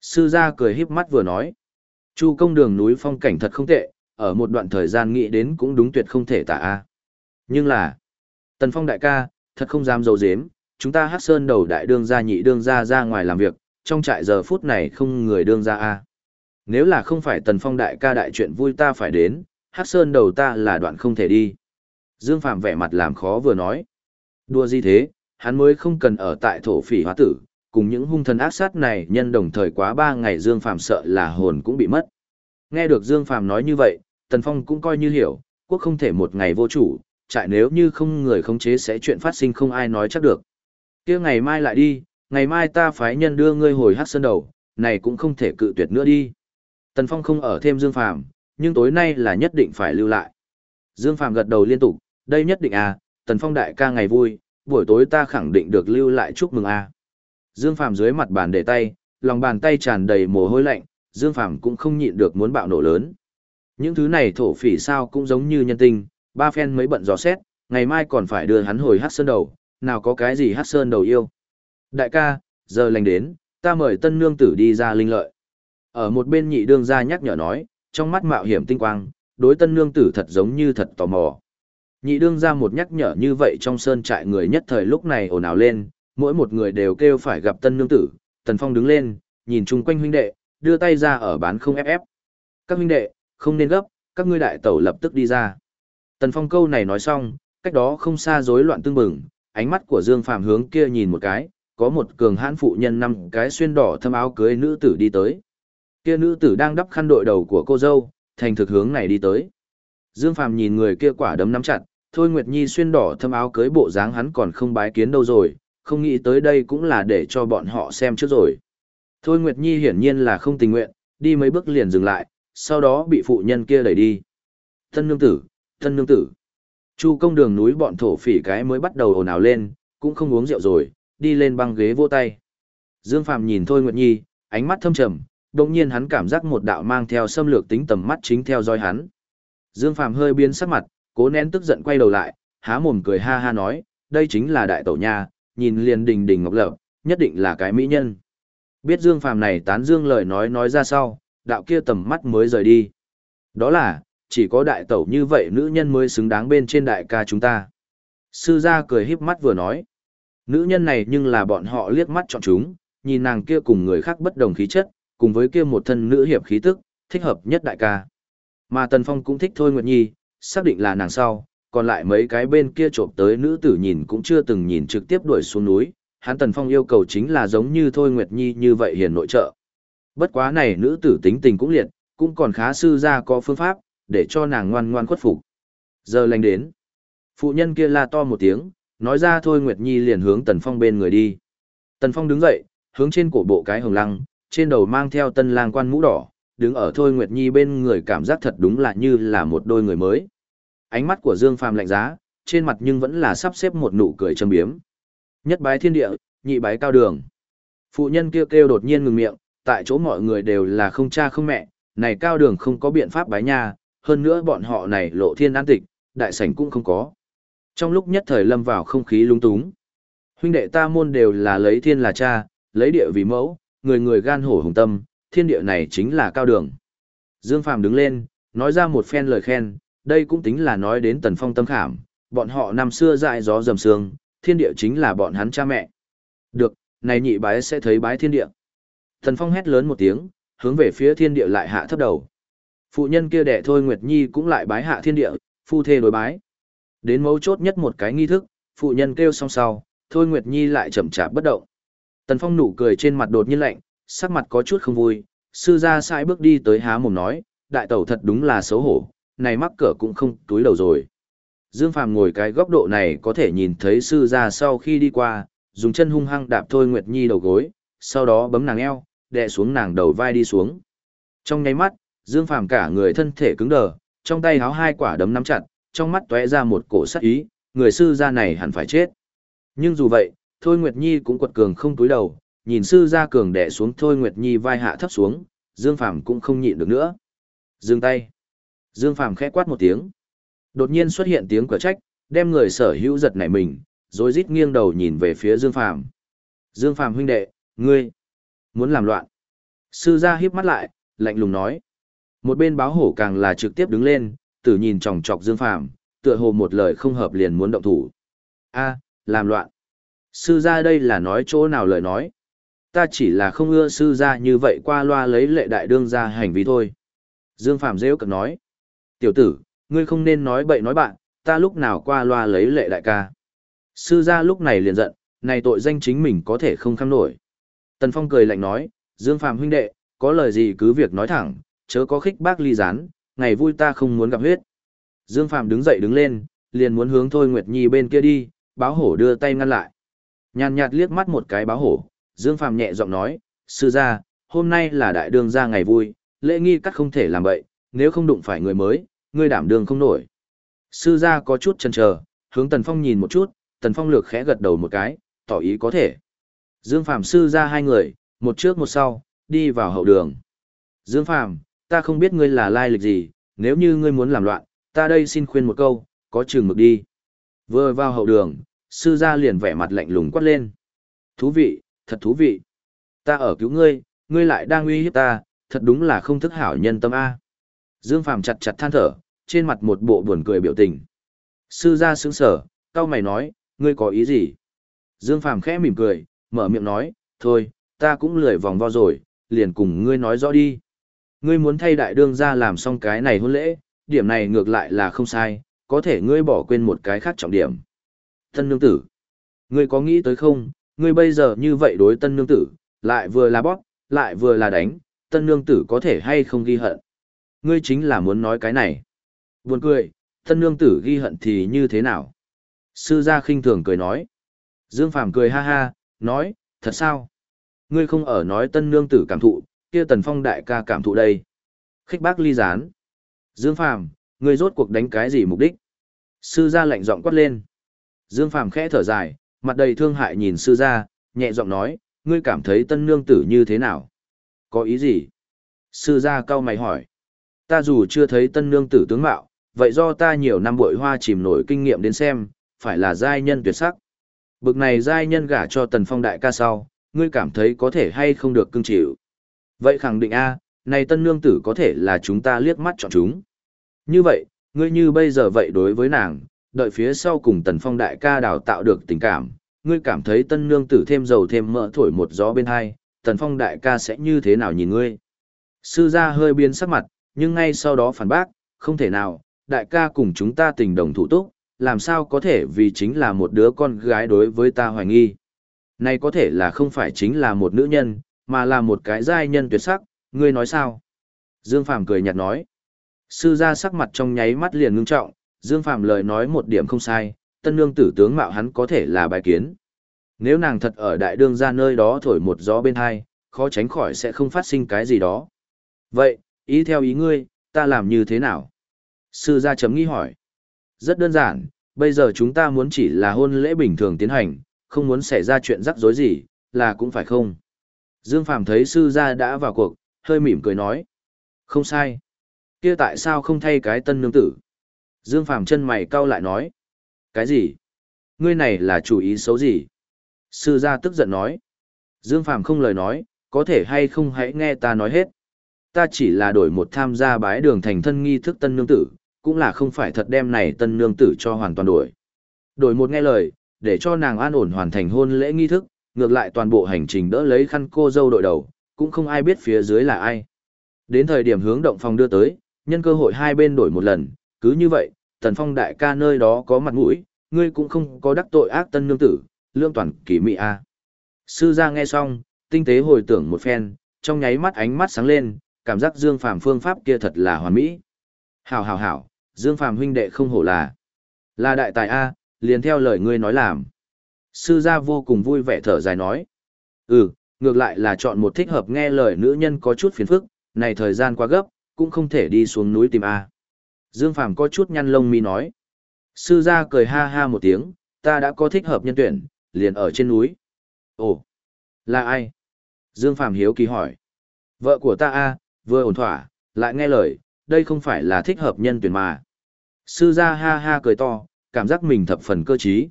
Sư gia cười híp mắt vừa nói, chu công đường núi phong cảnh thật không tệ, ở một đoạn thời gian nghĩ đến cũng đúng tuyệt không thể tả a. Nhưng là, Tần Phong đại ca, thật không dám dấu dếm, chúng ta hát sơn đầu đại đương gia nhị đương gia ra ngoài làm việc, trong trại giờ phút này không người đương gia a. Nếu là không phải Tần Phong đại ca đại chuyện vui ta phải đến, hát sơn đầu ta là đoạn không thể đi. Dương Phạm vẻ mặt làm khó vừa nói. Đùa gì thế, hắn mới không cần ở tại thổ phỉ hóa tử, cùng những hung thần ác sát này nhân đồng thời quá ba ngày Dương Phạm sợ là hồn cũng bị mất. Nghe được Dương Phạm nói như vậy, Tần Phong cũng coi như hiểu, quốc không thể một ngày vô chủ, trại nếu như không người khống chế sẽ chuyện phát sinh không ai nói chắc được. kia ngày mai lại đi, ngày mai ta phái nhân đưa ngươi hồi hát sơn đầu, này cũng không thể cự tuyệt nữa đi. Tần Phong không ở thêm Dương Phạm, nhưng tối nay là nhất định phải lưu lại. Dương Phạm gật đầu liên tục, đây nhất định à, Tần Phong đại ca ngày vui, buổi tối ta khẳng định được lưu lại chúc mừng à. Dương Phạm dưới mặt bàn để tay, lòng bàn tay tràn đầy mồ hôi lạnh, Dương Phạm cũng không nhịn được muốn bạo nổ lớn. Những thứ này thổ phỉ sao cũng giống như nhân tinh, ba phen mới bận dò xét, ngày mai còn phải đưa hắn hồi hát sơn đầu, nào có cái gì hát sơn đầu yêu. Đại ca, giờ lành đến, ta mời tân nương tử đi ra linh lợi. Ở một bên nhị đương gia nhắc nhở nói, trong mắt mạo hiểm tinh quang, đối tân nương tử thật giống như thật tò mò. Nhị đương ra một nhắc nhở như vậy trong sơn trại người nhất thời lúc này ồn ào lên, mỗi một người đều kêu phải gặp tân nương tử, tần phong đứng lên, nhìn chung quanh huynh đệ, đưa tay ra ở bán không ép ép. Các huynh đệ, không nên gấp, các ngươi đại tẩu lập tức đi ra. Tần phong câu này nói xong, cách đó không xa rối loạn tương bừng, ánh mắt của Dương Phạm hướng kia nhìn một cái, có một cường hãn phụ nhân năm cái xuyên đỏ thâm áo cưới nữ tử đi tới. Kia nữ tử đang đắp khăn đội đầu của cô dâu, thành thực hướng này đi tới. Dương Phàm nhìn người kia quả đấm nắm chặt, Thôi Nguyệt Nhi xuyên đỏ thâm áo cưới bộ dáng hắn còn không bái kiến đâu rồi, không nghĩ tới đây cũng là để cho bọn họ xem trước rồi. Thôi Nguyệt Nhi hiển nhiên là không tình nguyện, đi mấy bước liền dừng lại, sau đó bị phụ nhân kia đẩy đi. Thân nương tử, thân nương tử. Chu công đường núi bọn thổ phỉ cái mới bắt đầu ồn ào lên, cũng không uống rượu rồi, đi lên băng ghế vô tay. Dương Phàm nhìn Thôi Nguyệt Nhi, ánh mắt thâm trầm, đồng nhiên hắn cảm giác một đạo mang theo xâm lược tính tầm mắt chính theo dõi hắn. Dương Phàm hơi biến sắc mặt, cố nén tức giận quay đầu lại, há mồm cười ha ha nói, đây chính là đại tổ nha, nhìn liền đình đình ngọc lập, nhất định là cái mỹ nhân. Biết Dương Phàm này tán dương lời nói nói ra sau, đạo kia tầm mắt mới rời đi. Đó là, chỉ có đại tẩu như vậy nữ nhân mới xứng đáng bên trên đại ca chúng ta. Sư gia cười híp mắt vừa nói, nữ nhân này nhưng là bọn họ liếc mắt chọn chúng, nhìn nàng kia cùng người khác bất đồng khí chất, cùng với kia một thân nữ hiệp khí tức, thích hợp nhất đại ca. Mà Tần Phong cũng thích Thôi Nguyệt Nhi, xác định là nàng sau, còn lại mấy cái bên kia trộm tới nữ tử nhìn cũng chưa từng nhìn trực tiếp đuổi xuống núi, hắn Tần Phong yêu cầu chính là giống như Thôi Nguyệt Nhi như vậy hiền nội trợ. Bất quá này nữ tử tính tình cũng liệt, cũng còn khá sư ra có phương pháp, để cho nàng ngoan ngoan khuất phục. Giờ lành đến. Phụ nhân kia la to một tiếng, nói ra Thôi Nguyệt Nhi liền hướng Tần Phong bên người đi. Tần Phong đứng dậy, hướng trên cổ bộ cái hồng lăng, trên đầu mang theo tân lang quan mũ đỏ, đứng ở Thôi Nguyệt Nhi bên người cảm giác thật đúng là như là một đôi người mới. Ánh mắt của Dương Phàm lạnh giá, trên mặt nhưng vẫn là sắp xếp một nụ cười châm biếm. Nhất bái thiên địa, nhị bái cao đường. Phụ nhân kêu kêu đột nhiên ngừng miệng, tại chỗ mọi người đều là không cha không mẹ, này cao đường không có biện pháp bái nha, hơn nữa bọn họ này lộ thiên an tịch, đại sảnh cũng không có. Trong lúc nhất thời lâm vào không khí lung túng. Huynh đệ ta môn đều là lấy thiên là cha, lấy địa vì mẫu, người người gan hổ hùng tâm, thiên địa này chính là cao đường. Dương Phàm đứng lên, nói ra một phen lời khen, đây cũng tính là nói đến tần phong tâm khảm, bọn họ năm xưa dại gió dầm sương, thiên địa chính là bọn hắn cha mẹ. Được, này nhị bái sẽ thấy bái thiên địa. Tần Phong hét lớn một tiếng, hướng về phía thiên địa lại hạ thấp đầu. Phụ nhân kia đẻ thôi Nguyệt Nhi cũng lại bái hạ thiên địa, phu thê đối bái. Đến mấu chốt nhất một cái nghi thức, phụ nhân kêu xong sau, thôi Nguyệt Nhi lại chậm chạp bất động. Tần Phong nụ cười trên mặt đột nhiên lạnh, sắc mặt có chút không vui, sư gia sai bước đi tới há mồm nói, đại tẩu thật đúng là xấu hổ, này mắc cỡ cũng không túi đầu rồi. Dương Phàm ngồi cái góc độ này có thể nhìn thấy sư gia sau khi đi qua, dùng chân hung hăng đạp thôi Nguyệt Nhi đầu gối, sau đó bấm nàng eo, đè xuống nàng đầu vai đi xuống. Trong nháy mắt, Dương Phàm cả người thân thể cứng đờ, trong tay háo hai quả đấm nắm chặt, trong mắt tóe ra một cổ sắc ý, người sư gia này hẳn phải chết. Nhưng dù vậy, Thôi Nguyệt Nhi cũng quật cường không túi đầu, nhìn sư gia cường đè xuống Thôi Nguyệt Nhi vai hạ thấp xuống, Dương Phàm cũng không nhịn được nữa. Dừng tay. Dương Phàm khẽ quát một tiếng. Đột nhiên xuất hiện tiếng cửa trách, đem người sở hữu giật nảy mình, rồi rít nghiêng đầu nhìn về phía Dương Phàm. Dương Phàm huynh đệ, ngươi muốn làm loạn. Sư gia híp mắt lại, lạnh lùng nói. Một bên báo hổ càng là trực tiếp đứng lên, tử nhìn chòng chọc Dương Phàm, tựa hồ một lời không hợp liền muốn động thủ. A, làm loạn. Sư gia đây là nói chỗ nào lời nói. Ta chỉ là không ưa sư gia như vậy qua loa lấy lệ đại đương ra hành vi thôi. Dương Phạm dễ cực nói. Tiểu tử, ngươi không nên nói bậy nói bạn, ta lúc nào qua loa lấy lệ đại ca. Sư gia lúc này liền giận, này tội danh chính mình có thể không kham nổi. Tần Phong cười lạnh nói, Dương Phạm huynh đệ, có lời gì cứ việc nói thẳng, chớ có khích bác ly gián, ngày vui ta không muốn gặp huyết. Dương Phạm đứng dậy đứng lên, liền muốn hướng Thôi Nguyệt Nhi bên kia đi, báo hổ đưa tay ngăn lại. Nhàn nhạt liếc mắt một cái báo hổ, Dương Phàm nhẹ giọng nói, sư gia, hôm nay là đại đương gia ngày vui, lễ nghi cắt không thể làm vậy, nếu không đụng phải người mới, ngươi đảm đường không nổi. Sư gia có chút chần chờ, hướng Tần Phong nhìn một chút, Tần Phong lược khẽ gật đầu một cái, tỏ ý có thể. Dương Phàm sư gia hai người, một trước một sau, đi vào hậu đường. Dương Phàm, ta không biết ngươi là lai lịch gì, nếu như ngươi muốn làm loạn, ta đây xin khuyên một câu, có chừng mực đi. Vừa vào hậu đường, sư gia liền vẻ mặt lạnh lùng quát lên. Thú vị, thật thú vị. Ta ở cứu ngươi, ngươi lại đang uy hiếp ta, thật đúng là không thức hảo nhân tâm A. Dương Phàm chặt chặt than thở, trên mặt một bộ buồn cười biểu tình. Sư gia sững sở, cao mày nói, ngươi có ý gì? Dương Phàm khẽ mỉm cười, mở miệng nói, thôi, ta cũng lười vòng vo rồi, liền cùng ngươi nói rõ đi. Ngươi muốn thay đại đương ra làm xong cái này hôn lễ, điểm này ngược lại là không sai, có thể ngươi bỏ quên một cái khác trọng điểm. thân nương tử. Ngươi có nghĩ tới không, ngươi bây giờ như vậy đối tân nương tử, lại vừa là bóp, lại vừa là đánh, tân nương tử có thể hay không ghi hận. Ngươi chính là muốn nói cái này. Buồn cười, tân nương tử ghi hận thì như thế nào? Sư gia khinh thường cười nói. Dương Phàm cười ha ha, nói, thật sao? Ngươi không ở nói tân nương tử cảm thụ, kia tần phong đại ca cảm thụ đây. Khích bác ly gián. Dương Phàm, ngươi rốt cuộc đánh cái gì mục đích? Sư gia lạnh giọng quát lên. Dương Phàm khẽ thở dài, mặt đầy thương hại nhìn sư gia, nhẹ giọng nói, ngươi cảm thấy tân nương tử như thế nào? Có ý gì? Sư gia cau mày hỏi. Ta dù chưa thấy tân nương tử tướng mạo, vậy do ta nhiều năm bội hoa chìm nổi kinh nghiệm đến xem, phải là giai nhân tuyệt sắc. Bực này giai nhân gả cho tần phong đại ca sau, ngươi cảm thấy có thể hay không được cưng chịu. Vậy khẳng định A, này tân nương tử có thể là chúng ta liếc mắt chọn chúng. Như vậy, ngươi như bây giờ vậy đối với nàng, đợi phía sau cùng tần phong đại ca đào tạo được tình cảm, ngươi cảm thấy tân nương tử thêm dầu thêm mỡ thổi một gió bên hai, tần phong đại ca sẽ như thế nào nhìn ngươi. Sư gia hơi biến sắc mặt, nhưng ngay sau đó phản bác, không thể nào, đại ca cùng chúng ta tình đồng thủ túc, làm sao có thể vì chính là một đứa con gái đối với ta hoài nghi. Này có thể là không phải chính là một nữ nhân, mà là một cái giai nhân tuyệt sắc, ngươi nói sao? Dương Phàm cười nhạt nói. Sư gia sắc mặt trong nháy mắt liền ngưng trọng, Dương Phạm lời nói một điểm không sai, tân nương tử tướng mạo hắn có thể là bài kiến. Nếu nàng thật ở đại đương ra nơi đó thổi một gió bên hai, khó tránh khỏi sẽ không phát sinh cái gì đó. Vậy, ý theo ý ngươi, ta làm như thế nào? Sư gia chấm nghi hỏi. Rất đơn giản, bây giờ chúng ta muốn chỉ là hôn lễ bình thường tiến hành, không muốn xảy ra chuyện rắc rối gì, là cũng phải không. Dương Phàm thấy sư gia đã vào cuộc, hơi mỉm cười nói. Không sai. kia tại sao không thay cái tân nương tử? Dương Phàm chân mày cau lại nói. Cái gì? Ngươi này là chủ ý xấu gì? Sư gia tức giận nói. Dương Phàm không lời nói, có thể hay không hãy nghe ta nói hết. Ta chỉ là đổi một tham gia bái đường thành thân nghi thức tân nương tử, cũng là không phải thật đem này tân nương tử cho hoàn toàn đổi. Đổi một nghe lời, để cho nàng an ổn hoàn thành hôn lễ nghi thức, ngược lại toàn bộ hành trình đỡ lấy khăn cô dâu đội đầu, cũng không ai biết phía dưới là ai. Đến thời điểm hướng động phòng đưa tới, nhân cơ hội hai bên đổi một lần, cứ như vậy, tần phong đại ca nơi đó có mặt mũi, ngươi cũng không có đắc tội ác tân nương tử, lương toàn kỳ mị a. Sư gia nghe xong, tinh tế hồi tưởng một phen, trong nháy mắt ánh mắt sáng lên, cảm giác Dương Phàm phương pháp kia thật là hoàn mỹ. Hảo hảo hảo, Dương Phàm huynh đệ không hổ là. Là đại tài A, liền theo lời ngươi nói làm. Sư gia vô cùng vui vẻ thở dài nói. Ừ, ngược lại là chọn một thích hợp nghe lời nữ nhân có chút phiền phức, này thời gian quá gấp, cũng không thể đi xuống núi tìm A. Dương Phàm có chút nhăn lông mi nói. Sư gia cười ha ha một tiếng, ta đã có thích hợp nhân tuyển, liền ở trên núi. Ồ, là ai? Dương Phàm hiếu kỳ hỏi. Vợ của ta A, vừa ổn thỏa, lại nghe lời, đây không phải là thích hợp nhân tuyển mà. Sư gia ha ha cười to, cảm giác mình thập phần cơ trí.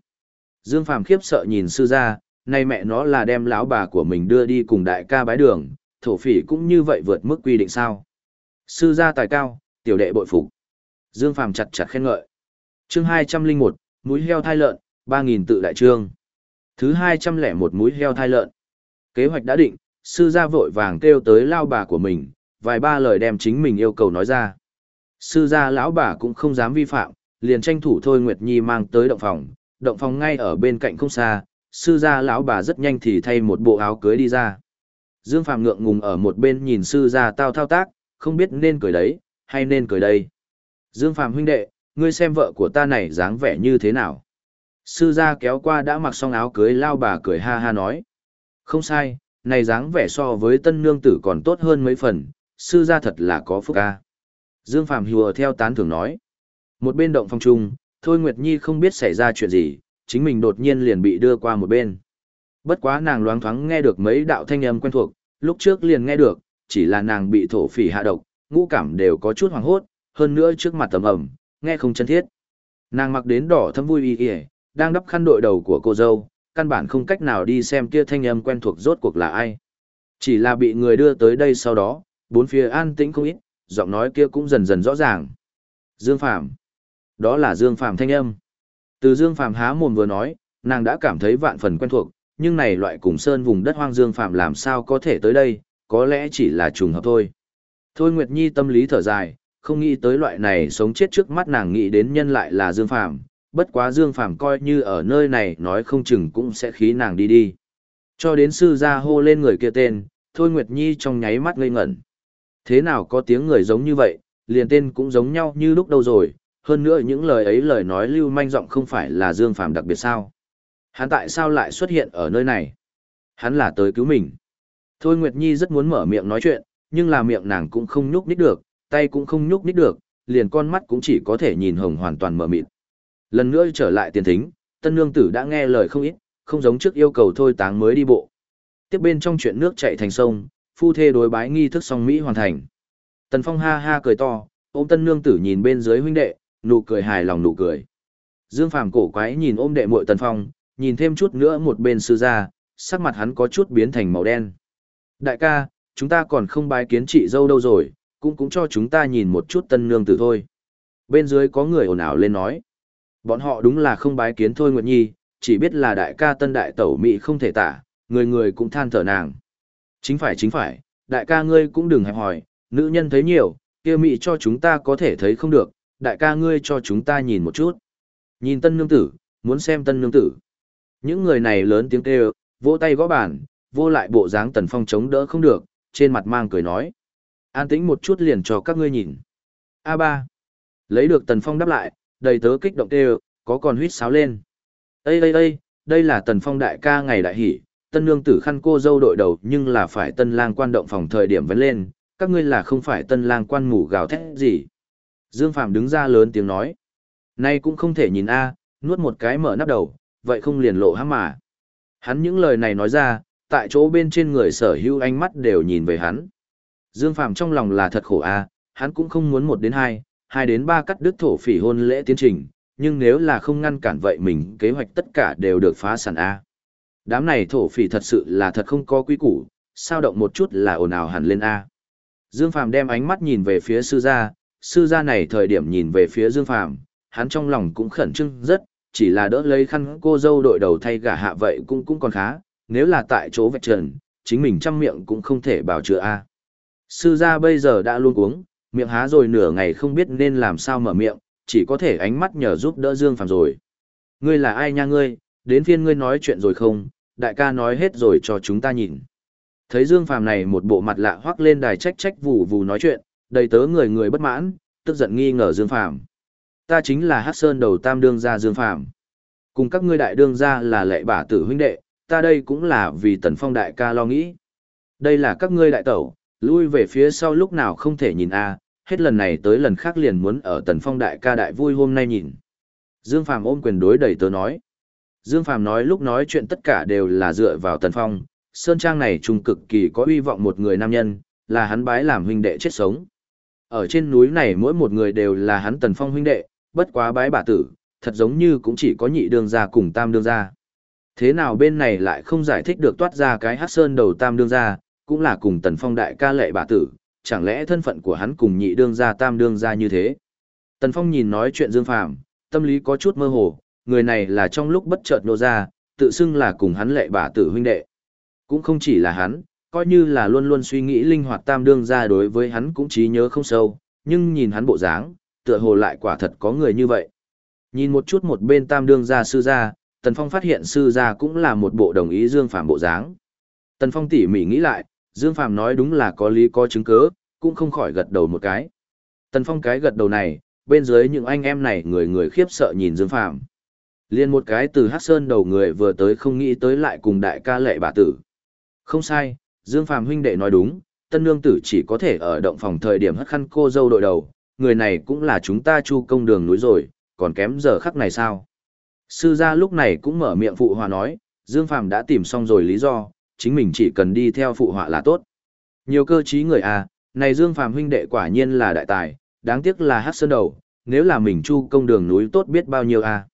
Dương Phàm khiếp sợ nhìn sư gia, nay mẹ nó là đem lão bà của mình đưa đi cùng đại ca bái đường, thổ phỉ cũng như vậy vượt mức quy định sao. Sư gia tài cao, tiểu đệ bội phục. Dương Phàm chặt chặt khen ngợi. Chương 201, mũi heo thai lợn, 3000 tự đại trương. Thứ 201 mũi heo thai lợn. Kế hoạch đã định, sư gia vội vàng kêu tới lao bà của mình, vài ba lời đem chính mình yêu cầu nói ra. Sư gia lão bà cũng không dám vi phạm, liền tranh thủ thôi Nguyệt Nhi mang tới động phòng, động phòng ngay ở bên cạnh không xa, sư gia lão bà rất nhanh thì thay một bộ áo cưới đi ra. Dương Phàm ngượng ngùng ở một bên nhìn sư gia tao thao tác, không biết nên cười đấy, hay nên cười đây. Dương Phạm huynh đệ, ngươi xem vợ của ta này dáng vẻ như thế nào. Sư gia kéo qua đã mặc xong áo cưới lao bà cười ha ha nói. Không sai, này dáng vẻ so với tân nương tử còn tốt hơn mấy phần, sư gia thật là có phúc ca. Dương Phạm hùa theo tán thưởng nói. Một bên động phong trung, Thôi Nguyệt Nhi không biết xảy ra chuyện gì, chính mình đột nhiên liền bị đưa qua một bên. Bất quá nàng loáng thoáng nghe được mấy đạo thanh âm quen thuộc, lúc trước liền nghe được, chỉ là nàng bị thổ phỉ hạ độc, ngũ cảm đều có chút hoảng hốt, hơn nữa trước mặt tầm ẩm, nghe không chân thiết. Nàng mặc đến đỏ thâm vui y y, đang đắp khăn đội đầu của cô dâu, căn bản không cách nào đi xem kia thanh âm quen thuộc rốt cuộc là ai. Chỉ là bị người đưa tới đây sau đó, bốn phía an tĩnh không ít, giọng nói kia cũng dần dần rõ ràng. Dương Phạm. Đó là Dương Phạm thanh âm. Từ Dương Phạm há mồm vừa nói, nàng đã cảm thấy vạn phần quen thuộc, nhưng này loại cùng sơn vùng đất hoang Dương Phạm làm sao có thể tới đây, có lẽ chỉ là trùng hợp thôi. Thôi Nguyệt Nhi tâm lý thở dài, không nghĩ tới loại này sống chết trước mắt nàng nghĩ đến nhân lại là Dương phàm, bất quá Dương phàm coi như ở nơi này nói không chừng cũng sẽ khí nàng đi đi. Cho đến sư gia hô lên người kia tên, Thôi Nguyệt Nhi trong nháy mắt ngây ngẩn. Thế nào có tiếng người giống như vậy, liền tên cũng giống nhau như lúc đâu rồi, hơn nữa những lời ấy lời nói lưu manh giọng không phải là Dương Phàm đặc biệt sao. Hắn tại sao lại xuất hiện ở nơi này? Hắn là tới cứu mình. Thôi Nguyệt Nhi rất muốn mở miệng nói chuyện, nhưng là miệng nàng cũng không nhúc nhích được, tay cũng không nhúc nhích được, liền con mắt cũng chỉ có thể nhìn hồng hoàn toàn mở mịt. Lần nữa trở lại tiền thính, tân nương tử đã nghe lời không ít, không giống trước yêu cầu thôi táng mới đi bộ. Tiếp bên trong chuyện nước chạy thành sông, phu thê đối bái nghi thức song Mỹ hoàn thành. Tần Phong ha ha cười to, ôm tân nương tử nhìn bên dưới huynh đệ, nụ cười hài lòng nụ cười. Dương Phàm cổ quái nhìn ôm đệ muội Tần Phong, nhìn thêm chút nữa một bên sư gia, sắc mặt hắn có chút biến thành màu đen. Đại ca, chúng ta còn không bái kiến chị dâu đâu rồi, cũng cũng cho chúng ta nhìn một chút tân nương tử thôi. Bên dưới có người ồn ào lên nói. Bọn họ đúng là không bái kiến thôi Nguyệt Nhi, chỉ biết là đại ca tân đại tẩu mỹ không thể tả, người người cũng than thở nàng. Chính phải chính phải, đại ca ngươi cũng đừng hẹp hỏi, nữ nhân thấy nhiều, kia mỹ cho chúng ta có thể thấy không được, đại ca ngươi cho chúng ta nhìn một chút. Nhìn tân nương tử, muốn xem tân nương tử. Những người này lớn tiếng kêu, vỗ tay gõ bàn, vô lại bộ dáng tần phong chống đỡ không được, trên mặt mang cười nói. An tĩnh một chút liền cho các ngươi nhìn. A3. Lấy được tần phong đáp lại, đầy tớ kích động tê có còn huýt sáo lên. Ây ây ây, đây là tần phong đại ca ngày đại hỷ, tân nương tử khăn cô dâu đội đầu nhưng là phải tân lang quan động phòng thời điểm vấn lên, các ngươi là không phải tân lang quan ngủ gào thét gì. Dương Phạm đứng ra lớn tiếng nói. Nay cũng không thể nhìn a, nuốt một cái mở nắp đầu, vậy không liền lộ hắm mà. Hắn những lời này nói ra, tại chỗ bên trên người sở hữu ánh mắt đều nhìn về hắn. Dương Phạm trong lòng là thật khổ a, hắn cũng không muốn một đến hai, hai đến ba cắt đứt thổ phỉ hôn lễ tiến trình, nhưng nếu là không ngăn cản vậy mình kế hoạch tất cả đều được phá sản a. Đám này thổ phỉ thật sự là thật không có quý củ, sao động một chút là ồn ào hẳn lên a. Dương Phạm đem ánh mắt nhìn về phía sư gia, sư gia này thời điểm nhìn về phía Dương Phàm, hắn trong lòng cũng khẩn trương rất, chỉ là đỡ lấy khăn cô dâu đội đầu thay gả hạ vậy cũng cũng còn khá, nếu là tại chỗ vạch trần, chính mình trăm miệng cũng không thể bảo chữa a. Sư gia bây giờ đã luôn uống, miệng há rồi nửa ngày không biết nên làm sao mở miệng, chỉ có thể ánh mắt nhờ giúp đỡ Dương Phàm rồi. Ngươi là ai nha ngươi, đến phiên ngươi nói chuyện rồi không, đại ca nói hết rồi cho chúng ta nhìn. Thấy Dương Phàm này một bộ mặt lạ hoắc lên đài trách trách vù vù nói chuyện, đầy tớ người người bất mãn, tức giận nghi ngờ Dương Phàm. Ta chính là Hắc Sơn đầu tam đương gia Dương Phàm. Cùng các ngươi đại đương gia là lệ bả tử huynh đệ, ta đây cũng là vì Tần Phong đại ca lo nghĩ. Đây là các ngươi đại tẩu, lui về phía sau lúc nào không thể nhìn a, hết lần này tới lần khác liền muốn ở Tần Phong đại ca đại vui hôm nay nhìn. Dương Phàm ôm quyền đối đầy tớ nói. Dương Phàm nói lúc nói chuyện tất cả đều là dựa vào Tần Phong, Sơn Trang này trùng cực kỳ có uy vọng một người nam nhân, là hắn bái làm huynh đệ chết sống. Ở trên núi này mỗi một người đều là hắn Tần Phong huynh đệ, bất quá bái bà tử, thật giống như cũng chỉ có nhị đương gia cùng tam đương gia. Thế nào bên này lại không giải thích được toát ra cái hát sơn đầu tam đương gia, cũng là cùng Tần Phong đại ca lệ bà tử, chẳng lẽ thân phận của hắn cùng nhị đương gia tam đương gia như thế. Tần Phong nhìn nói chuyện Dương Phàm tâm lý có chút mơ hồ, người này là trong lúc bất chợt nô ra, tự xưng là cùng hắn lệ bà tử huynh đệ. Cũng không chỉ là hắn, coi như là luôn luôn suy nghĩ linh hoạt tam đương gia đối với hắn cũng trí nhớ không sâu, nhưng nhìn hắn bộ dáng, tựa hồ lại quả thật có người như vậy. Nhìn một chút một bên tam đương gia sư gia, Tần Phong phát hiện sư gia cũng là một bộ đồng ý Dương Phàm bộ dáng. Tần Phong tỉ mỉ nghĩ lại, Dương Phạm nói đúng là có lý có chứng cứ, cũng không khỏi gật đầu một cái. Tần Phong cái gật đầu này, bên dưới những anh em này người người khiếp sợ nhìn Dương Phạm. Liên một cái từ Hắc Sơn đầu người vừa tới không nghĩ tới lại cùng đại ca lệ bà tử. Không sai, Dương Phạm huynh đệ nói đúng, tân nương tử chỉ có thể ở động phòng thời điểm hất khăn cô dâu đội đầu, người này cũng là chúng ta chu công đường núi rồi, còn kém giờ khắc này sao? Sư gia lúc này cũng mở miệng phụ hòa nói, Dương Phạm đã tìm xong rồi lý do, chính mình chỉ cần đi theo phụ họa là tốt. Nhiều cơ trí người à, này Dương Phạm huynh đệ quả nhiên là đại tài, đáng tiếc là hát sơn đầu, nếu là mình chu công đường núi tốt biết bao nhiêu à.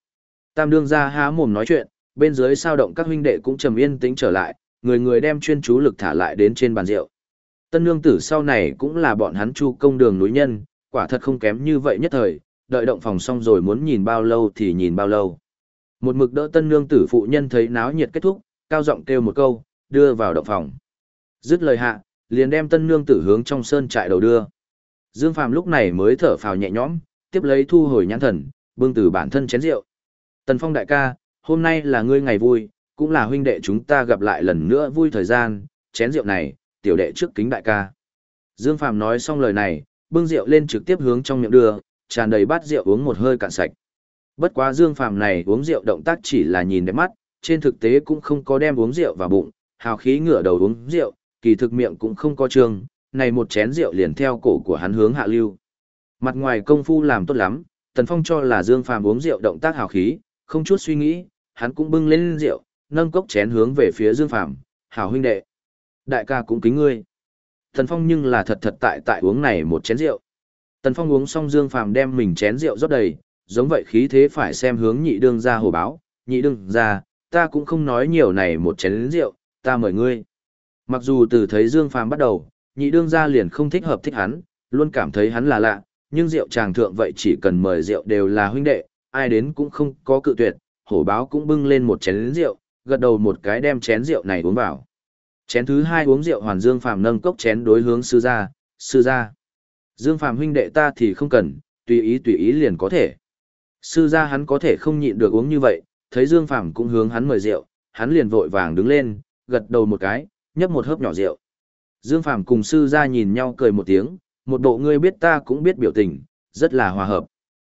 Tam đương ra há mồm nói chuyện, bên dưới sao động các huynh đệ cũng trầm yên tĩnh trở lại, người người đem chuyên chú lực thả lại đến trên bàn rượu. Tân nương tử sau này cũng là bọn hắn chu công đường núi nhân, quả thật không kém như vậy nhất thời, đợi động phòng xong rồi muốn nhìn bao lâu thì nhìn bao lâu. Một mực đỡ tân nương tử phụ nhân thấy náo nhiệt kết thúc, cao giọng kêu một câu, đưa vào động phòng. Dứt lời hạ, liền đem tân nương tử hướng trong sơn trại đầu đưa. Dương Phàm lúc này mới thở phào nhẹ nhõm, tiếp lấy thu hồi nhãn thần, bưng từ bản thân chén rượu. Tần Phong đại ca, hôm nay là ngươi ngày vui, cũng là huynh đệ chúng ta gặp lại lần nữa vui thời gian, chén rượu này, tiểu đệ trước kính đại ca. Dương Phàm nói xong lời này, bưng rượu lên trực tiếp hướng trong miệng đưa, tràn đầy bát rượu uống một hơi cạn sạch. Bất quá Dương Phàm này uống rượu động tác chỉ là nhìn đẹp mắt, trên thực tế cũng không có đem uống rượu vào bụng, hào khí ngửa đầu uống rượu, kỳ thực miệng cũng không có trường, này một chén rượu liền theo cổ của hắn hướng hạ lưu. Mặt ngoài công phu làm tốt lắm, Tần Phong cho là Dương Phàm uống rượu động tác hào khí, không chút suy nghĩ, hắn cũng bưng lên rượu, nâng cốc chén hướng về phía Dương Phàm, "Hảo huynh đệ, đại ca cũng kính ngươi." Tần Phong nhưng là thật thật tại tại uống này một chén rượu. Tần Phong uống xong Dương Phàm đem mình chén rượu rót đầy, giống vậy khí thế phải xem hướng nhị đương ra hồ báo, nhị đương ra, ta cũng không nói nhiều này một chén rượu, ta mời ngươi. Mặc dù từ thấy Dương Phàm bắt đầu, nhị đương gia liền không thích hợp thích hắn, luôn cảm thấy hắn là lạ, nhưng rượu chàng thượng vậy chỉ cần mời rượu đều là huynh đệ, ai đến cũng không có cự tuyệt, hổ báo cũng bưng lên một chén rượu, gật đầu một cái đem chén rượu này uống vào. Chén thứ hai uống rượu hoàn Dương Phàm nâng cốc chén đối hướng sư gia, sư gia. Dương Phàm huynh đệ ta thì không cần, tùy ý tùy ý liền có thể. Sư gia hắn có thể không nhịn được uống như vậy, thấy Dương Phàm cũng hướng hắn mời rượu, hắn liền vội vàng đứng lên, gật đầu một cái, nhấp một hớp nhỏ rượu. Dương Phàm cùng sư gia nhìn nhau cười một tiếng, một bộ ngươi biết ta cũng biết biểu tình, rất là hòa hợp.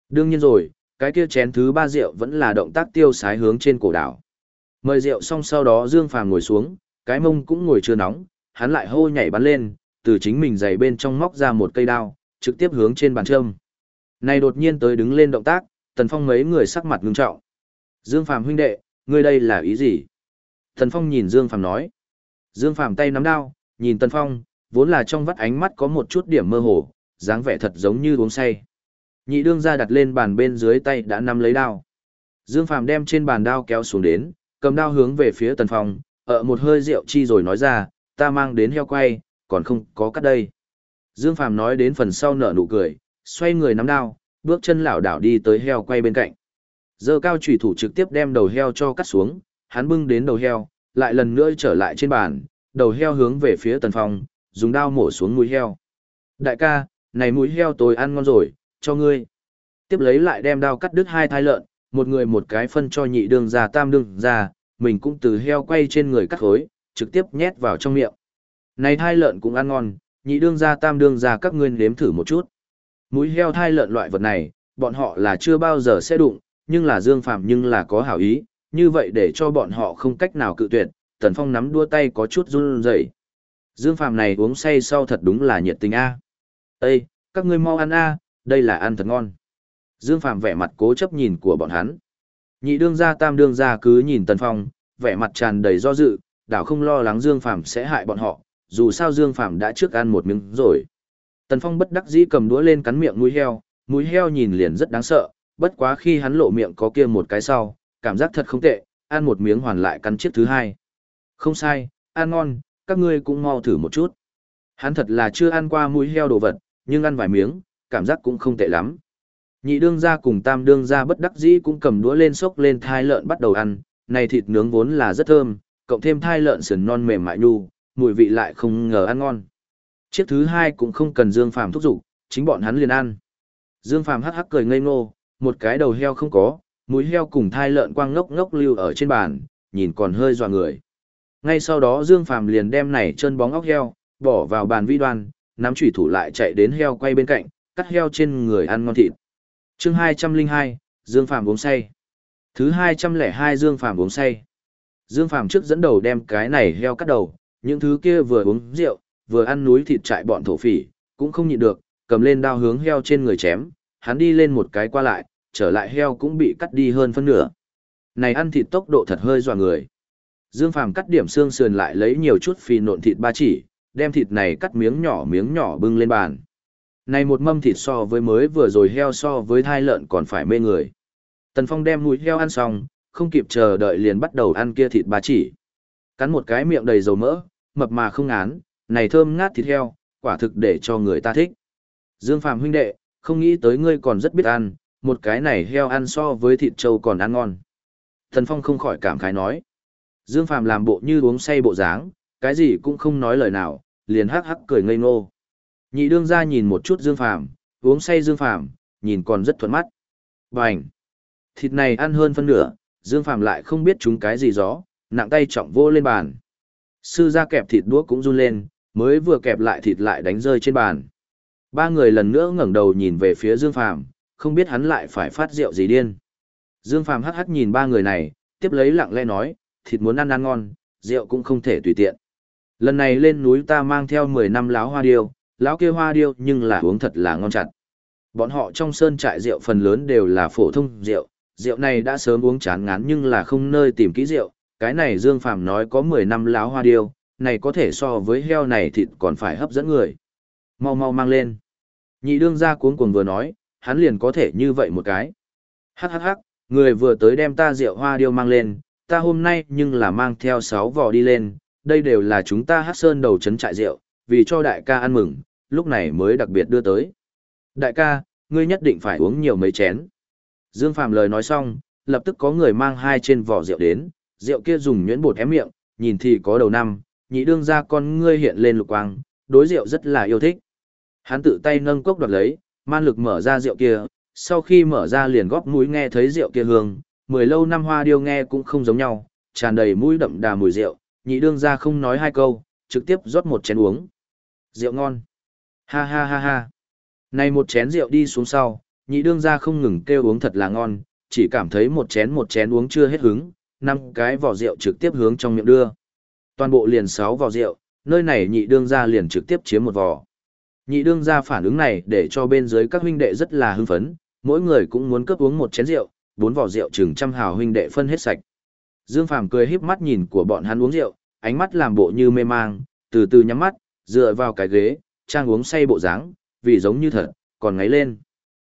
Đương nhiên rồi, cái kia chén thứ ba rượu vẫn là động tác tiêu sái hướng trên cổ đảo. Mời rượu xong sau đó Dương Phàm ngồi xuống, cái mông cũng ngồi chưa nóng, hắn lại hô nhảy bắn lên, từ chính mình giày bên trong móc ra một cây đao, trực tiếp hướng trên bàn châm. Này đột nhiên tới đứng lên động tác, Tần Phong mấy người sắc mặt ngưng trọng. Dương Phàm huynh đệ, ngươi đây là ý gì? Tần Phong nhìn Dương Phàm nói. Dương Phàm tay nắm đao, nhìn Tần Phong, vốn là trong vắt ánh mắt có một chút điểm mơ hồ, dáng vẻ thật giống như uống say. Nhị đương ra đặt lên bàn bên dưới tay đã nắm lấy đao. Dương Phàm đem trên bàn đao kéo xuống đến, cầm đao hướng về phía Tần Phong, ở một hơi rượu chi rồi nói ra, ta mang đến heo quay, còn không có cắt đây. Dương Phàm nói đến phần sau nở nụ cười, xoay người nắm đao, bước chân lảo đảo đi tới heo quay bên cạnh. Giờ cao chủy thủ trực tiếp đem đầu heo cho cắt xuống, hắn bưng đến đầu heo, lại lần nữa trở lại trên bàn, đầu heo hướng về phía Tần Phong, dùng dao mổ xuống mũi heo. Đại ca, này mũi heo tôi ăn ngon rồi, cho ngươi. Tiếp lấy lại đem dao cắt đứt hai thai lợn, một người một cái phân cho nhị đương ra tam đương ra, mình cũng từ heo quay trên người cắt khối, trực tiếp nhét vào trong miệng. Này thai lợn cũng ăn ngon, nhị đương ra tam đương ra các ngươi nếm thử một chút. Mũi heo thai lợn loại vật này, bọn họ là chưa bao giờ sẽ đụng, nhưng là Dương Phạm nhưng là có hảo ý, như vậy để cho bọn họ không cách nào cự tuyệt, Tần Phong nắm đua tay có chút run rẩy. Dương Phạm này uống say sau thật đúng là nhiệt tình a. Ê, các ngươi mau ăn a, đây là ăn thật ngon. Dương Phạm vẻ mặt cố chấp nhìn của bọn hắn. Nhị đương gia tam đương gia cứ nhìn Tần Phong, vẻ mặt tràn đầy do dự, đảo không lo lắng Dương Phạm sẽ hại bọn họ, dù sao Dương Phạm đã trước ăn một miếng rồi. Tần Phong bất đắc dĩ cầm đũa lên cắn miệng mũi heo, mũi heo nhìn liền rất đáng sợ, bất quá khi hắn lộ miệng có kia một cái sau, cảm giác thật không tệ, ăn một miếng hoàn lại cắn chiếc thứ hai. Không sai, ăn ngon, các ngươi cũng mau thử một chút. Hắn thật là chưa ăn qua mũi heo đồ vật, nhưng ăn vài miếng, cảm giác cũng không tệ lắm. Nhị đương gia cùng tam đương gia bất đắc dĩ cũng cầm đũa lên xốc lên thai lợn bắt đầu ăn, này thịt nướng vốn là rất thơm, cộng thêm thai lợn sườn non mềm mại nhu, mùi vị lại không ngờ ăn ngon. Chiếc thứ hai cũng không cần Dương Phàm thúc giục, chính bọn hắn liền ăn. Dương Phàm hắc hắc cười ngây ngô, một cái đầu heo không có, mũi heo cùng thai lợn quang ngốc ngốc lưu ở trên bàn, nhìn còn hơi dọa người. Ngay sau đó Dương Phàm liền đem này chân bóng óc heo, bỏ vào bàn vi đoan, nắm chủy thủ lại chạy đến heo quay bên cạnh, cắt heo trên người ăn ngon thịt. Chương 202, Dương Phàm uống say. Thứ 202 Dương Phàm uống say. Dương Phàm trước dẫn đầu đem cái này heo cắt đầu, những thứ kia vừa uống rượu, vừa ăn núi thịt trại bọn thổ phỉ, cũng không nhịn được, cầm lên đao hướng heo trên người chém, hắn đi lên một cái qua lại, trở lại heo cũng bị cắt đi hơn phân nửa. Này ăn thịt tốc độ thật hơi dọa người. Dương Phàm cắt điểm xương sườn lại lấy nhiều chút phi nộn thịt ba chỉ, đem thịt này cắt miếng nhỏ miếng nhỏ bưng lên bàn. Này một mâm thịt so với mới vừa rồi heo so với thai lợn còn phải mê người. Tần Phong đem mũi heo ăn xong, không kịp chờ đợi liền bắt đầu ăn kia thịt ba chỉ. Cắn một cái miệng đầy dầu mỡ, mập mà không ngán, này thơm ngát thịt heo, quả thực để cho người ta thích. Dương Phàm huynh đệ, không nghĩ tới ngươi còn rất biết ăn, một cái này heo ăn so với thịt trâu còn ăn ngon. Thần Phong không khỏi cảm khái nói. Dương Phàm làm bộ như uống say bộ dáng, cái gì cũng không nói lời nào, liền hắc hắc cười ngây ngô. Nhị đương ra nhìn một chút Dương Phàm, uống say Dương Phàm, nhìn còn rất thuận mắt. Bành! Thịt này ăn hơn phân nửa, Dương Phàm lại không biết chúng cái gì gió, nặng tay trọng vô lên bàn. Sư gia kẹp thịt đũa cũng run lên, mới vừa kẹp lại thịt lại đánh rơi trên bàn. Ba người lần nữa ngẩng đầu nhìn về phía Dương Phàm, không biết hắn lại phải phát rượu gì điên. Dương Phàm hắc hắc nhìn ba người này, tiếp lấy lặng lẽ nói, thịt muốn ăn ăn ngon, rượu cũng không thể tùy tiện. Lần này lên núi ta mang theo 10 năm láo hoa điêu, láo kia hoa điêu nhưng là uống thật là ngon chặt. Bọn họ trong sơn trại rượu phần lớn đều là phổ thông rượu, rượu này đã sớm uống chán ngán nhưng là không nơi tìm kỹ rượu, cái này Dương Phàm nói có 10 năm láo hoa điêu, này có thể so với heo này thịt còn phải hấp dẫn người. Mau mau mang lên. Nhị đương ra cuống cuồng vừa nói, hắn liền có thể như vậy một cái. Hắc hắc hắc, người vừa tới đem ta rượu hoa điêu mang lên, ta hôm nay nhưng là mang theo sáu vò đi lên, đây đều là chúng ta hát sơn đầu trấn trại rượu, vì cho đại ca ăn mừng, lúc này mới đặc biệt đưa tới. Đại ca, ngươi nhất định phải uống nhiều mấy chén. Dương Phạm lời nói xong, lập tức có người mang hai trên vỏ rượu đến, rượu kia dùng nhuyễn bột ém miệng, nhìn thì có đầu năm, nhị đương ra con ngươi hiện lên lục quang, đối rượu rất là yêu thích. Hắn tự tay nâng cốc đoạt lấy, man lực mở ra rượu kia, sau khi mở ra liền góp mũi nghe thấy rượu kia hương, mười lâu năm hoa điêu nghe cũng không giống nhau, tràn đầy mũi đậm đà mùi rượu, nhị đương ra không nói hai câu, trực tiếp rót một chén uống. Rượu ngon. Ha ha ha ha. Này một chén rượu đi xuống sau, nhị đương ra không ngừng kêu uống thật là ngon, chỉ cảm thấy một chén một chén uống chưa hết hứng, năm cái vỏ rượu trực tiếp hướng trong miệng đưa. Toàn bộ liền sáu vỏ rượu, nơi này nhị đương ra liền trực tiếp chiếm một vỏ. Nhị đương ra phản ứng này để cho bên dưới các huynh đệ rất là hưng phấn, mỗi người cũng muốn cướp uống một chén rượu, bốn vỏ rượu chừng trăm hào huynh đệ phân hết sạch. Dương Phàm cười híp mắt nhìn của bọn hắn uống rượu, ánh mắt làm bộ như mê mang, từ từ nhắm mắt, dựa vào cái ghế, trang uống say bộ dáng, vì giống như thật, còn ngáy lên.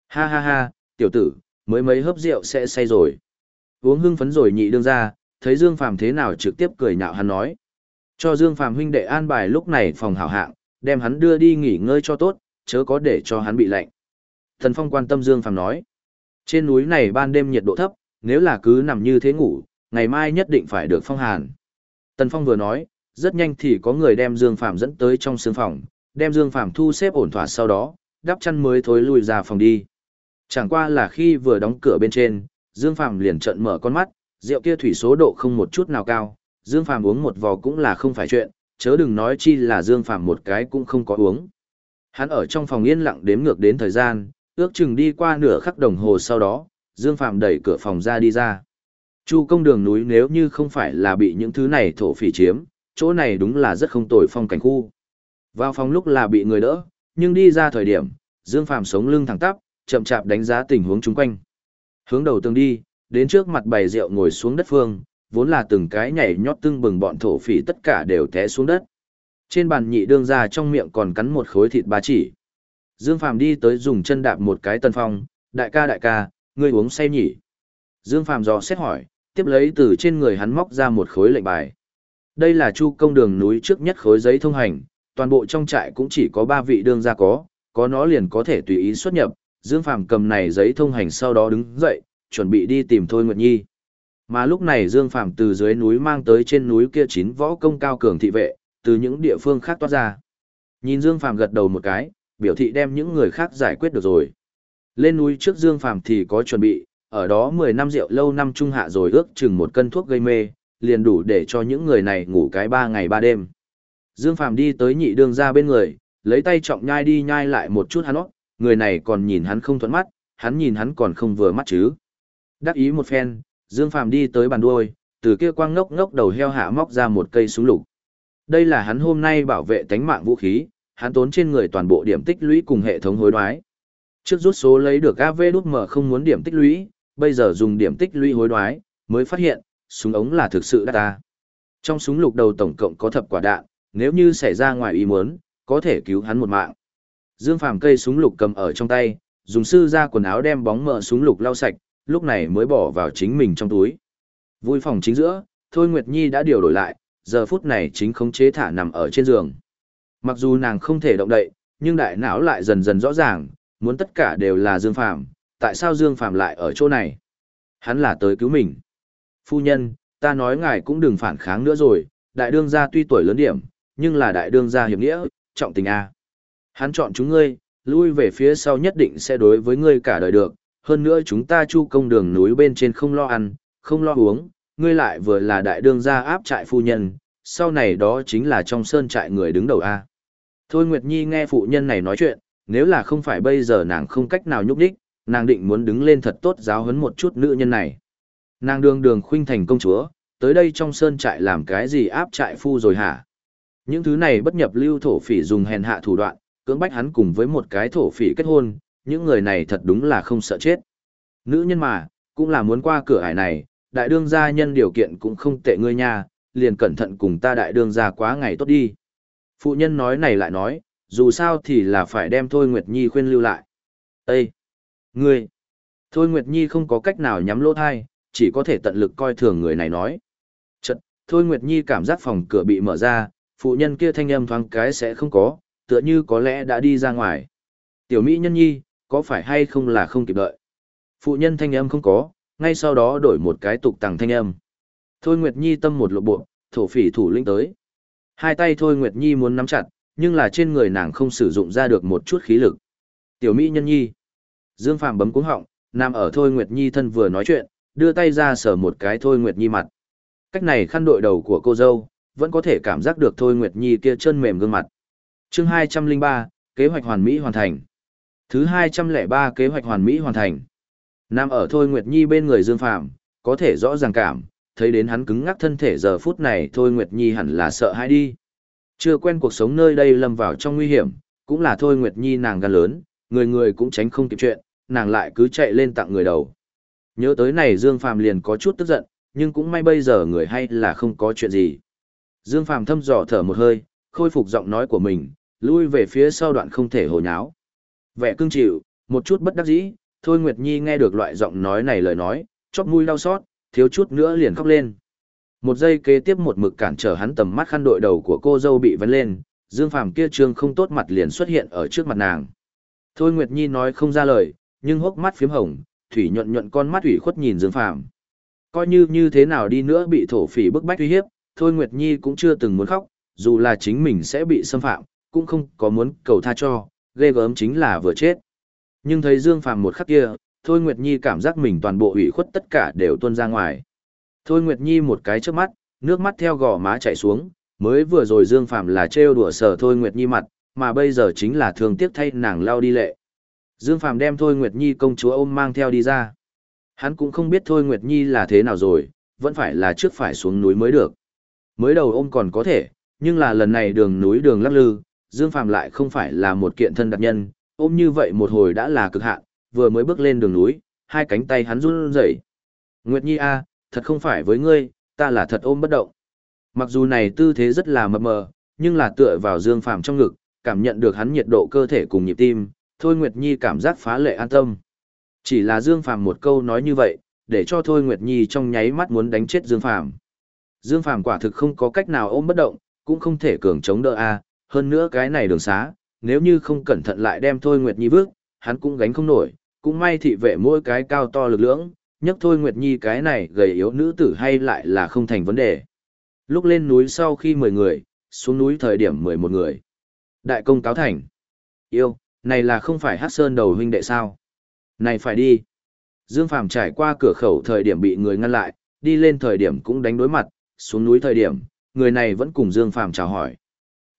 Ha ha ha, tiểu tử, mới mấy hớp rượu sẽ say rồi. Uống hưng phấn rồi nhị đương ra, thấy Dương Phàm thế nào trực tiếp cười nhạo hắn nói. Cho Dương Phàm huynh đệ an bài lúc này phòng hảo hạng, đem hắn đưa đi nghỉ ngơi cho tốt, chớ có để cho hắn bị lạnh. Thần Phong quan tâm Dương Phàm nói. Trên núi này ban đêm nhiệt độ thấp, nếu là cứ nằm như thế ngủ, ngày mai nhất định phải được phong hàn. Tần Phong vừa nói, rất nhanh thì có người đem Dương Phàm dẫn tới trong sương phòng, đem Dương Phàm thu xếp ổn thỏa sau đó, đắp chăn mới thối lui ra phòng đi. Chẳng qua là khi vừa đóng cửa bên trên, Dương Phàm liền trợn mở con mắt, rượu kia thủy số độ không một chút nào cao, Dương Phàm uống một vò cũng là không phải chuyện, chớ đừng nói chi là Dương Phàm một cái cũng không có uống. Hắn ở trong phòng yên lặng đếm ngược đến thời gian, ước chừng đi qua nửa khắc đồng hồ sau đó, Dương Phàm đẩy cửa phòng ra đi ra. Chu công đường núi nếu như không phải là bị những thứ này thổ phỉ chiếm, chỗ này đúng là rất không tồi phong cảnh khu. Vào phòng lúc là bị người đỡ, nhưng đi ra thời điểm, Dương Phàm sống lưng thẳng tắp, chậm chạp đánh giá tình huống chung quanh. Hướng đầu tường đi, đến trước mặt bày rượu ngồi xuống đất phương, vốn là từng cái nhảy nhót tưng bừng bọn thổ phỉ tất cả đều té xuống đất. Trên bàn nhị đương ra trong miệng còn cắn một khối thịt ba chỉ. Dương Phàm đi tới dùng chân đạp một cái tân phong, đại ca đại ca, ngươi uống say nhỉ. Dương Phàm dò xét hỏi, tiếp lấy từ trên người hắn móc ra một khối lệnh bài. Đây là chu công đường núi trước nhất khối giấy thông hành, toàn bộ trong trại cũng chỉ có ba vị đương gia có, có nó liền có thể tùy ý xuất nhập. Dương Phàm cầm này giấy thông hành sau đó đứng dậy, chuẩn bị đi tìm Thôi Nguyệt Nhi. Mà lúc này Dương Phạm từ dưới núi mang tới trên núi kia chín võ công cao cường thị vệ, từ những địa phương khác toát ra. Nhìn Dương Phạm gật đầu một cái, biểu thị đem những người khác giải quyết được rồi. Lên núi trước Dương Phạm thì có chuẩn bị, ở đó 10 năm rượu lâu năm trung hạ rồi ước chừng một cân thuốc gây mê, liền đủ để cho những người này ngủ cái 3 ngày 3 đêm. Dương Phạm đi tới nhị đường ra bên người, lấy tay trọng nhai đi nhai lại một chút hắn ốc, người này còn nhìn hắn không thuận mắt, hắn nhìn hắn còn không vừa mắt chứ. Đắc ý một phen, Dương Phàm đi tới bàn đuôi, từ kia quang ngốc ngốc đầu heo hạ móc ra một cây súng lục. Đây là hắn hôm nay bảo vệ tánh mạng vũ khí, hắn tốn trên người toàn bộ điểm tích lũy cùng hệ thống hối đoái. Trước rút số lấy được AV đút mở không muốn điểm tích lũy, bây giờ dùng điểm tích lũy hối đoái, mới phát hiện, súng ống là thực sự đắt ta. Trong súng lục đầu tổng cộng có thập quả đạn, nếu như xảy ra ngoài ý muốn, có thể cứu hắn một mạng. Dương Phàm cây súng lục cầm ở trong tay, dùng sư ra quần áo đem bóng mờ súng lục lau sạch, lúc này mới bỏ vào chính mình trong túi. Vui phòng chính giữa, Thôi Nguyệt Nhi đã điều đổi lại, giờ phút này chính khống chế thả nằm ở trên giường. Mặc dù nàng không thể động đậy, nhưng đại não lại dần dần rõ ràng, muốn tất cả đều là Dương Phàm, tại sao Dương Phàm lại ở chỗ này? Hắn là tới cứu mình. Phu nhân, ta nói ngài cũng đừng phản kháng nữa rồi, đại đương gia tuy tuổi lớn điểm, nhưng là đại đương gia hiệp nghĩa, trọng tình a. Hắn chọn chúng ngươi, lui về phía sau nhất định sẽ đối với ngươi cả đời được, hơn nữa chúng ta chu công đường núi bên trên không lo ăn, không lo uống, ngươi lại vừa là đại đương gia áp trại phu nhân, sau này đó chính là trong sơn trại người đứng đầu a. Thôi Nguyệt Nhi nghe phụ nhân này nói chuyện, nếu là không phải bây giờ nàng không cách nào nhúc đích, nàng định muốn đứng lên thật tốt giáo huấn một chút nữ nhân này. Nàng đường đường khuynh thành công chúa, tới đây trong sơn trại làm cái gì áp trại phu rồi hả? Những thứ này bất nhập lưu thổ phỉ dùng hèn hạ thủ đoạn, cưỡng bách hắn cùng với một cái thổ phỉ kết hôn, những người này thật đúng là không sợ chết. Nữ nhân mà, cũng là muốn qua cửa ải này, đại đương gia nhân điều kiện cũng không tệ ngươi nha, liền cẩn thận cùng ta đại đương gia quá ngày tốt đi. Phụ nhân nói này lại nói, dù sao thì là phải đem Thôi Nguyệt Nhi khuyên lưu lại. Ê! Ngươi! Thôi Nguyệt Nhi không có cách nào nhắm lỗ thai, chỉ có thể tận lực coi thường người này nói. Chật, Thôi Nguyệt Nhi cảm giác phòng cửa bị mở ra, phụ nhân kia thanh âm thoáng cái sẽ không có, tựa như có lẽ đã đi ra ngoài. Tiểu Mỹ nhân nhi, có phải hay không là không kịp đợi? Phụ nhân thanh âm không có, ngay sau đó đổi một cái tục tằng thanh âm. Thôi Nguyệt Nhi tâm một lộ bộ, thổ phỉ thủ lĩnh tới. Hai tay Thôi Nguyệt Nhi muốn nắm chặt, nhưng là trên người nàng không sử dụng ra được một chút khí lực. Tiểu Mỹ nhân nhi. Dương Phàm bấm cuống họng, nằm ở Thôi Nguyệt Nhi thân vừa nói chuyện, đưa tay ra sờ một cái Thôi Nguyệt Nhi mặt. Cách này khăn đội đầu của cô dâu, vẫn có thể cảm giác được Thôi Nguyệt Nhi kia chân mềm gương mặt. Chương 203, kế hoạch hoàn mỹ hoàn thành. Thứ 203 kế hoạch hoàn mỹ hoàn thành. Nam ở Thôi Nguyệt Nhi bên người Dương Phàm, có thể rõ ràng cảm, thấy đến hắn cứng ngắc thân thể giờ phút này Thôi Nguyệt Nhi hẳn là sợ hãi đi. Chưa quen cuộc sống nơi đây lâm vào trong nguy hiểm, cũng là Thôi Nguyệt Nhi nàng gan lớn, người người cũng tránh không kịp chuyện, nàng lại cứ chạy lên tặng người đầu. Nhớ tới này Dương Phàm liền có chút tức giận, nhưng cũng may bây giờ người hay là không có chuyện gì. Dương Phàm thâm dò thở một hơi, khôi phục giọng nói của mình, lui về phía sau đoạn không thể hồ nháo. Vẻ cương chịu, một chút bất đắc dĩ, Thôi Nguyệt Nhi nghe được loại giọng nói này lời nói, chóp mũi đau xót, thiếu chút nữa liền khóc lên. Một giây kế tiếp một mực cản trở hắn tầm mắt khăn đội đầu của cô dâu bị vấn lên, Dương Phàm kia trương không tốt mặt liền xuất hiện ở trước mặt nàng. Thôi Nguyệt Nhi nói không ra lời, nhưng hốc mắt phím hồng, thủy nhuận nhuận con mắt ủy khuất nhìn Dương Phàm. Coi như như thế nào đi nữa bị thổ phỉ bức bách uy hiếp, Thôi Nguyệt Nhi cũng chưa từng muốn khóc, dù là chính mình sẽ bị xâm phạm, cũng không có muốn cầu tha cho, ghê gớm chính là vừa chết. Nhưng thấy Dương Phàm một khắc kia, Thôi Nguyệt Nhi cảm giác mình toàn bộ ủy khuất tất cả đều tuôn ra ngoài. Thôi Nguyệt Nhi một cái trước mắt, nước mắt theo gò má chảy xuống, mới vừa rồi Dương Phàm là trêu đùa sở Thôi Nguyệt Nhi mặt, mà bây giờ chính là thương tiếc thay nàng lao đi lệ. Dương Phàm đem Thôi Nguyệt Nhi công chúa ôm mang theo đi ra. Hắn cũng không biết Thôi Nguyệt Nhi là thế nào rồi, vẫn phải là trước phải xuống núi mới được. Mới đầu ôm còn có thể, nhưng là lần này đường núi đường lắc lư, Dương Phàm lại không phải là một kiện thân đặc nhân, ôm như vậy một hồi đã là cực hạn, vừa mới bước lên đường núi, hai cánh tay hắn run rẩy. Nguyệt Nhi a, thật không phải với ngươi, ta là thật ôm bất động. Mặc dù này tư thế rất là mập mờ, nhưng là tựa vào Dương Phàm trong ngực, cảm nhận được hắn nhiệt độ cơ thể cùng nhịp tim, Thôi Nguyệt Nhi cảm giác phá lệ an tâm. Chỉ là Dương Phàm một câu nói như vậy, để cho Thôi Nguyệt Nhi trong nháy mắt muốn đánh chết Dương Phàm. Dương Phàm quả thực không có cách nào ôm bất động, cũng không thể cường chống đỡ a, hơn nữa cái này đường xá, nếu như không cẩn thận lại đem Thôi Nguyệt Nhi vước, hắn cũng gánh không nổi, cũng may thị vệ mỗi cái cao to lực lưỡng, nhấc Thôi Nguyệt Nhi cái này gầy yếu nữ tử hay lại là không thành vấn đề. Lúc lên núi sau khi 10 người, xuống núi thời điểm 11 người. Đại công cáo thành. Yêu, này là không phải hát sơn đầu huynh đệ sao? Này phải đi. Dương Phàm trải qua cửa khẩu thời điểm bị người ngăn lại, đi lên thời điểm cũng đánh đối mặt, xuống núi thời điểm, người này vẫn cùng Dương Phàm chào hỏi.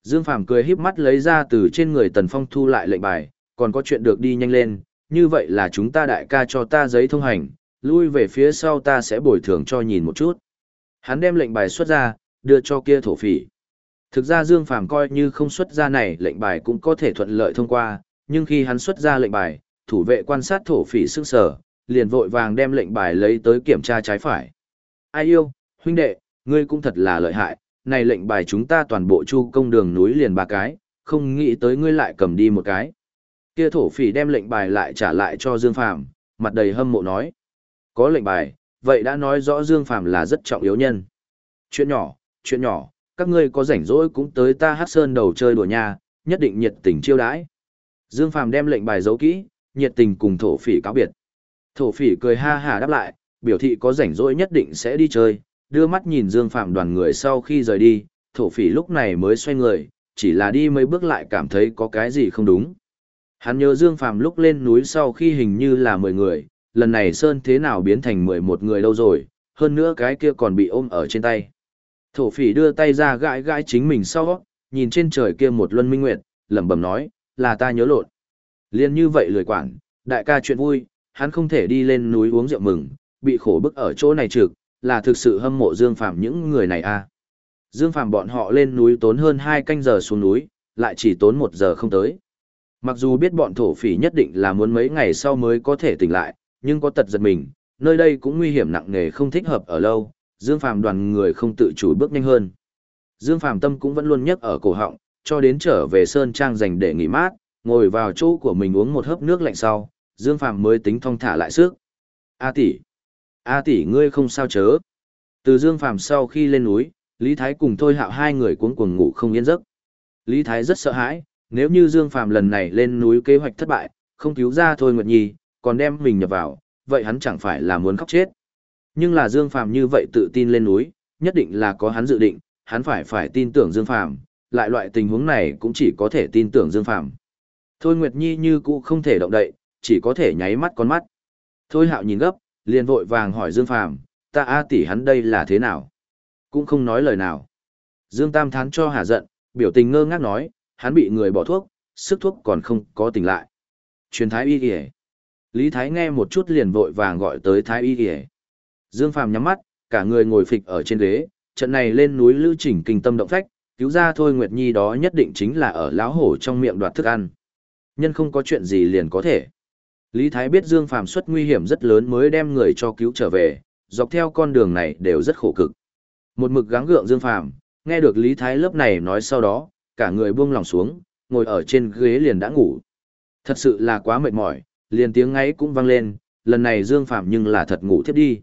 Dương Phàm cười híp mắt lấy ra từ trên người Tần Phong thu lại lệnh bài, còn có chuyện được đi nhanh lên, như vậy là chúng ta đại ca cho ta giấy thông hành, lui về phía sau ta sẽ bồi thường cho nhìn một chút. Hắn đem lệnh bài xuất ra, đưa cho kia thổ phỉ. Thực ra Dương Phàm coi như không xuất ra này lệnh bài cũng có thể thuận lợi thông qua, nhưng khi hắn xuất ra lệnh bài, thủ vệ quan sát thổ phỉ sức sở, liền vội vàng đem lệnh bài lấy tới kiểm tra trái phải. Ai yêu, huynh đệ, ngươi cũng thật là lợi hại, này lệnh bài chúng ta toàn bộ chu công đường núi liền ba cái, không nghĩ tới ngươi lại cầm đi một cái. Kia thổ phỉ đem lệnh bài lại trả lại cho Dương Phàm, mặt đầy hâm mộ nói. Có lệnh bài, vậy đã nói rõ Dương Phàm là rất trọng yếu nhân. Chuyện nhỏ, chuyện nhỏ, các ngươi có rảnh rỗi cũng tới ta hát sơn đầu chơi đùa nha, nhất định nhiệt tình chiêu đãi. Dương Phàm đem lệnh bài giấu kỹ, nhiệt tình cùng thổ phỉ cáo biệt. Thổ phỉ cười ha hả đáp lại, biểu thị có rảnh rỗi nhất định sẽ đi chơi, đưa mắt nhìn Dương Phạm đoàn người sau khi rời đi, thổ phỉ lúc này mới xoay người, chỉ là đi mấy bước lại cảm thấy có cái gì không đúng. Hắn nhớ Dương Phạm lúc lên núi sau khi hình như là 10 người, lần này Sơn thế nào biến thành 11 người đâu rồi, hơn nữa cái kia còn bị ôm ở trên tay. Thổ phỉ đưa tay ra gãi gãi chính mình sau, nhìn trên trời kia một luân minh nguyệt, lẩm bẩm nói, là ta nhớ lộn. Liên như vậy lười quản, đại ca chuyện vui, hắn không thể đi lên núi uống rượu mừng, bị khổ bức ở chỗ này trực, là thực sự hâm mộ Dương Phàm những người này a. À. Dương Phàm bọn họ lên núi tốn hơn 2 canh giờ xuống núi, lại chỉ tốn 1 giờ không tới. Mặc dù biết bọn thổ phỉ nhất định là muốn mấy ngày sau mới có thể tỉnh lại, nhưng có tật giật mình, nơi đây cũng nguy hiểm nặng nề không thích hợp ở lâu, Dương Phàm đoàn người không tự chủ bước nhanh hơn. Dương Phàm tâm cũng vẫn luôn nhấc ở cổ họng, cho đến trở về sơn trang dành để nghỉ mát, ngồi vào chỗ của mình uống một hớp nước lạnh sau, Dương Phàm mới tính thong thả lại sức. A tỷ, A tỷ ngươi không sao chớ. Từ Dương Phàm sau khi lên núi, Lý Thái cùng Thôi Hạo hai người cuống cuồng ngủ không yên giấc. Lý Thái rất sợ hãi, nếu như Dương Phàm lần này lên núi kế hoạch thất bại, không cứu ra Thôi Nguyệt Nhi, còn đem mình nhập vào, vậy hắn chẳng phải là muốn khóc chết. Nhưng là Dương Phàm như vậy tự tin lên núi, nhất định là có hắn dự định, hắn phải phải tin tưởng Dương Phàm, lại loại tình huống này cũng chỉ có thể tin tưởng Dương Phàm. Thôi Nguyệt Nhi như cũ không thể động đậy, chỉ có thể nháy mắt con mắt. Thôi Hạo nhìn gấp, liền vội vàng hỏi Dương Phàm, ta A tỷ hắn đây là thế nào? Cũng không nói lời nào. Dương Tam thán cho hà giận, biểu tình ngơ ngác nói, hắn bị người bỏ thuốc, sức thuốc còn không có tỉnh lại. Truyền thái y kìa. Lý Thái nghe một chút liền vội vàng gọi tới thái y kìa. Dương Phàm nhắm mắt, cả người ngồi phịch ở trên ghế, trận này lên núi lưu chỉnh kinh tâm động phách, cứu ra thôi Nguyệt Nhi đó nhất định chính là ở lão hổ trong miệng đoạt thức ăn. Nhân không có chuyện gì liền có thể. Lý Thái biết Dương Phàm xuất nguy hiểm rất lớn mới đem người cho cứu trở về, dọc theo con đường này đều rất khổ cực. Một mực gắng gượng Dương Phàm, nghe được Lý Thái lớp này nói sau đó, cả người buông lòng xuống, ngồi ở trên ghế liền đã ngủ. Thật sự là quá mệt mỏi, liền tiếng ngáy cũng vang lên, lần này Dương Phàm nhưng là thật ngủ thiếp đi.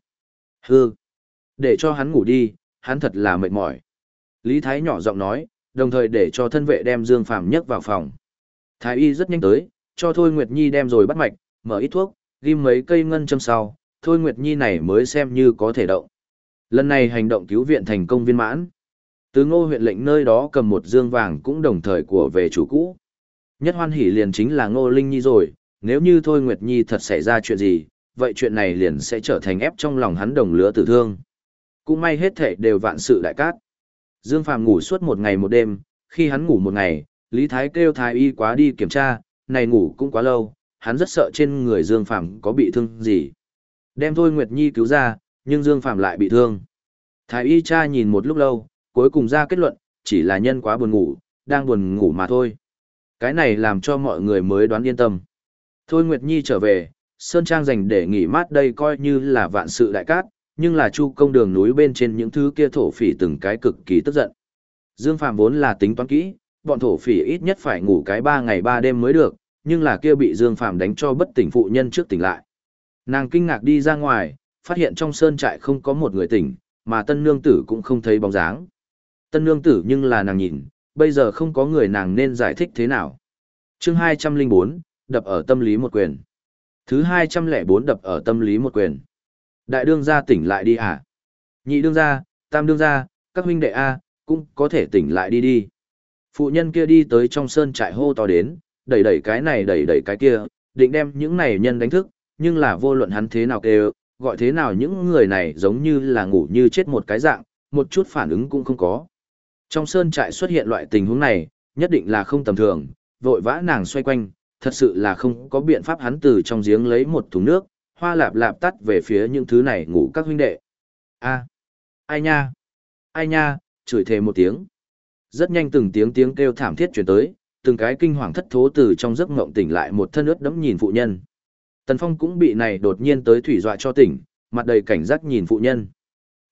Hừ, để cho hắn ngủ đi, hắn thật là mệt mỏi. Lý Thái nhỏ giọng nói, đồng thời để cho thân vệ đem Dương Phàm nhấc vào phòng. Thái y rất nhanh tới, cho Thôi Nguyệt Nhi đem rồi bắt mạch, mở ít thuốc, ghim mấy cây ngân châm sau, Thôi Nguyệt Nhi này mới xem như có thể động. Lần này hành động cứu viện thành công viên mãn. Từ ngô huyện lệnh nơi đó cầm một dương vàng cũng đồng thời của về chủ cũ. Nhất hoan hỉ liền chính là ngô Linh Nhi rồi, nếu như Thôi Nguyệt Nhi thật xảy ra chuyện gì, vậy chuyện này liền sẽ trở thành ép trong lòng hắn đồng lứa tử thương. Cũng may hết thể đều vạn sự đại cát. Dương Phàm ngủ suốt một ngày một đêm, khi hắn ngủ một ngày, Lý Thái kêu Thái y quá đi kiểm tra, này ngủ cũng quá lâu, hắn rất sợ trên người Dương Phàm có bị thương gì. Đem Thôi Nguyệt Nhi cứu ra, nhưng Dương Phàm lại bị thương. Thái y cha nhìn một lúc lâu, cuối cùng ra kết luận, chỉ là nhân quá buồn ngủ, đang buồn ngủ mà thôi. Cái này làm cho mọi người mới đoán yên tâm. Thôi Nguyệt Nhi trở về, Sơn Trang dành để nghỉ mát đây coi như là vạn sự đại cát, nhưng là chu công đường núi bên trên những thứ kia thổ phỉ từng cái cực kỳ tức giận. Dương Phạm vốn là tính toán kỹ, bọn thổ phỉ ít nhất phải ngủ cái 3 ngày 3 đêm mới được, nhưng là kia bị Dương Phạm đánh cho bất tỉnh phụ nhân trước tỉnh lại. Nàng kinh ngạc đi ra ngoài, phát hiện trong sơn trại không có một người tỉnh, mà tân nương tử cũng không thấy bóng dáng. Tân nương tử nhưng là nàng nhìn, bây giờ không có người nàng nên giải thích thế nào. chương 204, đập ở tâm lý một quyền. Thứ 204 đập ở tâm lý một quyền. Đại đương gia tỉnh lại đi à? Nhị đương gia, tam đương gia, các huynh đệ A, cũng có thể tỉnh lại đi đi. Phụ nhân kia đi tới trong sơn trại hô to đến, đẩy đẩy cái này đẩy đẩy cái kia, định đem những này nhân đánh thức, nhưng là vô luận hắn thế nào kêu, gọi thế nào những người này giống như là ngủ như chết một cái dạng, một chút phản ứng cũng không có. Trong sơn trại xuất hiện loại tình huống này, nhất định là không tầm thường, vội vã nàng xoay quanh, thật sự là không có biện pháp hắn từ trong giếng lấy một thùng nước, hoa lạp lạp tắt về phía những thứ này ngủ các huynh đệ. a ai nha, ai nha, chửi thề một tiếng. Rất nhanh từng tiếng tiếng kêu thảm thiết chuyển tới, từng cái kinh hoàng thất thố từ trong giấc ngộng tỉnh lại một thân ướt đẫm nhìn phụ nhân. Tần Phong cũng bị này đột nhiên tới thủy dọa cho tỉnh, mặt đầy cảnh giác nhìn phụ nhân.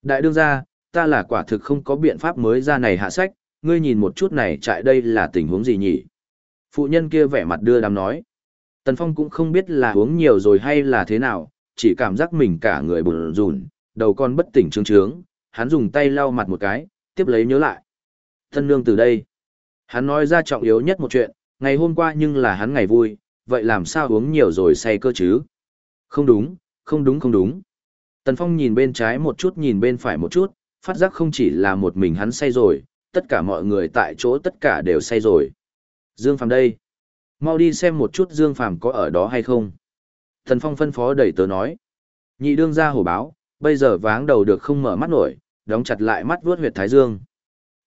Đại đương gia, ta là quả thực không có biện pháp mới ra này hạ sách, ngươi nhìn một chút này trại đây là tình huống gì nhỉ? Phụ nhân kia vẻ mặt đưa đám nói. Tần Phong cũng không biết là uống nhiều rồi hay là thế nào, chỉ cảm giác mình cả người buồn rùn, đầu con bất tỉnh trương trướng, hắn dùng tay lau mặt một cái, tiếp lấy nhớ lại. Thân nương từ đây. Hắn nói ra trọng yếu nhất một chuyện, ngày hôm qua nhưng là hắn ngày vui, vậy làm sao uống nhiều rồi say cơ chứ? Không đúng, không đúng không đúng. Tần Phong nhìn bên trái một chút nhìn bên phải một chút, phát giác không chỉ là một mình hắn say rồi, tất cả mọi người tại chỗ tất cả đều say rồi. Dương Phàm đây. Mau đi xem một chút Dương Phàm có ở đó hay không. Tần Phong phân phó đẩy tớ nói. Nhị đương ra hổ báo, bây giờ váng đầu được không mở mắt nổi, đóng chặt lại mắt vuốt huyệt thái dương.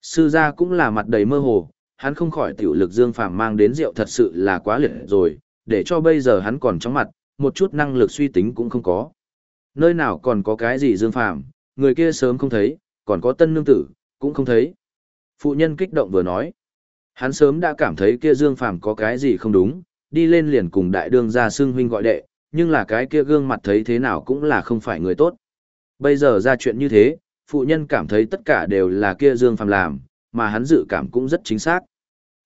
Sư gia cũng là mặt đầy mơ hồ, hắn không khỏi tiểu lực Dương Phàm mang đến rượu thật sự là quá liệt rồi, để cho bây giờ hắn còn trong mặt, một chút năng lực suy tính cũng không có. Nơi nào còn có cái gì Dương Phàm, người kia sớm không thấy, còn có tân nương tử, cũng không thấy. Phụ nhân kích động vừa nói. Hắn sớm đã cảm thấy kia Dương Phàm có cái gì không đúng, đi lên liền cùng đại đương gia xưng huynh gọi đệ, nhưng là cái kia gương mặt thấy thế nào cũng là không phải người tốt. Bây giờ ra chuyện như thế, phụ nhân cảm thấy tất cả đều là kia Dương Phàm làm, mà hắn dự cảm cũng rất chính xác.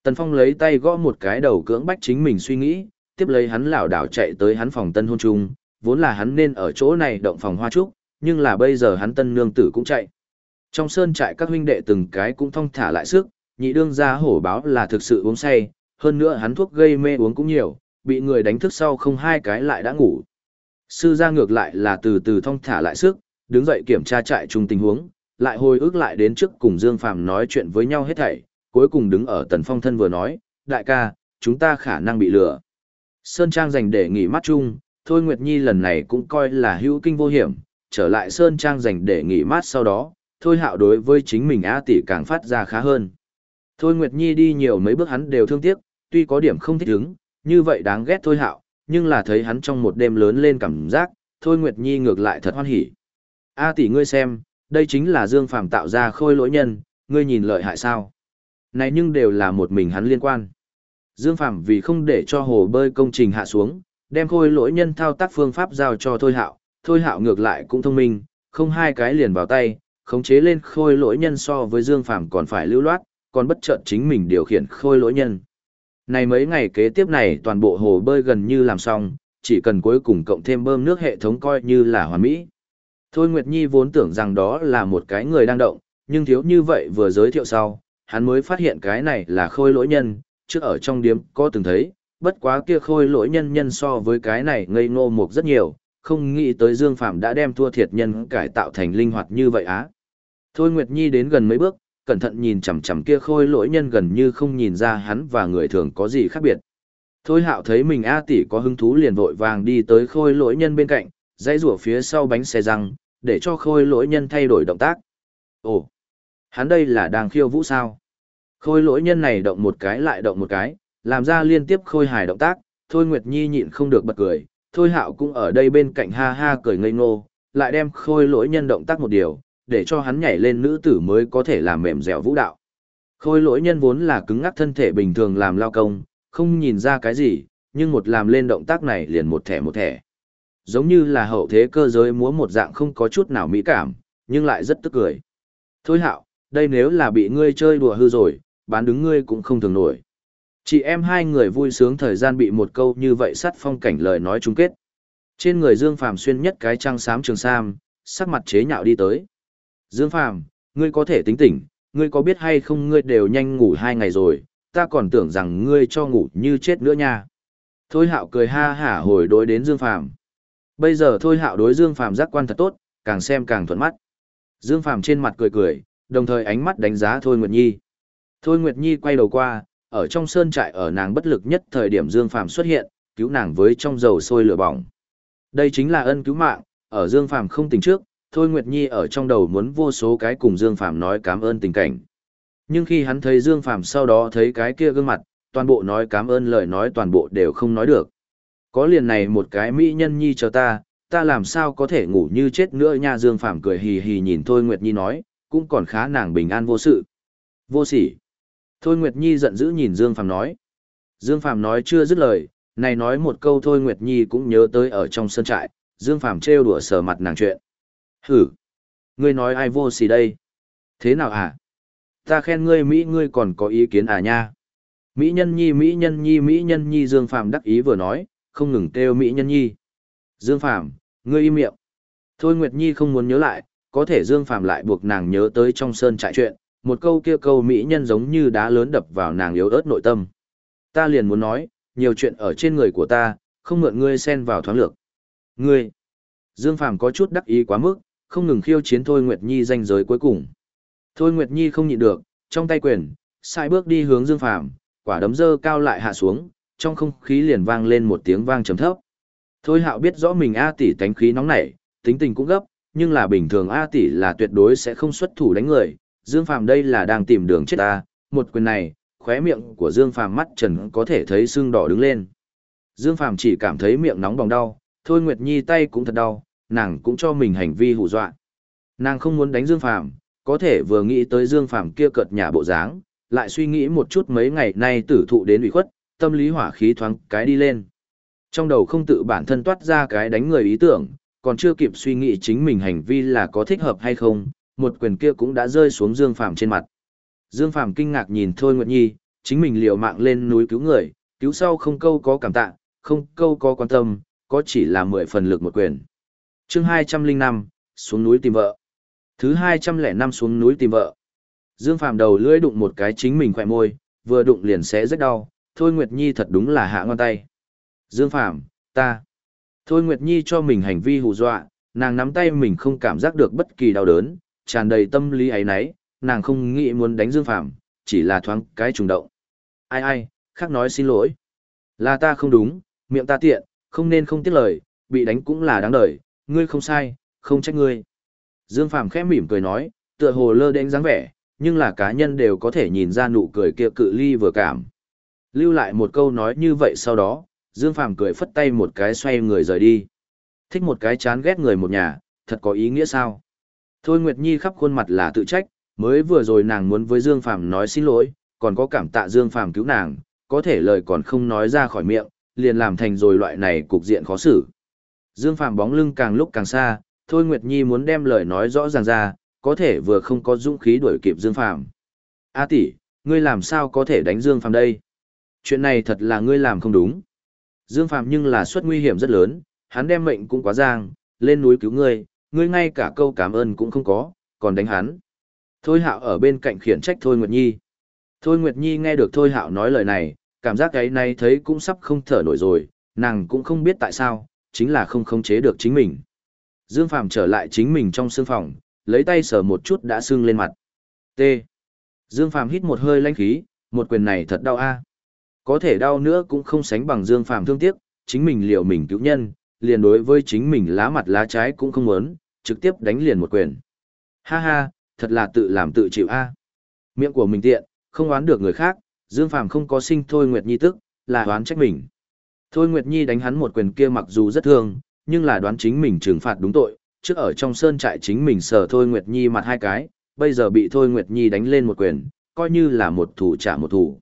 Tần Phong lấy tay gõ một cái đầu cưỡng bách chính mình suy nghĩ, tiếp lấy hắn lảo đảo chạy tới hắn phòng tân hôn chung, vốn là hắn nên ở chỗ này động phòng hoa trúc, nhưng là bây giờ hắn tân nương tử cũng chạy. Trong sơn trại các huynh đệ từng cái cũng thong thả lại sức, nhị đương gia hổ báo là thực sự uống say, hơn nữa hắn thuốc gây mê uống cũng nhiều, bị người đánh thức sau không hai cái lại đã ngủ. Sư gia ngược lại là từ từ thong thả lại sức, đứng dậy kiểm tra trại chung tình huống, lại hồi ức lại đến trước cùng Dương Phàm nói chuyện với nhau hết thảy, cuối cùng đứng ở tần phong thân vừa nói, đại ca, chúng ta khả năng bị lừa. Sơn Trang dành để nghỉ mát chung, Thôi Nguyệt Nhi lần này cũng coi là hữu kinh vô hiểm, trở lại Sơn Trang dành để nghỉ mát sau đó, Thôi Hạo đối với chính mình A tỷ càng phát ra khá hơn. Thôi Nguyệt Nhi đi nhiều mấy bước hắn đều thương tiếc, tuy có điểm không thích ứng, như vậy đáng ghét Thôi Hạo, nhưng là thấy hắn trong một đêm lớn lên cảm giác, Thôi Nguyệt Nhi ngược lại thật hoan hỉ. A tỷ ngươi xem, đây chính là Dương Phàm tạo ra khôi lỗi nhân, ngươi nhìn lợi hại sao? Này nhưng đều là một mình hắn liên quan. Dương Phàm vì không để cho hồ bơi công trình hạ xuống, đem khôi lỗi nhân thao tác phương pháp giao cho Thôi Hạo, Thôi Hạo ngược lại cũng thông minh, không hai cái liền vào tay, khống chế lên khôi lỗi nhân so với Dương Phàm còn phải lưu loát, còn bất chợt chính mình điều khiển khôi lỗi nhân. Này mấy ngày kế tiếp này toàn bộ hồ bơi gần như làm xong, chỉ cần cuối cùng cộng thêm bơm nước hệ thống coi như là hoàn mỹ. Thôi Nguyệt Nhi vốn tưởng rằng đó là một cái người đang động, nhưng thiếu như vậy vừa giới thiệu sau, hắn mới phát hiện cái này là khôi lỗi nhân, trước ở trong điếm có từng thấy, bất quá kia khôi lỗi nhân nhân so với cái này ngây ngô mục rất nhiều, không nghĩ tới Dương Phạm đã đem thua thiệt nhân cải tạo thành linh hoạt như vậy á. Thôi Nguyệt Nhi đến gần mấy bước, cẩn thận nhìn chằm chằm kia khôi lỗi nhân gần như không nhìn ra hắn và người thường có gì khác biệt. Thôi hạo thấy mình A tỷ có hứng thú liền vội vàng đi tới khôi lỗi nhân bên cạnh, dãy rủa phía sau bánh xe răng, để cho khôi lỗi nhân thay đổi động tác. Ồ, hắn đây là đang khiêu vũ sao? Khôi lỗi nhân này động một cái lại động một cái, làm ra liên tiếp khôi hài động tác, Thôi Nguyệt Nhi nhịn không được bật cười, Thôi Hạo cũng ở đây bên cạnh ha ha cười ngây ngô, lại đem khôi lỗi nhân động tác một điều, để cho hắn nhảy lên nữ tử mới có thể làm mềm dẻo vũ đạo. Khôi lỗi nhân vốn là cứng ngắc thân thể bình thường làm lao công, không nhìn ra cái gì, nhưng một làm lên động tác này liền một thẻ một thẻ. Giống như là hậu thế cơ giới múa một dạng không có chút nào mỹ cảm, nhưng lại rất tức cười. Thôi hạo, đây nếu là bị ngươi chơi đùa hư rồi, bán đứng ngươi cũng không thường nổi. Chị em hai người vui sướng thời gian bị một câu như vậy sắt phong cảnh lời nói chung kết. Trên người Dương Phàm xuyên nhất cái trang xám trường sam, sắc mặt chế nhạo đi tới. Dương Phàm, ngươi có thể tính tỉnh, ngươi có biết hay không ngươi đều nhanh ngủ hai ngày rồi, ta còn tưởng rằng ngươi cho ngủ như chết nữa nha. Thôi hạo cười ha hả hồi đối đến Dương Phàm. Bây giờ thôi hạo đối Dương Phàm giác quan thật tốt, càng xem càng thuận mắt. Dương Phàm trên mặt cười cười, đồng thời ánh mắt đánh giá Thôi Nguyệt Nhi. Thôi Nguyệt Nhi quay đầu qua, ở trong sơn trại ở nàng bất lực nhất thời điểm Dương Phàm xuất hiện, cứu nàng với trong dầu sôi lửa bỏng. Đây chính là ân cứu mạng, ở Dương Phàm không tỉnh trước, Thôi Nguyệt Nhi ở trong đầu muốn vô số cái cùng Dương Phàm nói cảm ơn tình cảnh. Nhưng khi hắn thấy Dương Phàm sau đó thấy cái kia gương mặt, toàn bộ nói cảm ơn lời nói toàn bộ đều không nói được. Có liền này một cái mỹ nhân nhi chờ ta, ta làm sao có thể ngủ như chết nữa nha Dương Phàm cười hì hì nhìn Thôi Nguyệt Nhi nói, cũng còn khá nàng bình an vô sự. Vô sỉ. Thôi Nguyệt Nhi giận dữ nhìn Dương Phàm nói. Dương Phàm nói chưa dứt lời, này nói một câu Thôi Nguyệt Nhi cũng nhớ tới ở trong sân trại, Dương Phàm trêu đùa sờ mặt nàng chuyện. Hử! Ngươi nói ai vô sỉ đây? Thế nào hả? Ta khen ngươi Mỹ ngươi còn có ý kiến à nha? Mỹ nhân nhi Mỹ nhân nhi Mỹ nhân nhi Dương Phàm đắc ý vừa nói, không ngừng kêu Mỹ nhân nhi. Dương Phàm ngươi im miệng. Thôi Nguyệt Nhi không muốn nhớ lại, có thể Dương Phàm lại buộc nàng nhớ tới trong sơn trại chuyện, một câu kia câu Mỹ nhân giống như đá lớn đập vào nàng yếu ớt nội tâm. Ta liền muốn nói, nhiều chuyện ở trên người của ta, không mượn ngươi xen vào thoáng lược. Ngươi! Dương Phàm có chút đắc ý quá mức, không ngừng khiêu chiến Thôi Nguyệt Nhi danh giới cuối cùng. Thôi Nguyệt Nhi không nhịn được, trong tay quyền, sai bước đi hướng Dương Phàm, quả đấm dơ cao lại hạ xuống, trong không khí liền vang lên một tiếng vang trầm thấp. Thôi Hạo biết rõ mình A tỷ tánh khí nóng nảy, tính tình cũng gấp, nhưng là bình thường A tỷ là tuyệt đối sẽ không xuất thủ đánh người, Dương Phàm đây là đang tìm đường chết ta, một quyền này, khóe miệng của Dương Phàm mắt trần có thể thấy sưng đỏ đứng lên. Dương Phàm chỉ cảm thấy miệng nóng bỏng đau, Thôi Nguyệt Nhi tay cũng thật đau, nàng cũng cho mình hành vi hù dọa. Nàng không muốn đánh Dương Phàm, có thể vừa nghĩ tới Dương Phàm kia cợt nhà bộ dáng, lại suy nghĩ một chút mấy ngày nay tử thụ đến ủy khuất, tâm lý hỏa khí thoáng cái đi lên. Trong đầu không tự bản thân toát ra cái đánh người ý tưởng, còn chưa kịp suy nghĩ chính mình hành vi là có thích hợp hay không, một quyền kia cũng đã rơi xuống Dương Phàm trên mặt. Dương Phàm kinh ngạc nhìn Thôi Nguyệt Nhi, chính mình liều mạng lên núi cứu người, cứu sau không câu có cảm tạ, không câu có quan tâm, có chỉ là mười phần lực một quyền. Chương 205, xuống núi tìm vợ. Thứ 205 xuống núi tìm vợ. Dương Phàm đầu lưỡi đụng một cái chính mình khỏe môi, vừa đụng liền sẽ rất đau, Thôi Nguyệt Nhi thật đúng là hạ ngon tay. Dương Phàm ta. Thôi Nguyệt Nhi cho mình hành vi hù dọa, nàng nắm tay mình không cảm giác được bất kỳ đau đớn, tràn đầy tâm lý ấy nấy, nàng không nghĩ muốn đánh Dương Phàm chỉ là thoáng cái trùng động. Ai ai, khác nói xin lỗi. Là ta không đúng, miệng ta tiện, không nên không tiếc lời, bị đánh cũng là đáng đời, ngươi không sai, không trách ngươi. Dương Phàm khẽ mỉm cười nói, tựa hồ lơ đến dáng vẻ, nhưng là cá nhân đều có thể nhìn ra nụ cười kia cự ly vừa cảm. Lưu lại một câu nói như vậy sau đó, Dương Phàm cười phất tay một cái xoay người rời đi. Thích một cái chán ghét người một nhà, thật có ý nghĩa sao? Thôi Nguyệt Nhi khắp khuôn mặt là tự trách, mới vừa rồi nàng muốn với Dương Phàm nói xin lỗi, còn có cảm tạ Dương Phàm cứu nàng, có thể lời còn không nói ra khỏi miệng, liền làm thành rồi loại này cục diện khó xử. Dương Phàm bóng lưng càng lúc càng xa, Thôi Nguyệt Nhi muốn đem lời nói rõ ràng ra, có thể vừa không có dũng khí đuổi kịp Dương Phàm. A tỷ, ngươi làm sao có thể đánh Dương Phàm đây? Chuyện này thật là ngươi làm không đúng. Dương Phàm nhưng là suất nguy hiểm rất lớn, hắn đem mệnh cũng quá giang, lên núi cứu ngươi, ngươi ngay cả câu cảm ơn cũng không có, còn đánh hắn. Thôi Hạo ở bên cạnh khiển trách Thôi Nguyệt Nhi. Thôi Nguyệt Nhi nghe được Thôi Hạo nói lời này, cảm giác cái này thấy cũng sắp không thở nổi rồi, nàng cũng không biết tại sao, chính là không khống chế được chính mình. Dương Phàm trở lại chính mình trong sương phòng, lấy tay sờ một chút đã sưng lên mặt. T. Dương Phàm hít một hơi lanh khí, một quyền này thật đau a. Có thể đau nữa cũng không sánh bằng Dương Phàm thương tiếc, chính mình liều mình cứu nhân, liền đối với chính mình lá mặt lá trái cũng không muốn, trực tiếp đánh liền một quyền. Ha ha, thật là tự làm tự chịu a. Miệng của mình tiện, không oán được người khác, Dương Phàm không có sinh Thôi Nguyệt Nhi tức, là oán trách mình. Thôi Nguyệt Nhi đánh hắn một quyền kia mặc dù rất thương, nhưng là đoán chính mình trừng phạt đúng tội, trước ở trong sơn trại chính mình sờ Thôi Nguyệt Nhi mặt hai cái, bây giờ bị Thôi Nguyệt Nhi đánh lên một quyền, coi như là một thủ trả một thủ.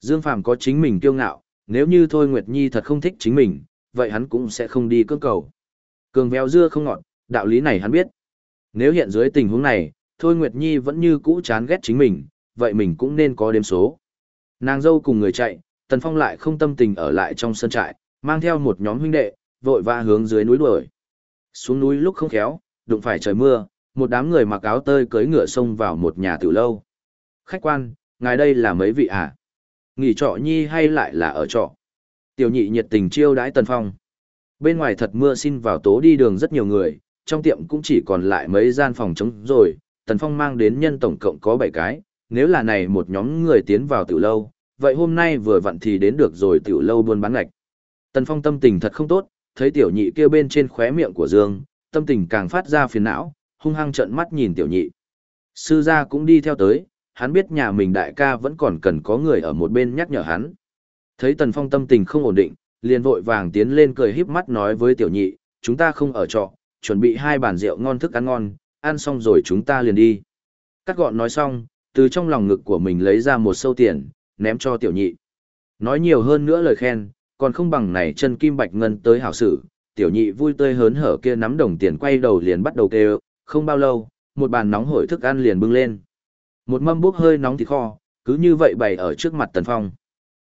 Dương Phàm có chính mình kiêu ngạo, nếu như Thôi Nguyệt Nhi thật không thích chính mình, vậy hắn cũng sẽ không đi cưỡng cầu. Cường véo dưa không ngọt, đạo lý này hắn biết. Nếu hiện dưới tình huống này, Thôi Nguyệt Nhi vẫn như cũ chán ghét chính mình, vậy mình cũng nên có đếm số. Nàng dâu cùng người chạy, Tần Phong lại không tâm tình ở lại trong sân trại, mang theo một nhóm huynh đệ, vội vã hướng dưới núi đuổi. Xuống núi lúc không khéo, đụng phải trời mưa, một đám người mặc áo tơi cưỡi ngựa xông vào một nhà tử lâu. Khách quan, ngài đây là mấy vị à? Nghỉ trọ nhi hay lại là ở trọ? Tiểu nhị nhiệt tình chiêu đãi Tần Phong. Bên ngoài thật mưa xin vào tố đi đường rất nhiều người, trong tiệm cũng chỉ còn lại mấy gian phòng trống rồi, Tần Phong mang đến nhân tổng cộng có 7 cái, nếu là này một nhóm người tiến vào tiểu lâu, vậy hôm nay vừa vặn thì đến được rồi tiểu lâu buôn bán ngạch. Tần Phong tâm tình thật không tốt, thấy tiểu nhị kia bên trên khóe miệng của Dương, tâm tình càng phát ra phiền não, hung hăng trợn mắt nhìn tiểu nhị. Sư gia cũng đi theo tới, hắn biết nhà mình đại ca vẫn còn cần có người ở một bên nhắc nhở hắn. Thấy Tần Phong tâm tình không ổn định, liền vội vàng tiến lên cười híp mắt nói với tiểu nhị, chúng ta không ở trọ, chuẩn bị hai bàn rượu ngon thức ăn ngon, ăn xong rồi chúng ta liền đi. Cắt gọn nói xong, từ trong lòng ngực của mình lấy ra một sâu tiền, ném cho tiểu nhị. Nói nhiều hơn nữa lời khen, còn không bằng này chân kim bạch ngân tới hảo sử, tiểu nhị vui tươi hớn hở kia nắm đồng tiền quay đầu liền bắt đầu kêu, không bao lâu, một bàn nóng hổi thức ăn liền bưng lên. Một mâm bốc hơi nóng thịt kho, cứ như vậy bày ở trước mặt Tần Phong.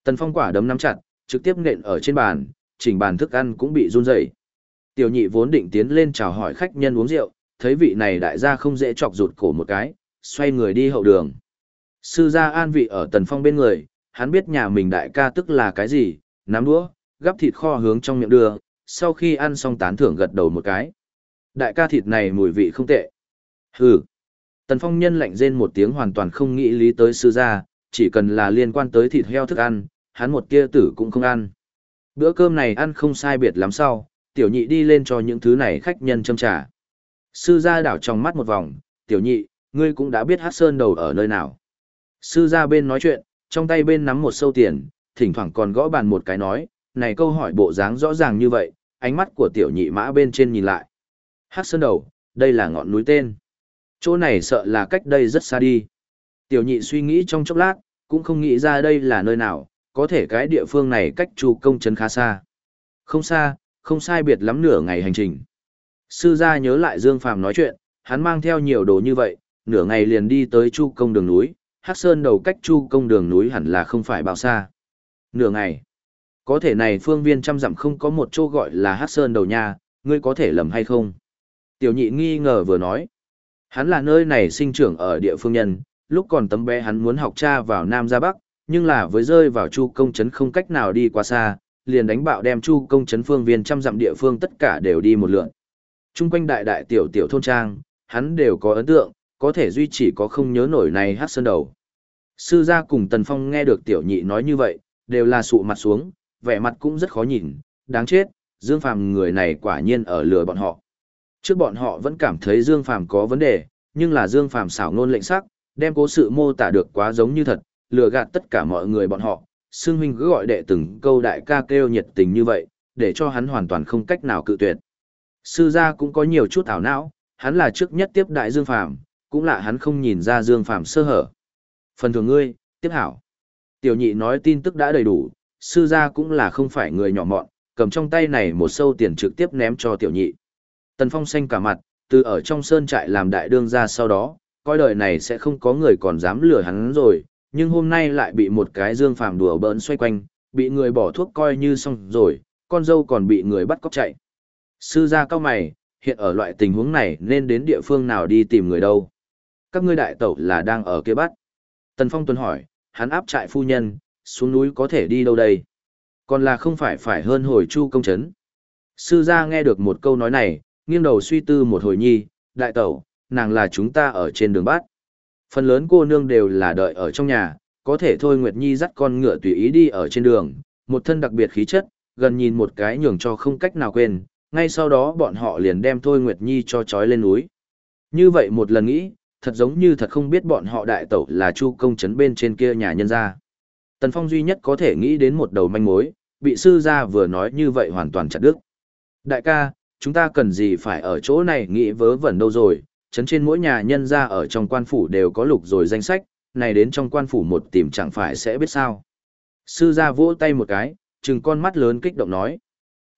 Tần Phong quả đấm nắm chặt, trực tiếp nện ở trên bàn, chỉnh bàn thức ăn cũng bị run rẩy. Tiểu nhị vốn định tiến lên chào hỏi khách nhân uống rượu, thấy vị này đại gia không dễ chọc rụt cổ một cái, xoay người đi hậu đường. Sư gia an vị ở Tần Phong bên người, hắn biết nhà mình đại ca tức là cái gì, nắm đũa, gắp thịt kho hướng trong miệng đưa, sau khi ăn xong tán thưởng gật đầu một cái. Đại ca thịt này mùi vị không tệ. Hừ. Tần Phong nhân lạnh rên một tiếng hoàn toàn không nghĩ lý tới sư gia, chỉ cần là liên quan tới thịt heo thức ăn, hắn một kia tử cũng không ăn. Bữa cơm này ăn không sai biệt lắm sau, tiểu nhị đi lên cho những thứ này khách nhân châm trà. Sư gia đảo trong mắt một vòng, tiểu nhị, ngươi cũng đã biết hát sơn đầu ở nơi nào. Sư gia bên nói chuyện, trong tay bên nắm một sâu tiền, thỉnh thoảng còn gõ bàn một cái nói, này câu hỏi bộ dáng rõ ràng như vậy, ánh mắt của tiểu nhị mã bên trên nhìn lại. Hát sơn đầu, đây là ngọn núi tên. Chỗ này sợ là cách đây rất xa đi. Tiểu nhị suy nghĩ trong chốc lát, cũng không nghĩ ra đây là nơi nào, có thể cái địa phương này cách chu công trấn khá xa. Không xa, không sai biệt lắm nửa ngày hành trình. Sư gia nhớ lại Dương Phàm nói chuyện, hắn mang theo nhiều đồ như vậy, nửa ngày liền đi tới chu công đường núi, Hắc Sơn đầu cách chu công đường núi hẳn là không phải bao xa. Nửa ngày. Có thể này phương viên trăm dặm không có một chỗ gọi là Hắc Sơn đầu nha, ngươi có thể lầm hay không? Tiểu nhị nghi ngờ vừa nói. Hắn là nơi này sinh trưởng ở địa phương nhân, lúc còn tấm bé hắn muốn học cha vào Nam ra Bắc, nhưng là với rơi vào chu công trấn không cách nào đi qua xa, liền đánh bạo đem chu công trấn phương viên trăm dặm địa phương tất cả đều đi một lượn. Trung quanh đại đại tiểu tiểu thôn trang, hắn đều có ấn tượng, có thể duy chỉ có không nhớ nổi này hát sơn đầu. Sư gia cùng Tần Phong nghe được tiểu nhị nói như vậy, đều là sụ mặt xuống, vẻ mặt cũng rất khó nhìn, đáng chết, Dương Phàm người này quả nhiên ở lừa bọn họ. Trước bọn họ vẫn cảm thấy Dương Phàm có vấn đề, nhưng là Dương Phàm xảo ngôn lệnh sắc, đem cố sự mô tả được quá giống như thật, lừa gạt tất cả mọi người bọn họ. Sương huynh cứ gọi đệ từng câu đại ca kêu nhiệt tình như vậy, để cho hắn hoàn toàn không cách nào cự tuyệt. Sư gia cũng có nhiều chút ảo não, hắn là trước nhất tiếp đại Dương Phàm, cũng là hắn không nhìn ra Dương Phàm sơ hở. Phần thường ngươi, tiếp hảo. Tiểu nhị nói tin tức đã đầy đủ, sư gia cũng là không phải người nhỏ mọn, cầm trong tay này một sâu tiền trực tiếp ném cho tiểu nhị. Tần Phong xanh cả mặt, từ ở trong sơn trại làm đại đương ra sau đó, coi đời này sẽ không có người còn dám lừa hắn rồi, nhưng hôm nay lại bị một cái dương phàm đùa bỡn xoay quanh, bị người bỏ thuốc coi như xong rồi, con dâu còn bị người bắt cóc chạy. Sư gia cao mày, hiện ở loại tình huống này nên đến địa phương nào đi tìm người đâu. Các ngươi đại tẩu là đang ở kia bắt. Tần Phong tuần hỏi, hắn áp trại phu nhân, xuống núi có thể đi đâu đây? Còn là không phải phải hơn hồi chu công chấn. Sư gia nghe được một câu nói này, nghiêng đầu suy tư một hồi nhi, đại tẩu, nàng là chúng ta ở trên đường bát. Phần lớn cô nương đều là đợi ở trong nhà, có thể thôi Nguyệt Nhi dắt con ngựa tùy ý đi ở trên đường, một thân đặc biệt khí chất, gần nhìn một cái nhường cho không cách nào quên, ngay sau đó bọn họ liền đem thôi Nguyệt Nhi cho trói lên núi. Như vậy một lần nghĩ, thật giống như thật không biết bọn họ đại tẩu là chu công chấn bên trên kia nhà nhân gia. Tần Phong duy nhất có thể nghĩ đến một đầu manh mối, bị sư gia vừa nói như vậy hoàn toàn chặt đứt. Đại ca, chúng ta cần gì phải ở chỗ này nghĩ vớ vẩn đâu rồi, chấn trên mỗi nhà nhân gia ở trong quan phủ đều có lục rồi danh sách, này đến trong quan phủ một tìm chẳng phải sẽ biết sao. Sư gia vỗ tay một cái, trừng con mắt lớn kích động nói.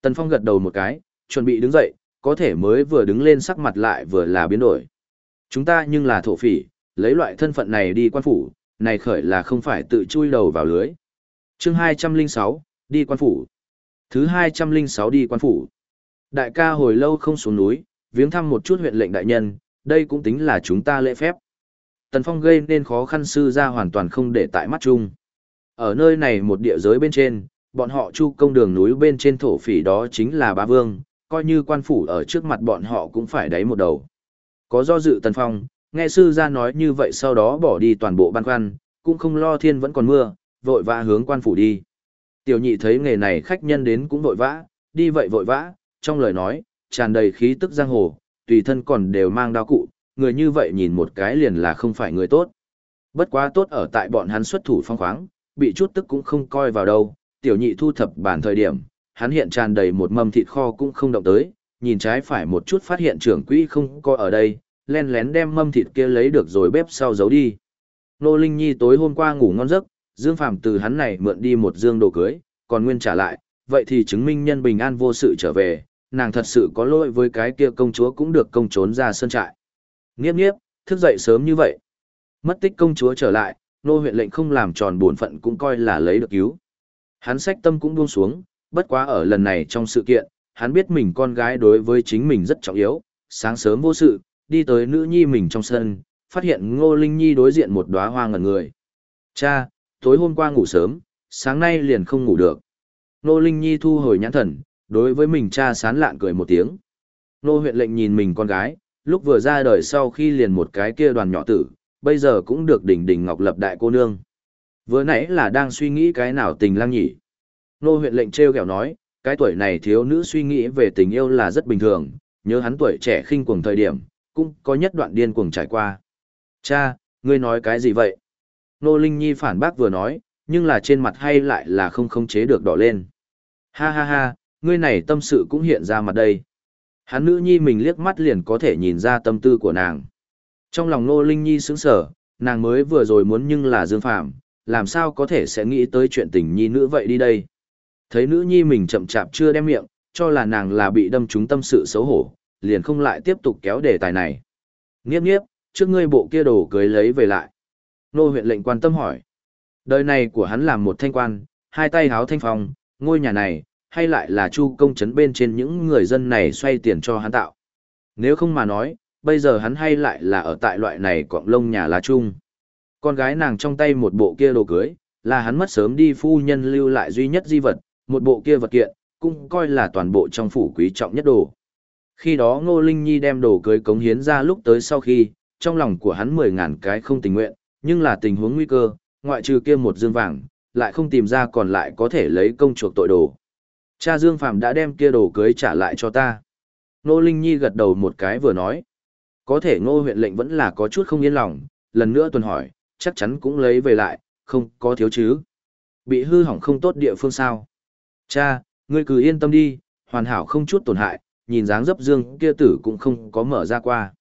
Tần Phong gật đầu một cái, chuẩn bị đứng dậy, có thể mới vừa đứng lên sắc mặt lại vừa là biến đổi. Chúng ta nhưng là thổ phỉ, lấy loại thân phận này đi quan phủ, này khởi là không phải tự chui đầu vào lưới. chương 206, đi quan phủ. Thứ 206 đi quan phủ. Đại ca hồi lâu không xuống núi, viếng thăm một chút huyện lệnh đại nhân, đây cũng tính là chúng ta lễ phép. Tần Phong gây nên khó khăn sư ra hoàn toàn không để tại mắt chung. Ở nơi này một địa giới bên trên, bọn họ chu công đường núi bên trên thổ phỉ đó chính là bá vương, coi như quan phủ ở trước mặt bọn họ cũng phải đáy một đầu. Có do dự Tần Phong, nghe sư ra nói như vậy sau đó bỏ đi toàn bộ băn khoăn, cũng không lo thiên vẫn còn mưa, vội vã hướng quan phủ đi. Tiểu nhị thấy nghề này khách nhân đến cũng vội vã, đi vậy vội vã, trong lời nói, tràn đầy khí tức giang hồ, tùy thân còn đều mang đao cụ, người như vậy nhìn một cái liền là không phải người tốt. Bất quá tốt ở tại bọn hắn xuất thủ phong khoáng, bị chút tức cũng không coi vào đâu, tiểu nhị thu thập bản thời điểm, hắn hiện tràn đầy một mâm thịt kho cũng không động tới, nhìn trái phải một chút phát hiện trưởng quỹ không có ở đây, len lén đem mâm thịt kia lấy được rồi bếp sau giấu đi. Nô Linh Nhi tối hôm qua ngủ ngon giấc, Dương Phàm từ hắn này mượn đi một dương đồ cưới, còn nguyên trả lại, vậy thì chứng minh nhân bình an vô sự trở về, nàng thật sự có lỗi với cái kia công chúa cũng được công trốn ra sân trại. Nghiếp nghiếp, thức dậy sớm như vậy. Mất tích công chúa trở lại, nô huyện lệnh không làm tròn bổn phận cũng coi là lấy được cứu. Hắn sách tâm cũng buông xuống, bất quá ở lần này trong sự kiện, hắn biết mình con gái đối với chính mình rất trọng yếu, sáng sớm vô sự, đi tới nữ nhi mình trong sân, phát hiện Ngô Linh Nhi đối diện một đóa hoa ngẩn người. Cha, tối hôm qua ngủ sớm, sáng nay liền không ngủ được. Nô Linh Nhi thu hồi nhãn thần, đối với mình cha sán lạn cười một tiếng. Nô huyện lệnh nhìn mình con gái, lúc vừa ra đời sau khi liền một cái kia đoàn nhỏ tử, bây giờ cũng được đỉnh đỉnh ngọc lập đại cô nương. Vừa nãy là đang suy nghĩ cái nào tình lang nhỉ. Nô huyện lệnh treo kẹo nói, cái tuổi này thiếu nữ suy nghĩ về tình yêu là rất bình thường, nhớ hắn tuổi trẻ khinh cuồng thời điểm, cũng có nhất đoạn điên cuồng trải qua. Cha, ngươi nói cái gì vậy? Nô Linh Nhi phản bác vừa nói, nhưng là trên mặt hay lại là không khống chế được đỏ lên. Ha ha ha, ngươi này tâm sự cũng hiện ra mặt đây. Hắn nữ nhi mình liếc mắt liền có thể nhìn ra tâm tư của nàng. Trong lòng Nô Linh Nhi sững sở, nàng mới vừa rồi muốn nhưng là Dương Phạm, làm sao có thể sẽ nghĩ tới chuyện tình nhi nữ vậy đi đây. Thấy nữ nhi mình chậm chạp chưa đem miệng, cho là nàng là bị đâm trúng tâm sự xấu hổ, liền không lại tiếp tục kéo đề tài này. Nghiếp nghiếp, trước ngươi bộ kia đồ cưới lấy về lại. Nô huyện lệnh quan tâm hỏi. Đời này của hắn làm một thanh quan, hai tay háo thanh phong, ngôi nhà này, hay lại là chu công chấn bên trên những người dân này xoay tiền cho hắn tạo. Nếu không mà nói, bây giờ hắn hay lại là ở tại loại này quạng lông nhà lá chung. Con gái nàng trong tay một bộ kia đồ cưới, là hắn mất sớm đi phu nhân lưu lại duy nhất di vật, một bộ kia vật kiện, cũng coi là toàn bộ trong phủ quý trọng nhất đồ. Khi đó Ngô Linh Nhi đem đồ cưới cống hiến ra lúc tới sau khi, trong lòng của hắn mười ngàn cái không tình nguyện, nhưng là tình huống nguy cơ, ngoại trừ kia một dương vàng, lại không tìm ra còn lại có thể lấy công chuộc tội đồ. Cha Dương Phạm đã đem kia đồ cưới trả lại cho ta. nô Linh Nhi gật đầu một cái vừa nói. Có thể ngô huyện lệnh vẫn là có chút không yên lòng, lần nữa tuần hỏi, chắc chắn cũng lấy về lại, không có thiếu chứ. Bị hư hỏng không tốt địa phương sao. Cha, ngươi cứ yên tâm đi, hoàn hảo không chút tổn hại, nhìn dáng dấp dương kia tử cũng không có mở ra qua.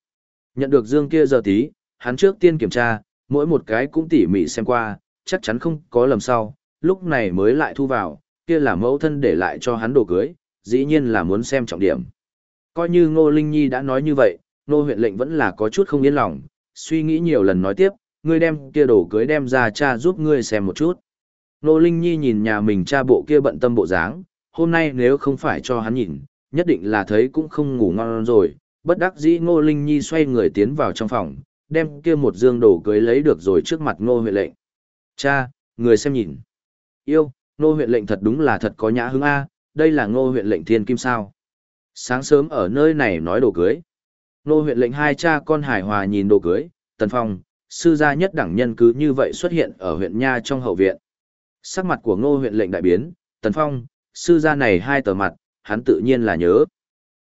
Nhận được dương kia giờ tí, hắn trước tiên kiểm tra, mỗi một cái cũng tỉ mỉ xem qua, chắc chắn không có lầm sau, lúc này mới lại thu vào, kia là mẫu thân để lại cho hắn đồ cưới, dĩ nhiên là muốn xem trọng điểm. Coi như Ngô Linh Nhi đã nói như vậy, Ngô huyện lệnh vẫn là có chút không yên lòng, suy nghĩ nhiều lần nói tiếp, ngươi đem kia đồ cưới đem ra cha giúp ngươi xem một chút. Ngô Linh Nhi nhìn nhà mình cha bộ kia bận tâm bộ dáng, hôm nay nếu không phải cho hắn nhìn, nhất định là thấy cũng không ngủ ngon rồi, bất đắc dĩ Ngô Linh Nhi xoay người tiến vào trong phòng, đem kia một dương đồ cưới lấy được rồi trước mặt Ngô huyện lệnh. Cha, người xem nhìn. Yêu, Ngô huyện lệnh thật đúng là thật có nhã hứng A, đây là Ngô huyện lệnh thiên kim sao. Sáng sớm ở nơi này nói đồ cưới. Ngô huyện lệnh hai cha con hài hòa nhìn đồ cưới, Tần Phong, sư gia nhất đẳng nhân cứ như vậy xuất hiện ở huyện Nha trong hậu viện. Sắc mặt của ngô huyện lệnh đại biến, Tần Phong, sư gia này hai tờ mặt, hắn tự nhiên là nhớ.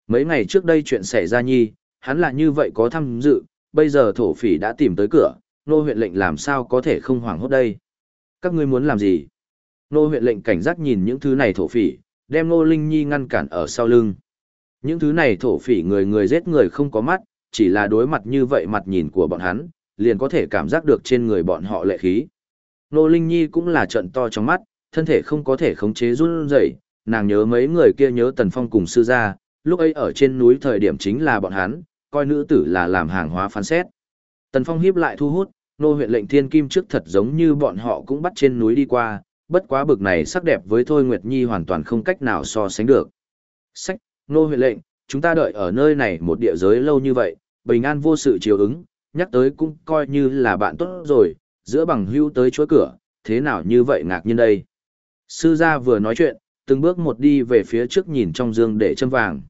Mấy ngày trước đây chuyện xảy ra nhi, hắn là như vậy có tham dự, bây giờ thổ phỉ đã tìm tới cửa, ngô huyện lệnh làm sao có thể không hoảng hốt đây. Các ngươi muốn làm gì? nô huyện lệnh cảnh giác nhìn những thứ này thổ phỉ, đem nô Linh Nhi ngăn cản ở sau lưng. Những thứ này thổ phỉ người người giết người không có mắt, chỉ là đối mặt như vậy mặt nhìn của bọn hắn, liền có thể cảm giác được trên người bọn họ lệ khí. Nô Linh Nhi cũng là trận to trong mắt, thân thể không có thể khống chế run rẩy, nàng nhớ mấy người kia nhớ Tần Phong cùng sư gia, lúc ấy ở trên núi thời điểm chính là bọn hắn, coi nữ tử là làm hàng hóa phán xét. Tần Phong hiếp lại thu hút, nô huyện lệnh thiên kim trước thật giống như bọn họ cũng bắt trên núi đi qua, bất quá bực này sắc đẹp với Thôi Nguyệt Nhi hoàn toàn không cách nào so sánh được. Sách, nô huyện lệnh, chúng ta đợi ở nơi này một địa giới lâu như vậy, bình an vô sự chiều ứng, nhắc tới cũng coi như là bạn tốt rồi, giữa bằng hưu tới chỗ cửa, thế nào như vậy ngạc nhiên đây. Sư gia vừa nói chuyện, từng bước một đi về phía trước nhìn trong dương để châm vàng.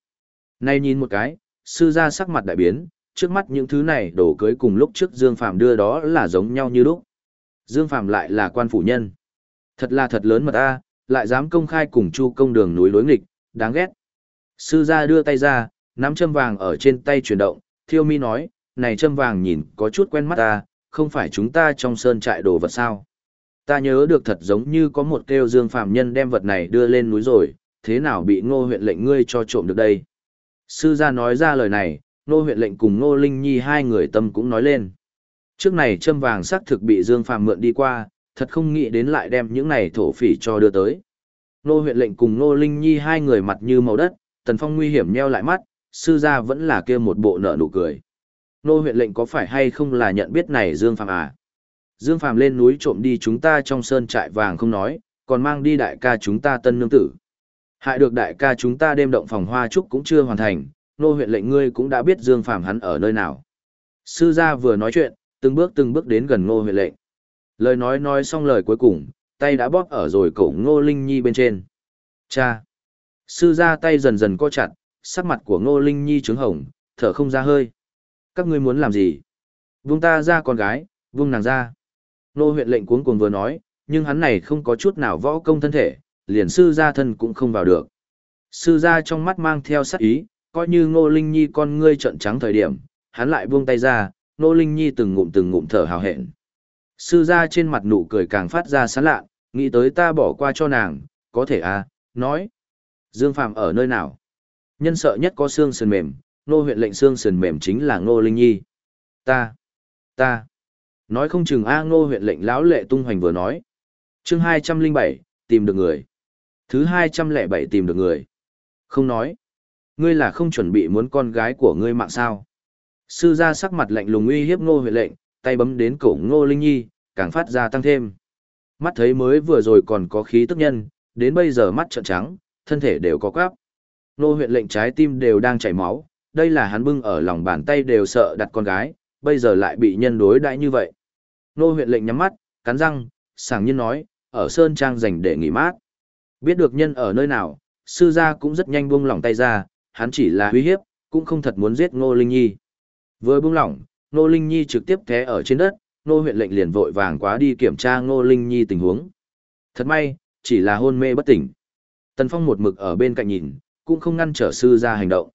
Nay nhìn một cái, sư gia sắc mặt đại biến, trước mắt những thứ này đổ cưới cùng lúc trước Dương Phạm đưa đó là giống nhau như lúc. Dương Phạm lại là quan phủ nhân. Thật là thật lớn mật a, lại dám công khai cùng Chu công đường núi lối nghịch, đáng ghét. Sư gia đưa tay ra, nắm châm vàng ở trên tay chuyển động, Thiêu Mi nói, này châm vàng nhìn có chút quen mắt ta, không phải chúng ta trong sơn trại đồ vật sao. Ta nhớ được thật giống như có một kêu dương phạm nhân đem vật này đưa lên núi rồi, thế nào bị ngô huyện lệnh ngươi cho trộm được đây. Sư gia nói ra lời này, Nô huyện lệnh cùng nô linh nhi hai người tâm cũng nói lên. Trước này châm vàng xác thực bị dương phàm mượn đi qua, thật không nghĩ đến lại đem những này thổ phỉ cho đưa tới. Nô huyện lệnh cùng nô linh nhi hai người mặt như màu đất, tần phong nguy hiểm nheo lại mắt, sư gia vẫn là kia một bộ nợ nụ cười. Nô huyện lệnh có phải hay không là nhận biết này Dương Phàm à? Dương Phàm lên núi trộm đi chúng ta trong sơn trại vàng không nói, còn mang đi đại ca chúng ta tân nương tử. Hại được đại ca chúng ta đêm động phòng hoa trúc cũng chưa hoàn thành, nô huyện lệnh ngươi cũng đã biết Dương Phàm hắn ở nơi nào. Sư gia vừa nói chuyện, từng bước từng bước đến gần nô huyện lệnh. Lời nói nói xong lời cuối cùng, tay đã bóp ở rồi cổ ngô Linh Nhi bên trên. Cha! Sư gia tay dần dần co chặt, sắc mặt của ngô Linh Nhi trướng hồng, thở không ra hơi. Các ngươi muốn làm gì? Vung ta ra con gái, vung nàng ra. Nô huyện lệnh cuống cuồng vừa nói, nhưng hắn này không có chút nào võ công thân thể, liền sư gia thân cũng không vào được. Sư gia trong mắt mang theo sát ý, coi như ngô linh nhi con ngươi trợn trắng thời điểm, hắn lại buông tay ra, ngô linh nhi từng ngụm từng ngụm thở hào hẹn. Sư gia trên mặt nụ cười càng phát ra sán lạ, nghĩ tới ta bỏ qua cho nàng, có thể à, nói. Dương Phạm ở nơi nào? Nhân sợ nhất có xương sườn mềm, Ngô huyện lệnh xương sườn mềm chính là ngô linh nhi ta ta nói không chừng a ngô huyện lệnh lão lệ tung hoành vừa nói chương hai trăm linh bảy tìm được người thứ hai trăm lẻ bảy tìm được người không nói ngươi là không chuẩn bị muốn con gái của ngươi mạng sao sư gia sắc mặt lạnh lùng uy hiếp ngô huyện lệnh tay bấm đến cổ ngô linh nhi càng phát ra tăng thêm mắt thấy mới vừa rồi còn có khí tức nhân đến bây giờ mắt trợn trắng thân thể đều có quáp ngô huyện lệnh trái tim đều đang chảy máu đây là hắn bưng ở lòng bàn tay đều sợ đặt con gái, bây giờ lại bị nhân đối đãi như vậy. Nô huyện lệnh nhắm mắt, cắn răng, sảng nhiên nói, ở Sơn Trang dành để nghỉ mát. Biết được nhân ở nơi nào, sư gia cũng rất nhanh buông lỏng tay ra, hắn chỉ là uy hiếp, cũng không thật muốn giết Ngô Linh Nhi. Vừa buông lỏng, Ngô Linh Nhi trực tiếp té ở trên đất, Ngô huyện lệnh liền vội vàng quá đi kiểm tra Ngô Linh Nhi tình huống. Thật may, chỉ là hôn mê bất tỉnh. Tần Phong một mực ở bên cạnh nhìn, cũng không ngăn trở sư gia hành động.